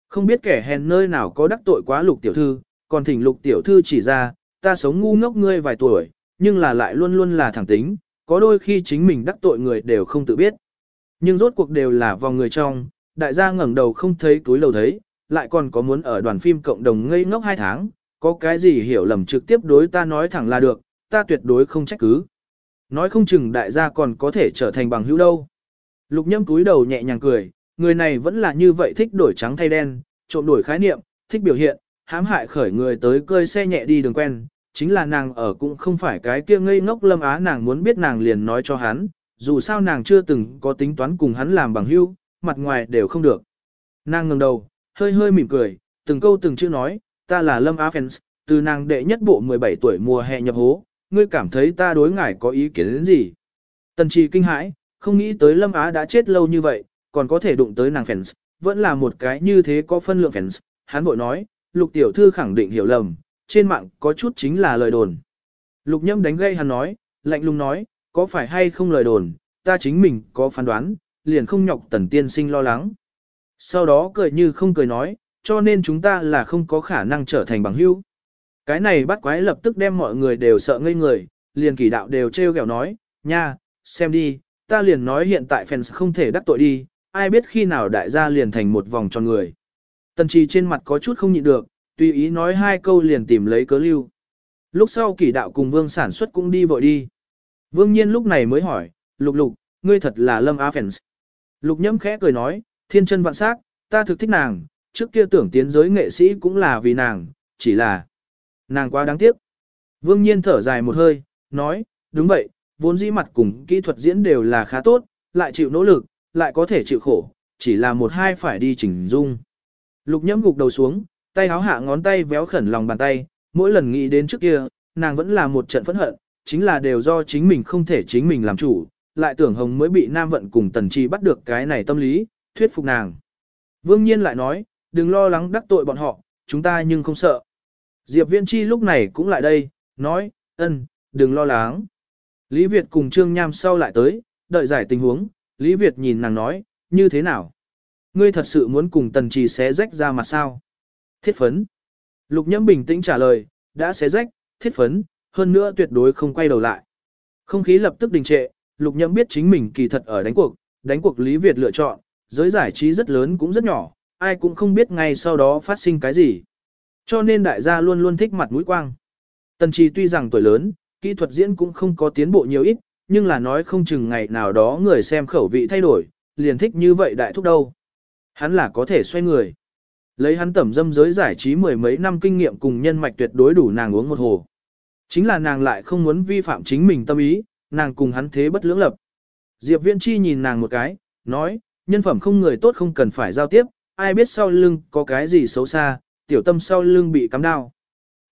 Không biết kẻ hèn nơi nào có đắc tội quá lục tiểu thư, còn thỉnh lục tiểu thư chỉ ra, ta sống ngu ngốc ngươi vài tuổi, nhưng là lại luôn luôn là thẳng tính, có đôi khi chính mình đắc tội người đều không tự biết. Nhưng rốt cuộc đều là vòng người trong, đại gia ngẩng đầu không thấy túi lầu thấy, lại còn có muốn ở đoàn phim cộng đồng ngây ngốc hai tháng, có cái gì hiểu lầm trực tiếp đối ta nói thẳng là được, ta tuyệt đối không trách cứ. Nói không chừng đại gia còn có thể trở thành bằng hữu đâu. Lục nhâm túi đầu nhẹ nhàng cười, người này vẫn là như vậy thích đổi trắng thay đen, trộm đổi khái niệm, thích biểu hiện, hãm hại khởi người tới cơi xe nhẹ đi đường quen, chính là nàng ở cũng không phải cái kia ngây ngốc lâm á nàng muốn biết nàng liền nói cho hắn, dù sao nàng chưa từng có tính toán cùng hắn làm bằng hữu, mặt ngoài đều không được. Nàng ngẩng đầu, hơi hơi mỉm cười, từng câu từng chữ nói, ta là Lâm Á Fans, từ nàng đệ nhất bộ 17 tuổi mùa hè nhập hố, ngươi cảm thấy ta đối ngài có ý kiến đến gì? Tần trì kinh hãi, không nghĩ tới Lâm Á đã chết lâu như vậy, còn có thể đụng tới nàng fans, vẫn là một cái như thế có phân lượng fans. Hắn bội nói, lục tiểu thư khẳng định hiểu lầm, trên mạng có chút chính là lời đồn. Lục nhâm đánh gây hắn nói, lạnh lùng nói, có phải hay không lời đồn, ta chính mình có phán đoán, liền không nhọc tần tiên sinh lo lắng. Sau đó cười như không cười nói, cho nên chúng ta là không có khả năng trở thành bằng hữu. Cái này bắt quái lập tức đem mọi người đều sợ ngây người, liền kỳ đạo đều treo ghẹo nói, nha, xem đi, ta liền nói hiện tại fans không thể đắc tội đi, ai biết khi nào đại gia liền thành một vòng tròn người. Tần trì trên mặt có chút không nhịn được, tùy ý nói hai câu liền tìm lấy cớ lưu. Lúc sau kỳ đạo cùng vương sản xuất cũng đi vội đi. Vương nhiên lúc này mới hỏi, lục lục, ngươi thật là lâm á fans. Lục nhâm khẽ cười nói, thiên chân vạn sắc, ta thực thích nàng, trước kia tưởng tiến giới nghệ sĩ cũng là vì nàng, chỉ là nàng quá đáng tiếc. Vương nhiên thở dài một hơi, nói, đúng vậy, vốn dĩ mặt cùng kỹ thuật diễn đều là khá tốt, lại chịu nỗ lực, lại có thể chịu khổ, chỉ là một hai phải đi chỉnh dung. Lục nhẫm gục đầu xuống, tay háo hạ ngón tay véo khẩn lòng bàn tay, mỗi lần nghĩ đến trước kia, nàng vẫn là một trận phẫn hận, chính là đều do chính mình không thể chính mình làm chủ, lại tưởng hồng mới bị nam vận cùng tần chi bắt được cái này tâm lý, thuyết phục nàng. Vương nhiên lại nói, đừng lo lắng đắc tội bọn họ, chúng ta nhưng không sợ. Diệp Viễn Chi lúc này cũng lại đây, nói, ân, đừng lo lắng. Lý Việt cùng Trương Nham sau lại tới, đợi giải tình huống, Lý Việt nhìn nàng nói, như thế nào? Ngươi thật sự muốn cùng tần trì xé rách ra mặt sao? Thiết phấn. Lục Nhâm bình tĩnh trả lời, đã xé rách, thiết phấn, hơn nữa tuyệt đối không quay đầu lại. Không khí lập tức đình trệ, lục Nhâm biết chính mình kỳ thật ở đánh cuộc, đánh cuộc Lý Việt lựa chọn, giới giải trí rất lớn cũng rất nhỏ, ai cũng không biết ngay sau đó phát sinh cái gì. Cho nên đại gia luôn luôn thích mặt mũi quang. Tần trì tuy rằng tuổi lớn, kỹ thuật diễn cũng không có tiến bộ nhiều ít, nhưng là nói không chừng ngày nào đó người xem khẩu vị thay đổi, liền thích như vậy đại thúc đâu. Hắn là có thể xoay người. Lấy hắn tẩm dâm giới giải trí mười mấy năm kinh nghiệm cùng nhân mạch tuyệt đối đủ nàng uống một hồ. Chính là nàng lại không muốn vi phạm chính mình tâm ý, nàng cùng hắn thế bất lưỡng lập. Diệp Viễn Chi nhìn nàng một cái, nói, nhân phẩm không người tốt không cần phải giao tiếp, ai biết sau lưng có cái gì xấu xa, tiểu tâm sau lưng bị cắm đao.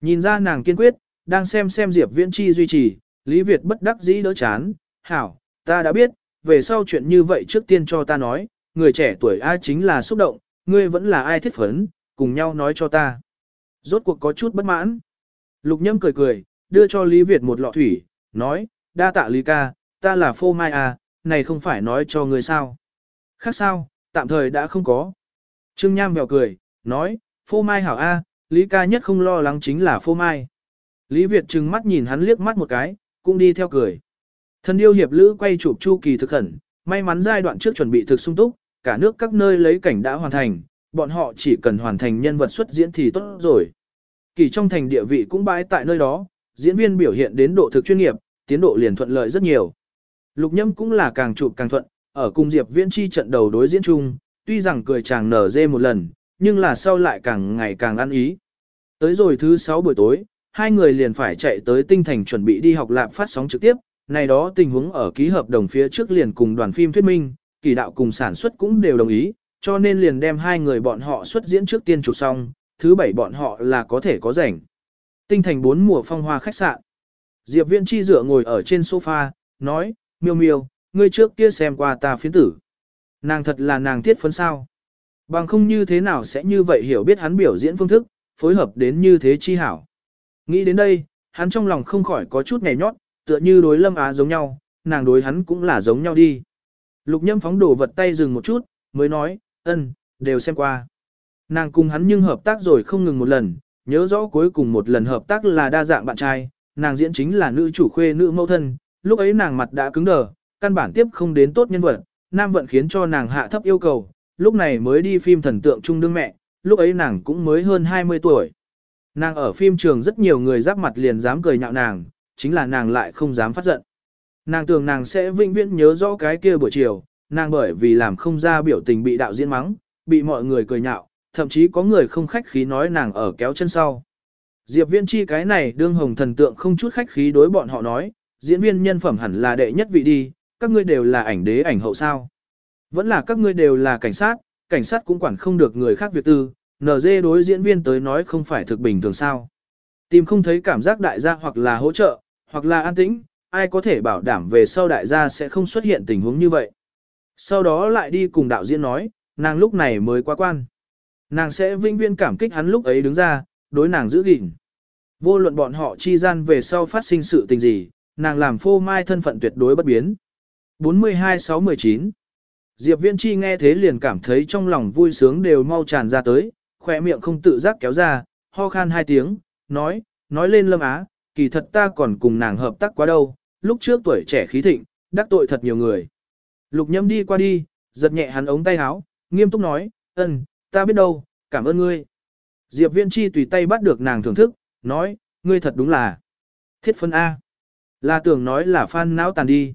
Nhìn ra nàng kiên quyết, đang xem xem Diệp Viễn Chi duy trì, Lý Việt bất đắc dĩ đỡ chán, hảo, ta đã biết, về sau chuyện như vậy trước tiên cho ta nói, người trẻ tuổi ai chính là xúc động, ngươi vẫn là ai thiết phấn, cùng nhau nói cho ta. Rốt cuộc có chút bất mãn. Lục nhâm cười cười, đưa cho Lý Việt một lọ thủy, nói, đa tạ Lý ca, ta là phô mai à, này không phải nói cho ngươi sao. Khác sao, tạm thời đã không có. Trương Nham mèo cười, nói, phô mai hảo A, Lý ca nhất không lo lắng chính là phô mai. Lý Việt trừng mắt nhìn hắn liếc mắt một cái, cũng đi theo cười. Thần yêu hiệp lữ quay chụp chu kỳ thực khẩn, may mắn giai đoạn trước chuẩn bị thực sung túc, cả nước các nơi lấy cảnh đã hoàn thành, bọn họ chỉ cần hoàn thành nhân vật xuất diễn thì tốt rồi. Kỳ trong thành địa vị cũng bãi tại nơi đó, diễn viên biểu hiện đến độ thực chuyên nghiệp, tiến độ liền thuận lợi rất nhiều. Lục Nhâm cũng là càng chụp càng thuận, ở cùng Diệp Viễn Chi trận đầu đối diễn chung, tuy rằng cười chàng nở dê một lần, nhưng là sau lại càng ngày càng ăn ý. Tới rồi thứ 6 buổi tối, hai người liền phải chạy tới tinh thành chuẩn bị đi học lạp phát sóng trực tiếp, này đó tình huống ở ký hợp đồng phía trước liền cùng đoàn phim thuyết minh, kỳ đạo cùng sản xuất cũng đều đồng ý, cho nên liền đem hai người bọn họ xuất diễn trước tiên chụp xong, thứ bảy bọn họ là có thể có rảnh. Tinh thành bốn mùa phong hoa khách sạn. Diệp Viễn Chi dựa ngồi ở trên sofa, nói, miêu miêu, ngươi trước kia xem qua ta phiến tử. Nàng thật là nàng thiết phấn sao. Bằng không như thế nào sẽ như vậy hiểu biết hắn biểu diễn phương thức, phối hợp đến như thế chi hảo. Nghĩ đến đây, hắn trong lòng không khỏi có chút nhảy nhót, tựa như đối lâm á giống nhau, nàng đối hắn cũng là giống nhau đi. Lục nhâm phóng đổ vật tay dừng một chút, mới nói, ân, đều xem qua. Nàng cùng hắn nhưng hợp tác rồi không ngừng một lần, nhớ rõ cuối cùng một lần hợp tác là đa dạng bạn trai, nàng diễn chính là nữ chủ khuê nữ mẫu thân, lúc ấy nàng mặt đã cứng đờ, căn bản tiếp không đến tốt nhân vật, nam vận khiến cho nàng hạ thấp yêu cầu, lúc này mới đi phim thần tượng trung đương mẹ, lúc ấy nàng cũng mới hơn 20 tuổi. Nàng ở phim trường rất nhiều người giáp mặt liền dám cười nhạo nàng, chính là nàng lại không dám phát giận. Nàng tưởng nàng sẽ vĩnh viễn nhớ rõ cái kia buổi chiều, nàng bởi vì làm không ra biểu tình bị đạo diễn mắng, bị mọi người cười nhạo, thậm chí có người không khách khí nói nàng ở kéo chân sau. Diệp viên chi cái này đương hồng thần tượng không chút khách khí đối bọn họ nói, diễn viên nhân phẩm hẳn là đệ nhất vị đi, các ngươi đều là ảnh đế ảnh hậu sao. Vẫn là các ngươi đều là cảnh sát, cảnh sát cũng quản không được người khác việc tư, NG đối diễn viên tới nói không phải thực bình thường sao. Tìm không thấy cảm giác đại gia hoặc là hỗ trợ, hoặc là an tĩnh, ai có thể bảo đảm về sau đại gia sẽ không xuất hiện tình huống như vậy. Sau đó lại đi cùng đạo diễn nói, nàng lúc này mới quá quan. Nàng sẽ vinh viên cảm kích hắn lúc ấy đứng ra, đối nàng giữ gìn. Vô luận bọn họ chi gian về sau phát sinh sự tình gì, nàng làm phô mai thân phận tuyệt đối bất biến. 42-6-19 Diệp Viễn Chi nghe thế liền cảm thấy trong lòng vui sướng đều mau tràn ra tới, khỏe miệng không tự giác kéo ra, ho khan hai tiếng, nói, nói lên Lâm Á, kỳ thật ta còn cùng nàng hợp tác quá đâu, lúc trước tuổi trẻ khí thịnh, đắc tội thật nhiều người. Lục nhâm đi qua đi, giật nhẹ hắn ống tay áo, nghiêm túc nói, ơn, ta biết đâu, cảm ơn ngươi. Diệp Viễn Chi tùy tay bắt được nàng thưởng thức, nói, ngươi thật đúng là thiết phân A. Là tưởng nói là phan não tàn đi.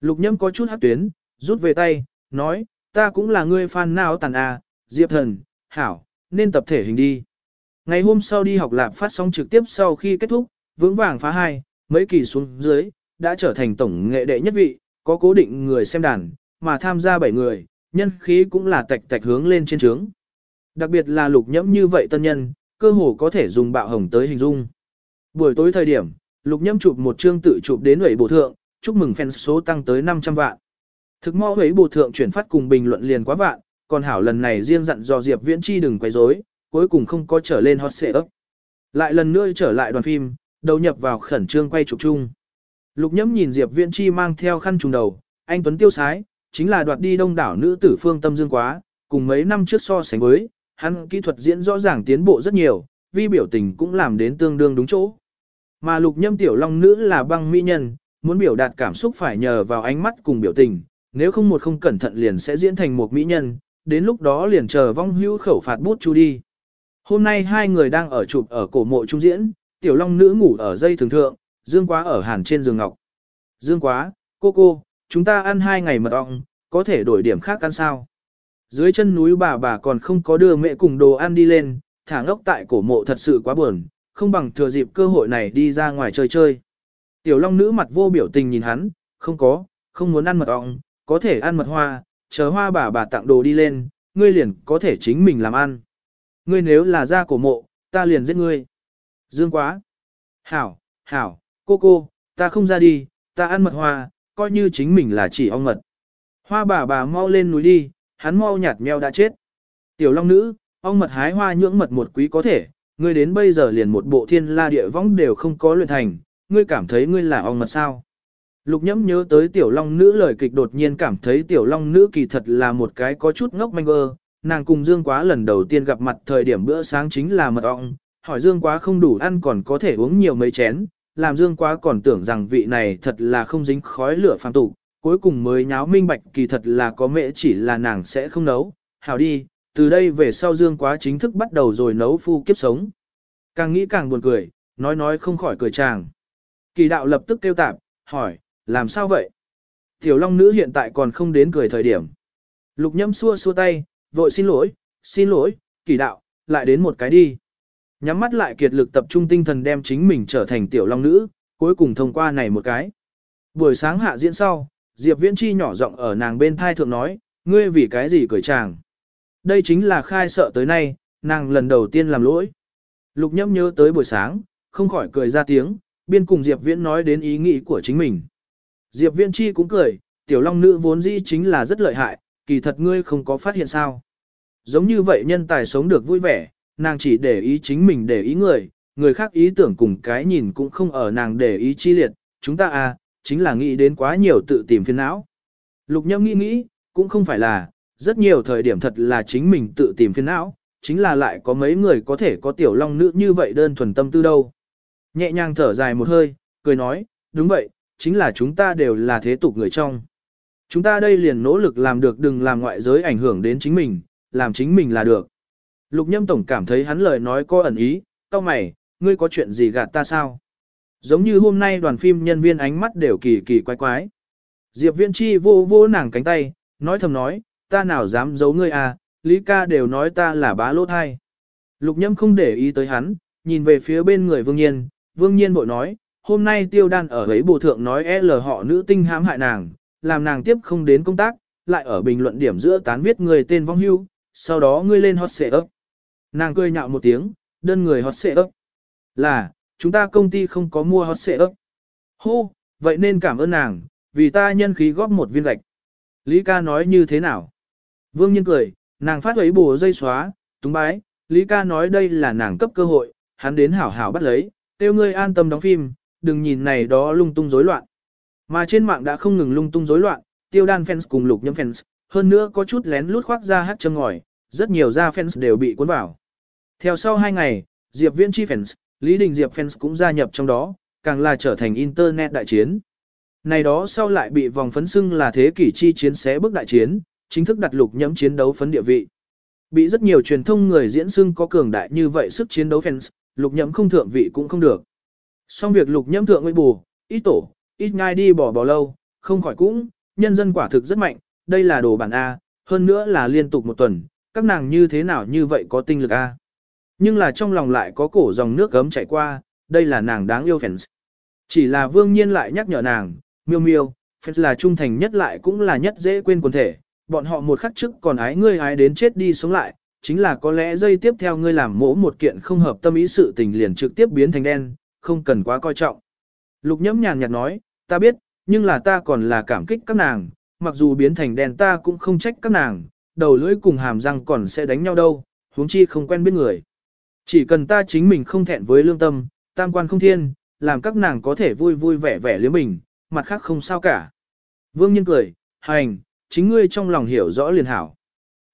Lục nhâm có chút hát tuyến, rút về tay, nói, ta cũng là ngươi fan nào tàn A, Diệp thần, hảo, nên tập thể hình đi. Ngày hôm sau đi học lạp phát sóng trực tiếp sau khi kết thúc, vững vàng phá hai, mấy kỳ xuống dưới, đã trở thành tổng nghệ đệ nhất vị, có cố định người xem đàn, mà tham gia 7 người, nhân khí cũng là tạch tạch hướng lên trên trướng. Đặc biệt là lục nhẫm như vậy tân nhân, cơ hồ có thể dùng bạo hồng tới hình dung. Buổi tối thời điểm, lục nhẫm chụp một chương tự chụp đến ủy bộ thượng, chúc mừng fan số tăng tới 500 vạn. Thực mau ủy bộ thượng chuyển phát cùng bình luận liền quá vạn, còn hảo lần này riêng dặn dò Diệp Viễn Chi đừng quấy rối, cuối cùng không có trở lên hot ấp. Lại lần nữa trở lại đoàn phim, đầu nhập vào khẩn trương quay chụp chung. Lục nhẫm nhìn Diệp Viễn Chi mang theo khăn trùng đầu, anh Tuấn tiêu sái, chính là đoạt đi đông đảo nữ tử phương tâm dương quá, cùng mấy năm trước so sánh với, hắn kỹ thuật diễn rõ ràng tiến bộ rất nhiều, vi biểu tình cũng làm đến tương đương đúng chỗ. Mà lục nhâm tiểu long nữ là băng mỹ nhân, muốn biểu đạt cảm xúc phải nhờ vào ánh mắt cùng biểu tình, nếu không một không cẩn thận liền sẽ diễn thành một mỹ nhân, đến lúc đó liền chờ vong hữu khẩu phạt bút chu đi. Hôm nay hai người đang ở chụp ở cổ mộ trung diễn, tiểu long nữ ngủ ở dây thường thượng, dương quá ở hàn trên giường ngọc. Dương quá, cô cô, chúng ta ăn hai ngày mật ong, có thể đổi điểm khác ăn sao? Dưới chân núi bà bà còn không có đưa mẹ cùng đồ ăn đi lên, thả ngốc tại cổ mộ thật sự quá buồn, không bằng thừa dịp cơ hội này đi ra ngoài chơi chơi. Tiểu long nữ mặt vô biểu tình nhìn hắn, không có, không muốn ăn mật ong, có thể ăn mật hoa, chờ hoa bà bà tặng đồ đi lên, ngươi liền có thể chính mình làm ăn. Ngươi nếu là ra cổ mộ, ta liền giết ngươi. Dương quá. Hảo, hảo, cô cô, ta không ra đi, ta ăn mật hoa, coi như chính mình là chỉ ong mật. Hoa bà bà mau lên núi đi, hắn mau nhạt mèo đã chết. Tiểu long nữ, ong mật hái hoa nhưỡng mật một quý có thể, ngươi đến bây giờ liền một bộ thiên la địa võng đều không có luyện thành, ngươi cảm thấy ngươi là ong mật sao. Lục nhẫm nhớ tới tiểu long nữ lời kịch đột nhiên cảm thấy tiểu long nữ kỳ thật là một cái có chút ngốc manh ơ, nàng cùng Dương Quá lần đầu tiên gặp mặt thời điểm bữa sáng chính là mật ong, hỏi Dương Quá không đủ ăn còn có thể uống nhiều mấy chén, làm Dương Quá còn tưởng rằng vị này thật là không dính khói lửa phàm tục, cuối cùng mới nháo minh bạch kỳ thật là có mẹ chỉ là nàng sẽ không nấu, hảo đi, từ đây về sau Dương Quá chính thức bắt đầu rồi nấu phu kiếp sống. Càng nghĩ càng buồn cười, nói nói không khỏi cười chàng. Kỳ đạo lập tức kêu tạp, hỏi, làm sao vậy? Tiểu Long nữ hiện tại còn không đến cười thời điểm. Lục nhâm xua xua tay, vội xin lỗi, xin lỗi, kỳ đạo, lại đến một cái đi. Nhắm mắt lại kiệt lực tập trung tinh thần đem chính mình trở thành tiểu long nữ, cuối cùng thông qua này một cái. Buổi sáng hạ diễn sau, Diệp Viễn Chi nhỏ giọng ở nàng bên thai thượng nói, ngươi vì cái gì cười chàng. Đây chính là khai sợ tới nay, nàng lần đầu tiên làm lỗi. Lục nhâm nhớ tới buổi sáng, không khỏi cười ra tiếng, biên cùng Diệp Viễn nói đến ý nghĩ của chính mình. Diệp Viễn Chi cũng cười, tiểu long nữ vốn dĩ chính là rất lợi hại, kỳ thật ngươi không có phát hiện sao. Giống như vậy nhân tài sống được vui vẻ, nàng chỉ để ý chính mình để ý người, người khác ý tưởng cùng cái nhìn cũng không ở nàng để ý chi liệt, chúng ta à, chính là nghĩ đến quá nhiều tự tìm phiền não. Lục nhâm nghĩ nghĩ, cũng không phải là, rất nhiều thời điểm thật là chính mình tự tìm phiền não, chính là lại có mấy người có thể có tiểu long nữ như vậy đơn thuần tâm tư đâu. Nhẹ nhàng thở dài một hơi, cười nói, đúng vậy, chính là chúng ta đều là thế tục người trong. Chúng ta đây liền nỗ lực làm được đừng làm ngoại giới ảnh hưởng đến chính mình, làm chính mình là được. Lục nhâm tổng cảm thấy hắn lời nói có ẩn ý, tao mày, ngươi có chuyện gì gạt ta sao? Giống như hôm nay đoàn phim nhân viên ánh mắt đều kỳ kỳ quái quái. Diệp viên Chi vô vô nàng cánh tay, nói thầm nói, ta nào dám giấu ngươi à, Lý ca đều nói ta là bá lỗ thai. Lục nhâm không để ý tới hắn, nhìn về phía bên người vương nhiên, vương nhiên bội nói, hôm nay tiêu đan ở ấy bộ thượng nói e L họ nữ tinh hãm hại nàng, làm nàng tiếp không đến công tác, lại ở bình luận điểm giữa tán viết người tên vong hưu, sau đó ngươi lên hot xệ ấp. Nàng cười nhạo một tiếng, đơn người hot xệ ấp. Là, chúng ta công ty không có mua hot xệ ấp. Hô, vậy nên cảm ơn nàng, vì ta nhân khí góp một viên gạch. Lý ca nói như thế nào? Vương Nhân cười, nàng phát ấy bù dây xóa, túng bái, Lý ca nói đây là nàng cấp cơ hội, hắn đến hảo hảo bắt lấy, tiêu ngươi an tâm đóng phim, đừng nhìn này đó lung tung rối loạn. Mà trên mạng đã không ngừng lung tung rối loạn, tiêu đan fans cùng lục nhâm fans, hơn nữa có chút lén lút khoác ra hát châm ngòi, rất nhiều ra fans đều bị cuốn vào. Theo sau hai ngày, Diệp Viễn chi fans, Lý Đình Diệp fans cũng gia nhập trong đó, càng là trở thành internet đại chiến. Này đó sau lại bị vòng phấn xưng là thế kỷ chi chiến xé bước đại chiến, chính thức đặt lục nhẫm chiến đấu phấn địa vị. Bị rất nhiều truyền thông người diễn xưng có cường đại như vậy sức chiến đấu fans, lục nhẫm không thượng vị cũng không được. Xong việc lục nhẫm thượng với bù, ít tổ, ít ngai đi bỏ bỏ lâu, không khỏi cũng, nhân dân quả thực rất mạnh, đây là đồ bản A, hơn nữa là liên tục một tuần, các nàng như thế nào như vậy có tinh lực A. Nhưng là trong lòng lại có cổ dòng nước gấm chảy qua, đây là nàng đáng yêu fans. Chỉ là vương nhiên lại nhắc nhở nàng, miêu miêu, fans là trung thành nhất lại cũng là nhất dễ quên quần thể, bọn họ một khắc trước còn ái ngươi ái đến chết đi sống lại, chính là có lẽ dây tiếp theo ngươi làm mỗ một kiện không hợp tâm ý sự tình liền trực tiếp biến thành đen, không cần quá coi trọng. Lục nhẫm nhàn nhạt nói, ta biết, nhưng là ta còn là cảm kích các nàng, mặc dù biến thành đen ta cũng không trách các nàng, đầu lưỡi cùng hàm răng còn sẽ đánh nhau đâu, huống chi không quen biết người. Chỉ cần ta chính mình không thẹn với lương tâm, tam quan không thiên, làm các nàng có thể vui vui vẻ vẻ liếm mình, mặt khác không sao cả. Vương Nhân cười, hành, chính ngươi trong lòng hiểu rõ liền hảo.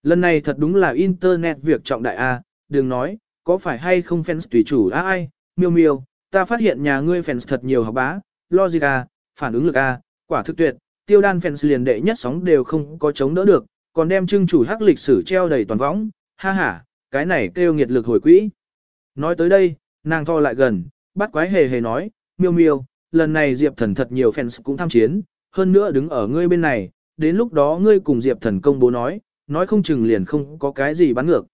Lần này thật đúng là internet việc trọng đại A, đừng nói, có phải hay không fans tùy chủ A ai, miêu miêu, ta phát hiện nhà ngươi fans thật nhiều học bá, logic A, phản ứng lực A, quả thực tuyệt, tiêu đan fans liền đệ nhất sóng đều không có chống đỡ được, còn đem trưng chủ hắc lịch sử treo đầy toàn võng, ha ha, cái này kêu nghiệt lực hồi quỹ. Nói tới đây, nàng tho lại gần, bắt quái hề hề nói, miêu miêu, lần này Diệp thần thật nhiều fans cũng tham chiến, hơn nữa đứng ở ngươi bên này, đến lúc đó ngươi cùng Diệp thần công bố nói, nói không chừng liền không có cái gì bắn ngược.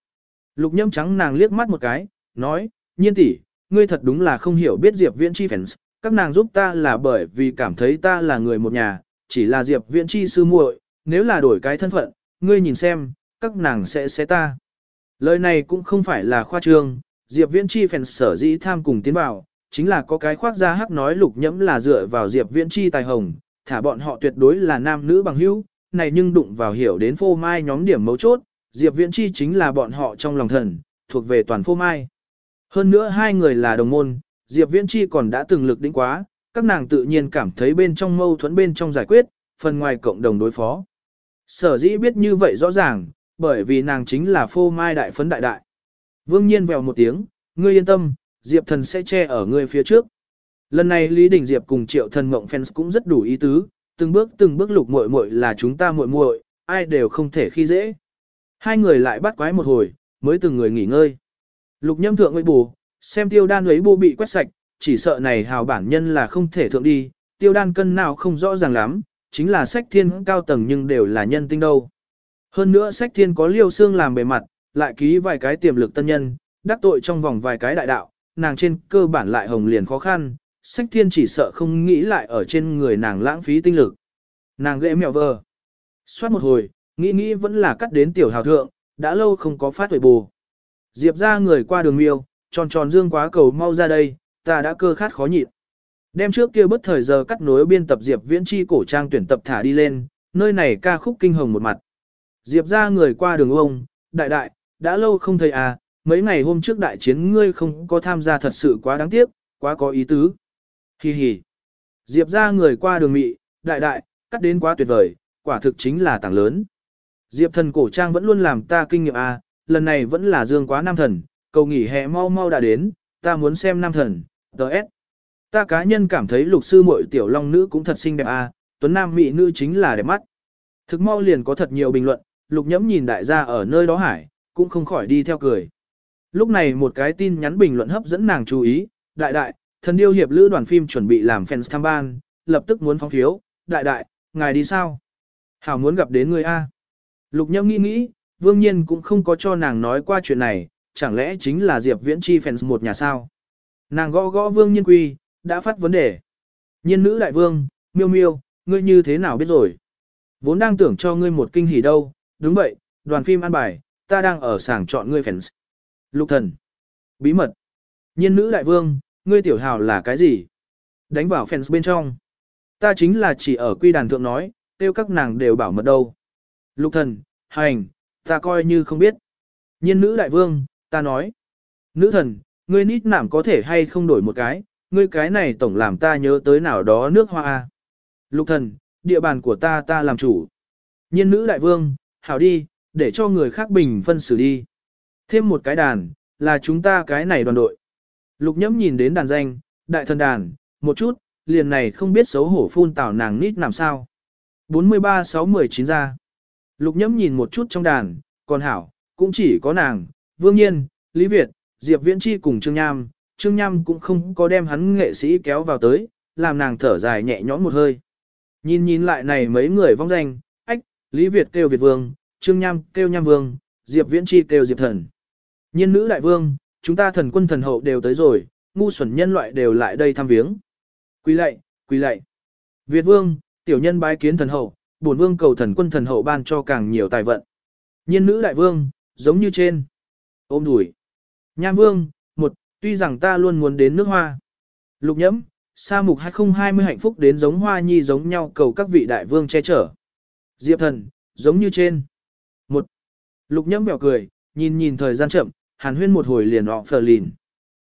Lục nhâm trắng nàng liếc mắt một cái, nói, nhiên tỷ, ngươi thật đúng là không hiểu biết Diệp viễn chi fans, các nàng giúp ta là bởi vì cảm thấy ta là người một nhà, chỉ là Diệp viễn chi sư muội, nếu là đổi cái thân phận, ngươi nhìn xem, các nàng sẽ sẽ ta. Lời này cũng không phải là khoa trương, Diệp Viễn Chi fans sở dĩ tham cùng tiến vào, chính là có cái khoác ra hắc nói lục nhẫm là dựa vào Diệp Viễn Chi tài hồng, thả bọn họ tuyệt đối là nam nữ bằng hữu, này nhưng đụng vào hiểu đến phô mai nhóm điểm mấu chốt, Diệp Viễn Chi chính là bọn họ trong lòng thần, thuộc về toàn phô mai. Hơn nữa hai người là đồng môn, Diệp Viễn Chi còn đã từng lực đỉnh quá, các nàng tự nhiên cảm thấy bên trong mâu thuẫn bên trong giải quyết, phần ngoài cộng đồng đối phó. Sở dĩ biết như vậy rõ ràng, bởi vì nàng chính là phô mai đại phấn đại đại. Vương nhiên vèo một tiếng, ngươi yên tâm, Diệp thần sẽ che ở ngươi phía trước. Lần này Lý Đình Diệp cùng triệu thần mộng fans cũng rất đủ ý tứ, từng bước từng bước lục muội muội là chúng ta muội muội, ai đều không thể khi dễ. Hai người lại bắt quái một hồi, mới từng người nghỉ ngơi. Lục nhâm thượng ấy bù, xem tiêu đan ấy bù bị quét sạch, chỉ sợ này hào bản nhân là không thể thượng đi, tiêu đan cân nào không rõ ràng lắm, chính là sách thiên cao tầng nhưng đều là nhân tinh đâu. Hơn nữa sách thiên có liêu xương làm bề mặt, lại ký vài cái tiềm lực tân nhân, đắc tội trong vòng vài cái đại đạo, nàng trên cơ bản lại hồng liền khó khăn, sách thiên chỉ sợ không nghĩ lại ở trên người nàng lãng phí tinh lực. Nàng ghệ mèo vờ. Xoát một hồi, nghĩ nghĩ vẫn là cắt đến tiểu hào thượng, đã lâu không có phát huệ bù. Diệp ra người qua đường miêu, tròn tròn dương quá cầu mau ra đây, ta đã cơ khát khó nhịn. Đem trước kia bất thời giờ cắt nối biên tập Diệp viễn chi cổ trang tuyển tập thả đi lên, nơi này ca khúc kinh hồng một mặt. Diệp ra người qua đường ông, đại đại, đã lâu không thấy à, mấy ngày hôm trước đại chiến ngươi không có tham gia thật sự quá đáng tiếc, quá có ý tứ. Hi hi. Diệp ra người qua đường mị, đại đại, cắt đến quá tuyệt vời, quả thực chính là tảng lớn. Diệp thần cổ trang vẫn luôn làm ta kinh nghiệm à, lần này vẫn là dương quá nam thần, cầu nghỉ hè mau mau đã đến, ta muốn xem nam thần, TS, Ta cá nhân cảm thấy lục sư muội tiểu long nữ cũng thật xinh đẹp à, tuấn nam mỹ nữ chính là đẹp mắt. Thực mau liền có thật nhiều bình luận, lục nhẫm nhìn đại gia ở nơi đó hải, cũng không khỏi đi theo cười. Lúc này một cái tin nhắn bình luận hấp dẫn nàng chú ý, đại đại, thần điêu hiệp lữ đoàn phim chuẩn bị làm fans tham ban, lập tức muốn phóng phiếu, đại đại, ngài đi sao? Hảo muốn gặp đến người A. Lục nhâm nghĩ nghĩ, vương nhiên cũng không có cho nàng nói qua chuyện này, chẳng lẽ chính là Diệp Viễn Chi fans một nhà sao? Nàng gõ gõ vương nhiên quy, đã phát vấn đề. Nhiên nữ đại vương, miêu miêu, ngươi như thế nào biết rồi? Vốn đang tưởng cho ngươi một kinh hỉ đâu, đúng vậy, đoàn phim ăn bài, ta đang ở sàng chọn ngươi fans. Lục thần. Bí mật. Nhiên nữ đại vương, ngươi tiểu hào là cái gì? Đánh vào fans bên trong. Ta chính là chỉ ở quy đàn thượng nói, tiêu các nàng đều bảo mật đâu. Lục thần, hành, ta coi như không biết. Nhiên nữ đại vương, ta nói. Nữ thần, ngươi nít nảm có thể hay không đổi một cái, ngươi cái này tổng làm ta nhớ tới nào đó nước hoa. À? Lục thần, địa bàn của ta ta làm chủ. Nhiên nữ đại vương, hảo đi, để cho người khác bình phân xử đi. Thêm một cái đàn, là chúng ta cái này đoàn đội. Lục nhẫm nhìn đến đàn danh, đại thần đàn, một chút, liền này không biết xấu hổ phun tảo nàng nít làm sao. 43-6-19 ra. Lục nhẫm nhìn một chút trong đàn, còn hảo, cũng chỉ có nàng, Vương Nhiên, Lý Việt, Diệp Viễn Chi cùng Trương Nham. Trương Nham cũng không có đem hắn nghệ sĩ kéo vào tới, làm nàng thở dài nhẹ nhõm một hơi. Nhìn nhìn lại này mấy người vong danh, ách, Lý Việt kêu Việt Vương, Trương Nham kêu Nham Vương, Diệp Viễn Chi kêu Diệp Thần. Nhiên nữ đại vương, chúng ta thần quân thần hậu đều tới rồi, ngu xuẩn nhân loại đều lại đây thăm viếng. Quỳ lạy, quỳ lạy. Việt Vương, tiểu nhân bái kiến thần hậu, bổn vương cầu thần quân thần hậu ban cho càng nhiều tài vận. Nhiên nữ đại vương, giống như trên. Ôm đùi. Nham Vương, một, tuy rằng ta luôn muốn đến nước hoa. Lục nhẫm, sa mục 2020 hạnh phúc đến giống hoa nhi giống nhau cầu các vị đại vương che chở. Diệp thần, giống như trên. Một. Lục nhẫm bèo cười, nhìn nhìn thời gian chậm, hàn huyên một hồi liền họ phờ lìn.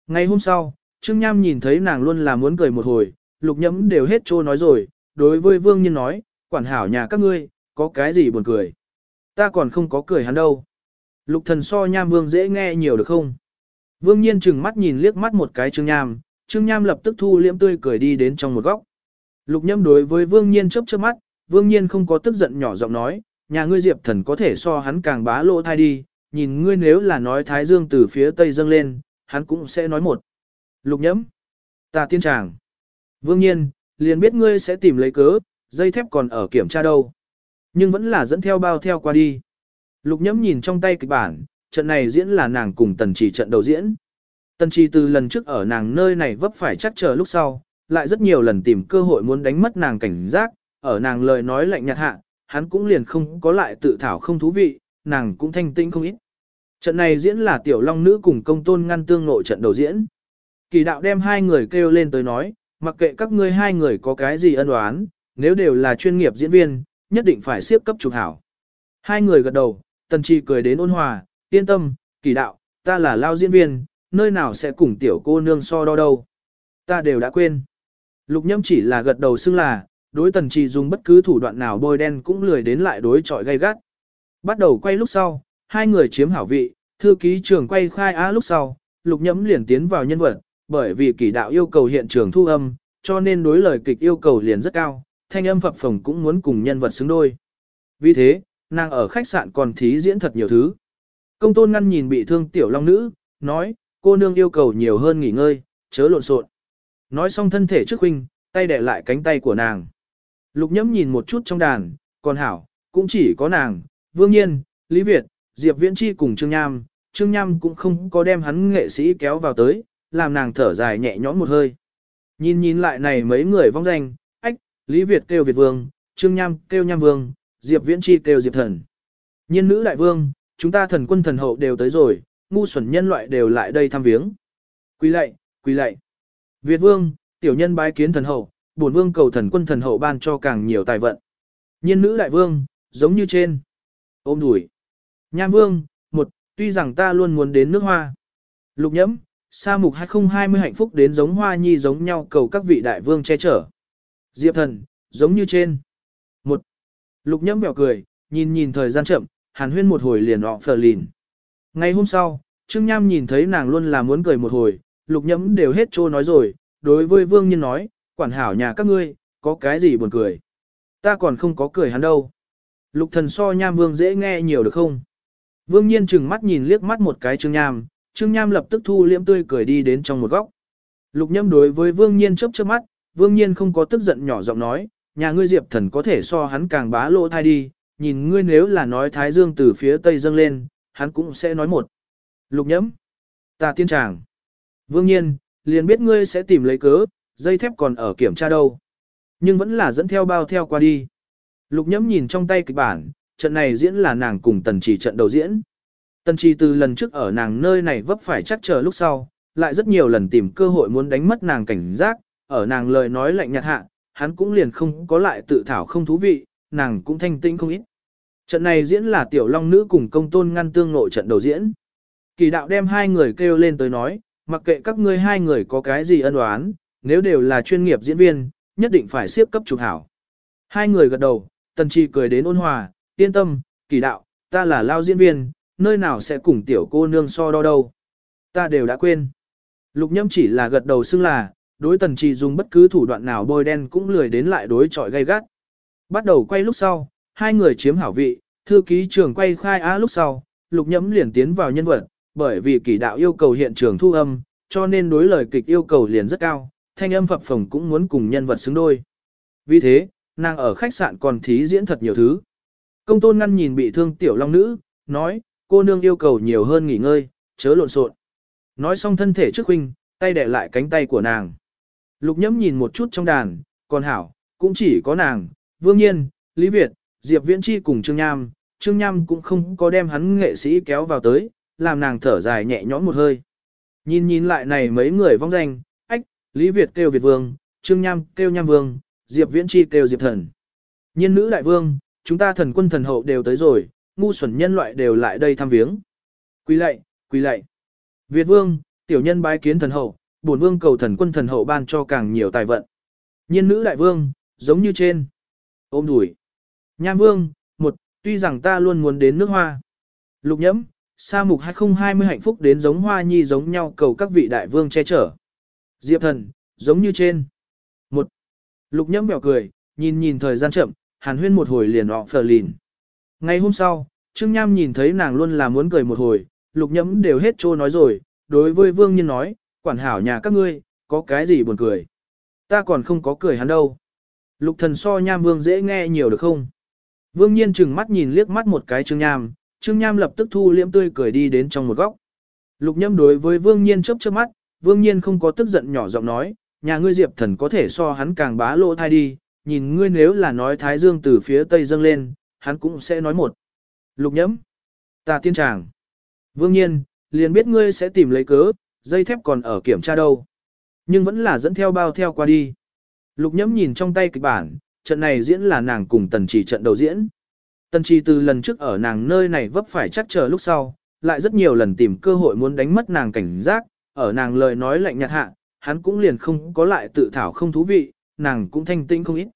Ngày hôm sau, Trương Nham nhìn thấy nàng luôn là muốn cười một hồi, lục nhẫm đều hết trô nói rồi, đối với vương nhiên nói, quản hảo nhà các ngươi, có cái gì buồn cười. Ta còn không có cười hắn đâu. Lục thần so Nham vương dễ nghe nhiều được không? Vương nhiên chừng mắt nhìn liếc mắt một cái Trương Nham, Trương Nham lập tức thu liễm tươi cười đi đến trong một góc. Lục nhâm đối với Vương Nhiên chớp chớp mắt, Vương Nhiên không có tức giận nhỏ giọng nói, nhà ngươi Diệp Thần có thể so hắn càng bá lỗ thai đi, nhìn ngươi nếu là nói Thái Dương từ phía Tây dâng lên, hắn cũng sẽ nói một. Lục nhâm, ta tiên tràng. Vương Nhiên, liền biết ngươi sẽ tìm lấy cớ, dây thép còn ở kiểm tra đâu. Nhưng vẫn là dẫn theo bao theo qua đi. Lục nhẫm nhìn trong tay kịch bản, trận này diễn là nàng cùng tần trì trận đầu diễn. Tần trì từ lần trước ở nàng nơi này vấp phải chắc chờ lúc sau, lại rất nhiều lần tìm cơ hội muốn đánh mất nàng cảnh giác, ở nàng lời nói lạnh nhạt hạ, hắn cũng liền không có lại tự thảo không thú vị, nàng cũng thanh tĩnh không ít. Trận này diễn là tiểu long nữ cùng công tôn ngăn tương nội trận đầu diễn. Kỳ đạo đem hai người kêu lên tới nói, mặc kệ các ngươi hai người có cái gì ân oán, nếu đều là chuyên nghiệp diễn viên, nhất định phải xếp cấp chụp hảo. Hai người gật đầu, tần trì cười đến ôn hòa, yên tâm, kỳ đạo, ta là lao diễn viên, nơi nào sẽ cùng tiểu cô nương so đo đâu. Ta đều đã quên. Lục nhâm chỉ là gật đầu xưng là, đối tần trì dùng bất cứ thủ đoạn nào bôi đen cũng lười đến lại đối chọi gay gắt. Bắt đầu quay lúc sau, hai người chiếm hảo vị, thư ký trường quay khai á lúc sau, lục nhâm liền tiến vào nhân vật, bởi vì kỳ đạo yêu cầu hiện trường thu âm, cho nên đối lời kịch yêu cầu liền rất cao, thanh âm phập phồng cũng muốn cùng nhân vật xứng đôi. Vì thế, nàng ở khách sạn còn thí diễn thật nhiều thứ. Công tôn ngăn nhìn bị thương tiểu long nữ, nói, cô nương yêu cầu nhiều hơn nghỉ ngơi, chớ lộn xộn. Nói xong thân thể trước huynh, tay đè lại cánh tay của nàng. Lục nhẫm nhìn một chút trong đàn, còn hảo, cũng chỉ có nàng, Vương Nhiên, Lý Việt, Diệp Viễn Chi cùng Trương Nham. Trương Nham cũng không có đem hắn nghệ sĩ kéo vào tới, làm nàng thở dài nhẹ nhõm một hơi. Nhìn nhìn lại này mấy người vong danh, Lý Việt kêu Việt Vương, Trương Nham kêu Nham Vương, Diệp Viễn Chi kêu Diệp Thần. Nhiên nữ đại vương, chúng ta thần quân thần hậu đều tới rồi, ngu xuẩn nhân loại đều lại đây thăm viếng. Quỳ lạy, quỳ lạy. Việt vương, tiểu nhân bái kiến thần hậu, bổn vương cầu thần quân thần hậu ban cho càng nhiều tài vận. Nhiên nữ đại vương, giống như trên. Ôm đùi. Nham vương, một, tuy rằng ta luôn muốn đến nước hoa. Lục nhẫm, sa mục 2020 hạnh phúc đến giống hoa nhi giống nhau cầu các vị đại vương che chở. Diệp thần, giống như trên. Một. Lục nhẫm bèo cười, nhìn nhìn thời gian chậm, hàn huyên một hồi liền họ phờ lìn. Ngày hôm sau, Trương Nham nhìn thấy nàng luôn là muốn cười một hồi, lục nhẫm đều hết trô nói rồi, đối với Vương Nhiên nói, quản hảo nhà các ngươi, có cái gì buồn cười. Ta còn không có cười hắn đâu. Lục thần so Nham Vương dễ nghe nhiều được không? Vương Nhiên chừng mắt nhìn liếc mắt một cái Trương Nham, Trương Nham lập tức thu liễm tươi cười đi đến trong một góc. Lục nhâm đối với Vương Nhiên chớp chớp mắt, Vương Nhiên không có tức giận nhỏ giọng nói, nhà ngươi Diệp thần có thể so hắn càng bá lỗ thai đi, nhìn ngươi nếu là nói Thái Dương từ phía Tây dâng lên, hắn cũng sẽ nói một. Lục nhẫm, ta tiên tràng. Vương nhiên, liền biết ngươi sẽ tìm lấy cớ, dây thép còn ở kiểm tra đâu. Nhưng vẫn là dẫn theo bao theo qua đi. Lục nhẫm nhìn trong tay kịch bản, trận này diễn là nàng cùng tần trì trận đầu diễn. Tần trì từ lần trước ở nàng nơi này vấp phải chắc chờ lúc sau, lại rất nhiều lần tìm cơ hội muốn đánh mất nàng cảnh giác, ở nàng lời nói lạnh nhạt hạ, hắn cũng liền không có lại tự thảo không thú vị, nàng cũng thanh tĩnh không ít. Trận này diễn là tiểu long nữ cùng công tôn ngăn tương nội trận đầu diễn. Kỳ đạo đem hai người kêu lên tới nói, mặc kệ các ngươi hai người có cái gì ân oán, nếu đều là chuyên nghiệp diễn viên, nhất định phải siếp cấp trục hảo. Hai người gật đầu, tần trì cười đến ôn hòa, yên tâm, kỳ đạo, ta là lao diễn viên, nơi nào sẽ cùng tiểu cô nương so đo đâu. Ta đều đã quên. Lục nhâm chỉ là gật đầu xưng là, đối tần trì dùng bất cứ thủ đoạn nào bôi đen cũng lười đến lại đối chọi gay gắt. Bắt đầu quay lúc sau, hai người chiếm hảo vị, thư ký trường quay khai á lúc sau, lục nhẫm liền tiến vào nhân vật, bởi vì kỳ đạo yêu cầu hiện trường thu âm, cho nên đối lời kịch yêu cầu liền rất cao, thanh âm phập phồng cũng muốn cùng nhân vật xứng đôi. Vì thế, nàng ở khách sạn còn thí diễn thật nhiều thứ. Công tôn ngăn nhìn bị thương tiểu long nữ, nói, cô nương yêu cầu nhiều hơn nghỉ ngơi, chớ lộn xộn. Nói xong thân thể trước huynh, tay đè lại cánh tay của nàng. Lục nhẫm nhìn một chút trong đàn, còn hảo, cũng chỉ có nàng, vương nhiên, Lý Việt, Diệp Viễn Chi cùng Trương Nham, Trương Nham cũng không có đem hắn nghệ sĩ kéo vào tới, làm nàng thở dài nhẹ nhõm một hơi. Nhìn nhìn lại này mấy người vong danh, ách, Lý Việt kêu Việt Vương, Trương Nham kêu Nham Vương, Diệp Viễn Chi kêu Diệp Thần. Nhiên nữ đại vương, chúng ta thần quân thần hậu đều tới rồi, ngu xuẩn nhân loại đều lại đây thăm viếng. Quý lạy, quý lạy. Việt Vương, tiểu nhân bái kiến thần hậu, bổn vương cầu thần quân thần hậu ban cho càng nhiều tài vận. Nhiên nữ đại vương, giống như trên. Ôm đùi. Nham Vương, một, tuy rằng ta luôn muốn đến nước hoa. Lục nhẫm, sa mục 2020 hạnh phúc đến giống hoa nhi giống nhau cầu các vị đại vương che chở. Diệp thần, giống như trên. Một, lục nhẫm bèo cười, nhìn nhìn thời gian chậm, hàn huyên một hồi liền họ phờ lìn. Ngày hôm sau, Trương Nham nhìn thấy nàng luôn là muốn cười một hồi, lục nhẫm đều hết trô nói rồi, đối với vương nhân nói, quản hảo nhà các ngươi, có cái gì buồn cười. Ta còn không có cười hắn đâu. Lục thần so Nham vương dễ nghe nhiều được không? Vương Nhiên chừng mắt nhìn liếc mắt một cái Trương Nham, Trương Nham lập tức thu liễm tươi cười đi đến trong một góc. Lục Nhâm đối với Vương Nhiên chớp chớp mắt, Vương Nhiên không có tức giận nhỏ giọng nói, nhà ngươi Diệp Thần có thể so hắn càng bá lộ thai đi, nhìn ngươi nếu là nói Thái Dương từ phía tây dâng lên, hắn cũng sẽ nói một. Lục Nhâm, ta tiên tràng. Vương Nhiên, liền biết ngươi sẽ tìm lấy cớ, dây thép còn ở kiểm tra đâu. Nhưng vẫn là dẫn theo bao theo qua đi. Lục nhẫm nhìn trong tay kịch bản, trận này diễn là nàng cùng tần trì trận đầu diễn. Tần trì từ lần trước ở nàng nơi này vấp phải chắc chờ lúc sau, lại rất nhiều lần tìm cơ hội muốn đánh mất nàng cảnh giác, ở nàng lời nói lạnh nhạt hạ, hắn cũng liền không có lại tự thảo không thú vị, nàng cũng thanh tĩnh không ít.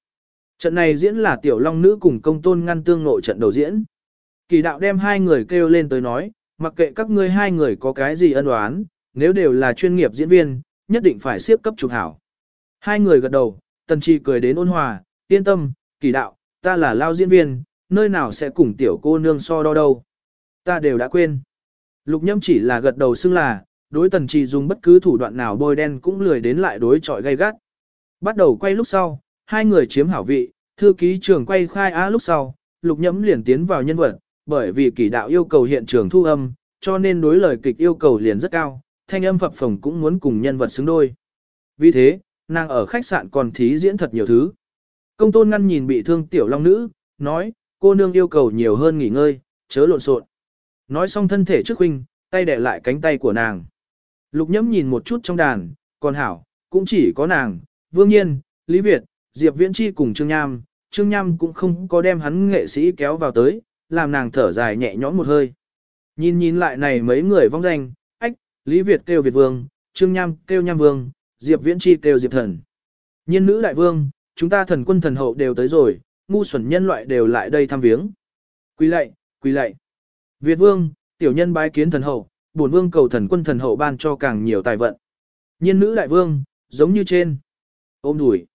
Trận này diễn là tiểu long nữ cùng công tôn ngăn tương nội trận đầu diễn. Kỳ đạo đem hai người kêu lên tới nói, mặc kệ các ngươi hai người có cái gì ân oán, nếu đều là chuyên nghiệp diễn viên, nhất định phải siếp cấp chụp hảo. Hai người gật đầu, tần trì cười đến ôn hòa, yên tâm, kỳ đạo, ta là lao diễn viên, nơi nào sẽ cùng tiểu cô nương so đo đâu. Ta đều đã quên. Lục nhâm chỉ là gật đầu xưng là, đối tần trì dùng bất cứ thủ đoạn nào bôi đen cũng lười đến lại đối chọi gay gắt. Bắt đầu quay lúc sau, hai người chiếm hảo vị, thư ký trường quay khai á lúc sau, lục nhâm liền tiến vào nhân vật, bởi vì kỳ đạo yêu cầu hiện trường thu âm, cho nên đối lời kịch yêu cầu liền rất cao, thanh âm phập phồng cũng muốn cùng nhân vật xứng đôi. Vì thế, nàng ở khách sạn còn thí diễn thật nhiều thứ. Công tôn ngăn nhìn bị thương tiểu long nữ, nói, cô nương yêu cầu nhiều hơn nghỉ ngơi, chớ lộn xộn. Nói xong thân thể trước huynh, tay đè lại cánh tay của nàng. Lục nhẫm nhìn một chút trong đàn, còn hảo, cũng chỉ có nàng, vương nhiên, Lý Việt, Diệp Viễn Chi cùng Trương Nham, Trương Nham cũng không có đem hắn nghệ sĩ kéo vào tới, làm nàng thở dài nhẹ nhõm một hơi. Nhìn nhìn lại này mấy người vong danh, Lý Việt kêu Việt Vương, Trương Nham kêu Nham Vương, Diệp Viễn Chi kêu Diệp Thần. Nhiên nữ đại vương, chúng ta thần quân thần hậu đều tới rồi, ngu xuẩn nhân loại đều lại đây thăm viếng. Quỳ lạy, quỳ lạy. Việt vương, tiểu nhân bái kiến thần hậu, bổn vương cầu thần quân thần hậu ban cho càng nhiều tài vận. Nhiên nữ đại vương, giống như trên. Ôm đùi.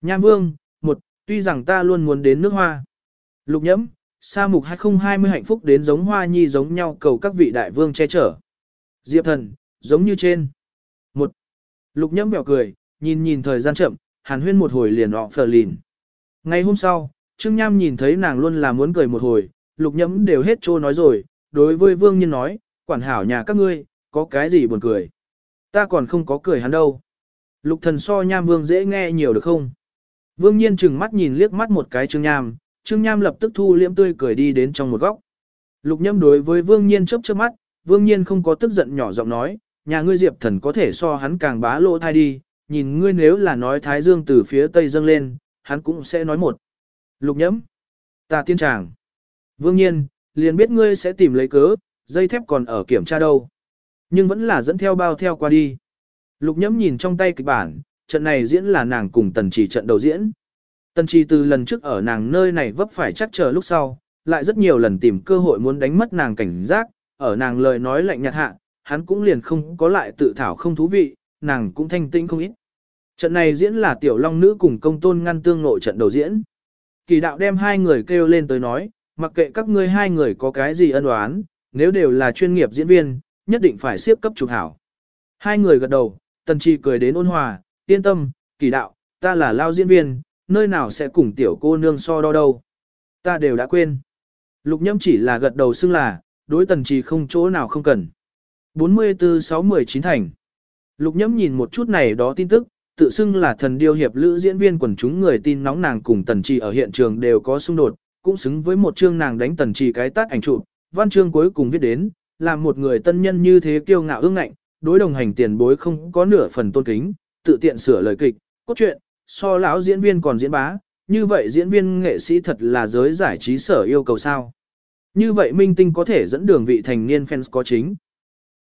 Nham vương, một, tuy rằng ta luôn muốn đến nước hoa. Lục nhẫm, sa mục 2020 hạnh phúc đến giống hoa nhi giống nhau cầu các vị đại vương che chở. Diệp thần, giống như trên. Một. Lục nhẫm bèo cười, nhìn nhìn thời gian chậm, hàn huyên một hồi liền họ phờ lìn. Ngày hôm sau, Trương Nham nhìn thấy nàng luôn là muốn cười một hồi, lục nhẫm đều hết trô nói rồi, đối với vương nhân nói, quản hảo nhà các ngươi, có cái gì buồn cười. Ta còn không có cười hắn đâu. Lục thần so Nham vương dễ nghe nhiều được không? Vương nhiên chừng mắt nhìn liếc mắt một cái Trương Nham, Trương Nham lập tức thu liễm tươi cười đi đến trong một góc. Lục nhâm đối với vương nhiên chớp chớp mắt, vương nhiên không có tức giận nhỏ giọng nói, nhà ngươi diệp thần có thể so hắn càng bá lỗ thai đi, nhìn ngươi nếu là nói Thái Dương từ phía Tây dâng lên, hắn cũng sẽ nói một. Lục nhẫm, ta tiên tràng. Vương nhiên, liền biết ngươi sẽ tìm lấy cớ, dây thép còn ở kiểm tra đâu. Nhưng vẫn là dẫn theo bao theo qua đi. Lục nhẫm nhìn trong tay kịch bản, trận này diễn là nàng cùng tần trì trận đầu diễn. Tần trì từ lần trước ở nàng nơi này vấp phải chắc chờ lúc sau, lại rất nhiều lần tìm cơ hội muốn đánh mất nàng cảnh giác, ở nàng lời nói lạnh nhạt hạ, hắn cũng liền không có lại tự thảo không thú vị, nàng cũng thanh tĩnh không ít. Trận này diễn là tiểu long nữ cùng công tôn ngăn tương nội trận đầu diễn. Kỳ đạo đem hai người kêu lên tới nói, mặc kệ các ngươi hai người có cái gì ân oán, nếu đều là chuyên nghiệp diễn viên, nhất định phải siếp cấp chụp hảo. Hai người gật đầu, tần trì cười đến ôn hòa, yên tâm, kỳ đạo, ta là lao diễn viên, nơi nào sẽ cùng tiểu cô nương so đo đâu. Ta đều đã quên. Lục nhâm chỉ là gật đầu xưng là, đối tần trì không chỗ nào không cần. 44-6-19 thành. Lục nhẫm nhìn một chút này đó tin tức, tự xưng là thần điêu hiệp lữ diễn viên quần chúng người tin nóng nàng cùng tần trì ở hiện trường đều có xung đột, cũng xứng với một chương nàng đánh tần trì cái tát ảnh chụp. Văn chương cuối cùng viết đến, làm một người tân nhân như thế kiêu ngạo ương ngạnh, đối đồng hành tiền bối không có nửa phần tôn kính, tự tiện sửa lời kịch, cốt truyện, so lão diễn viên còn diễn bá, như vậy diễn viên nghệ sĩ thật là giới giải trí sở yêu cầu sao. Như vậy minh tinh có thể dẫn đường vị thành niên fans có chính.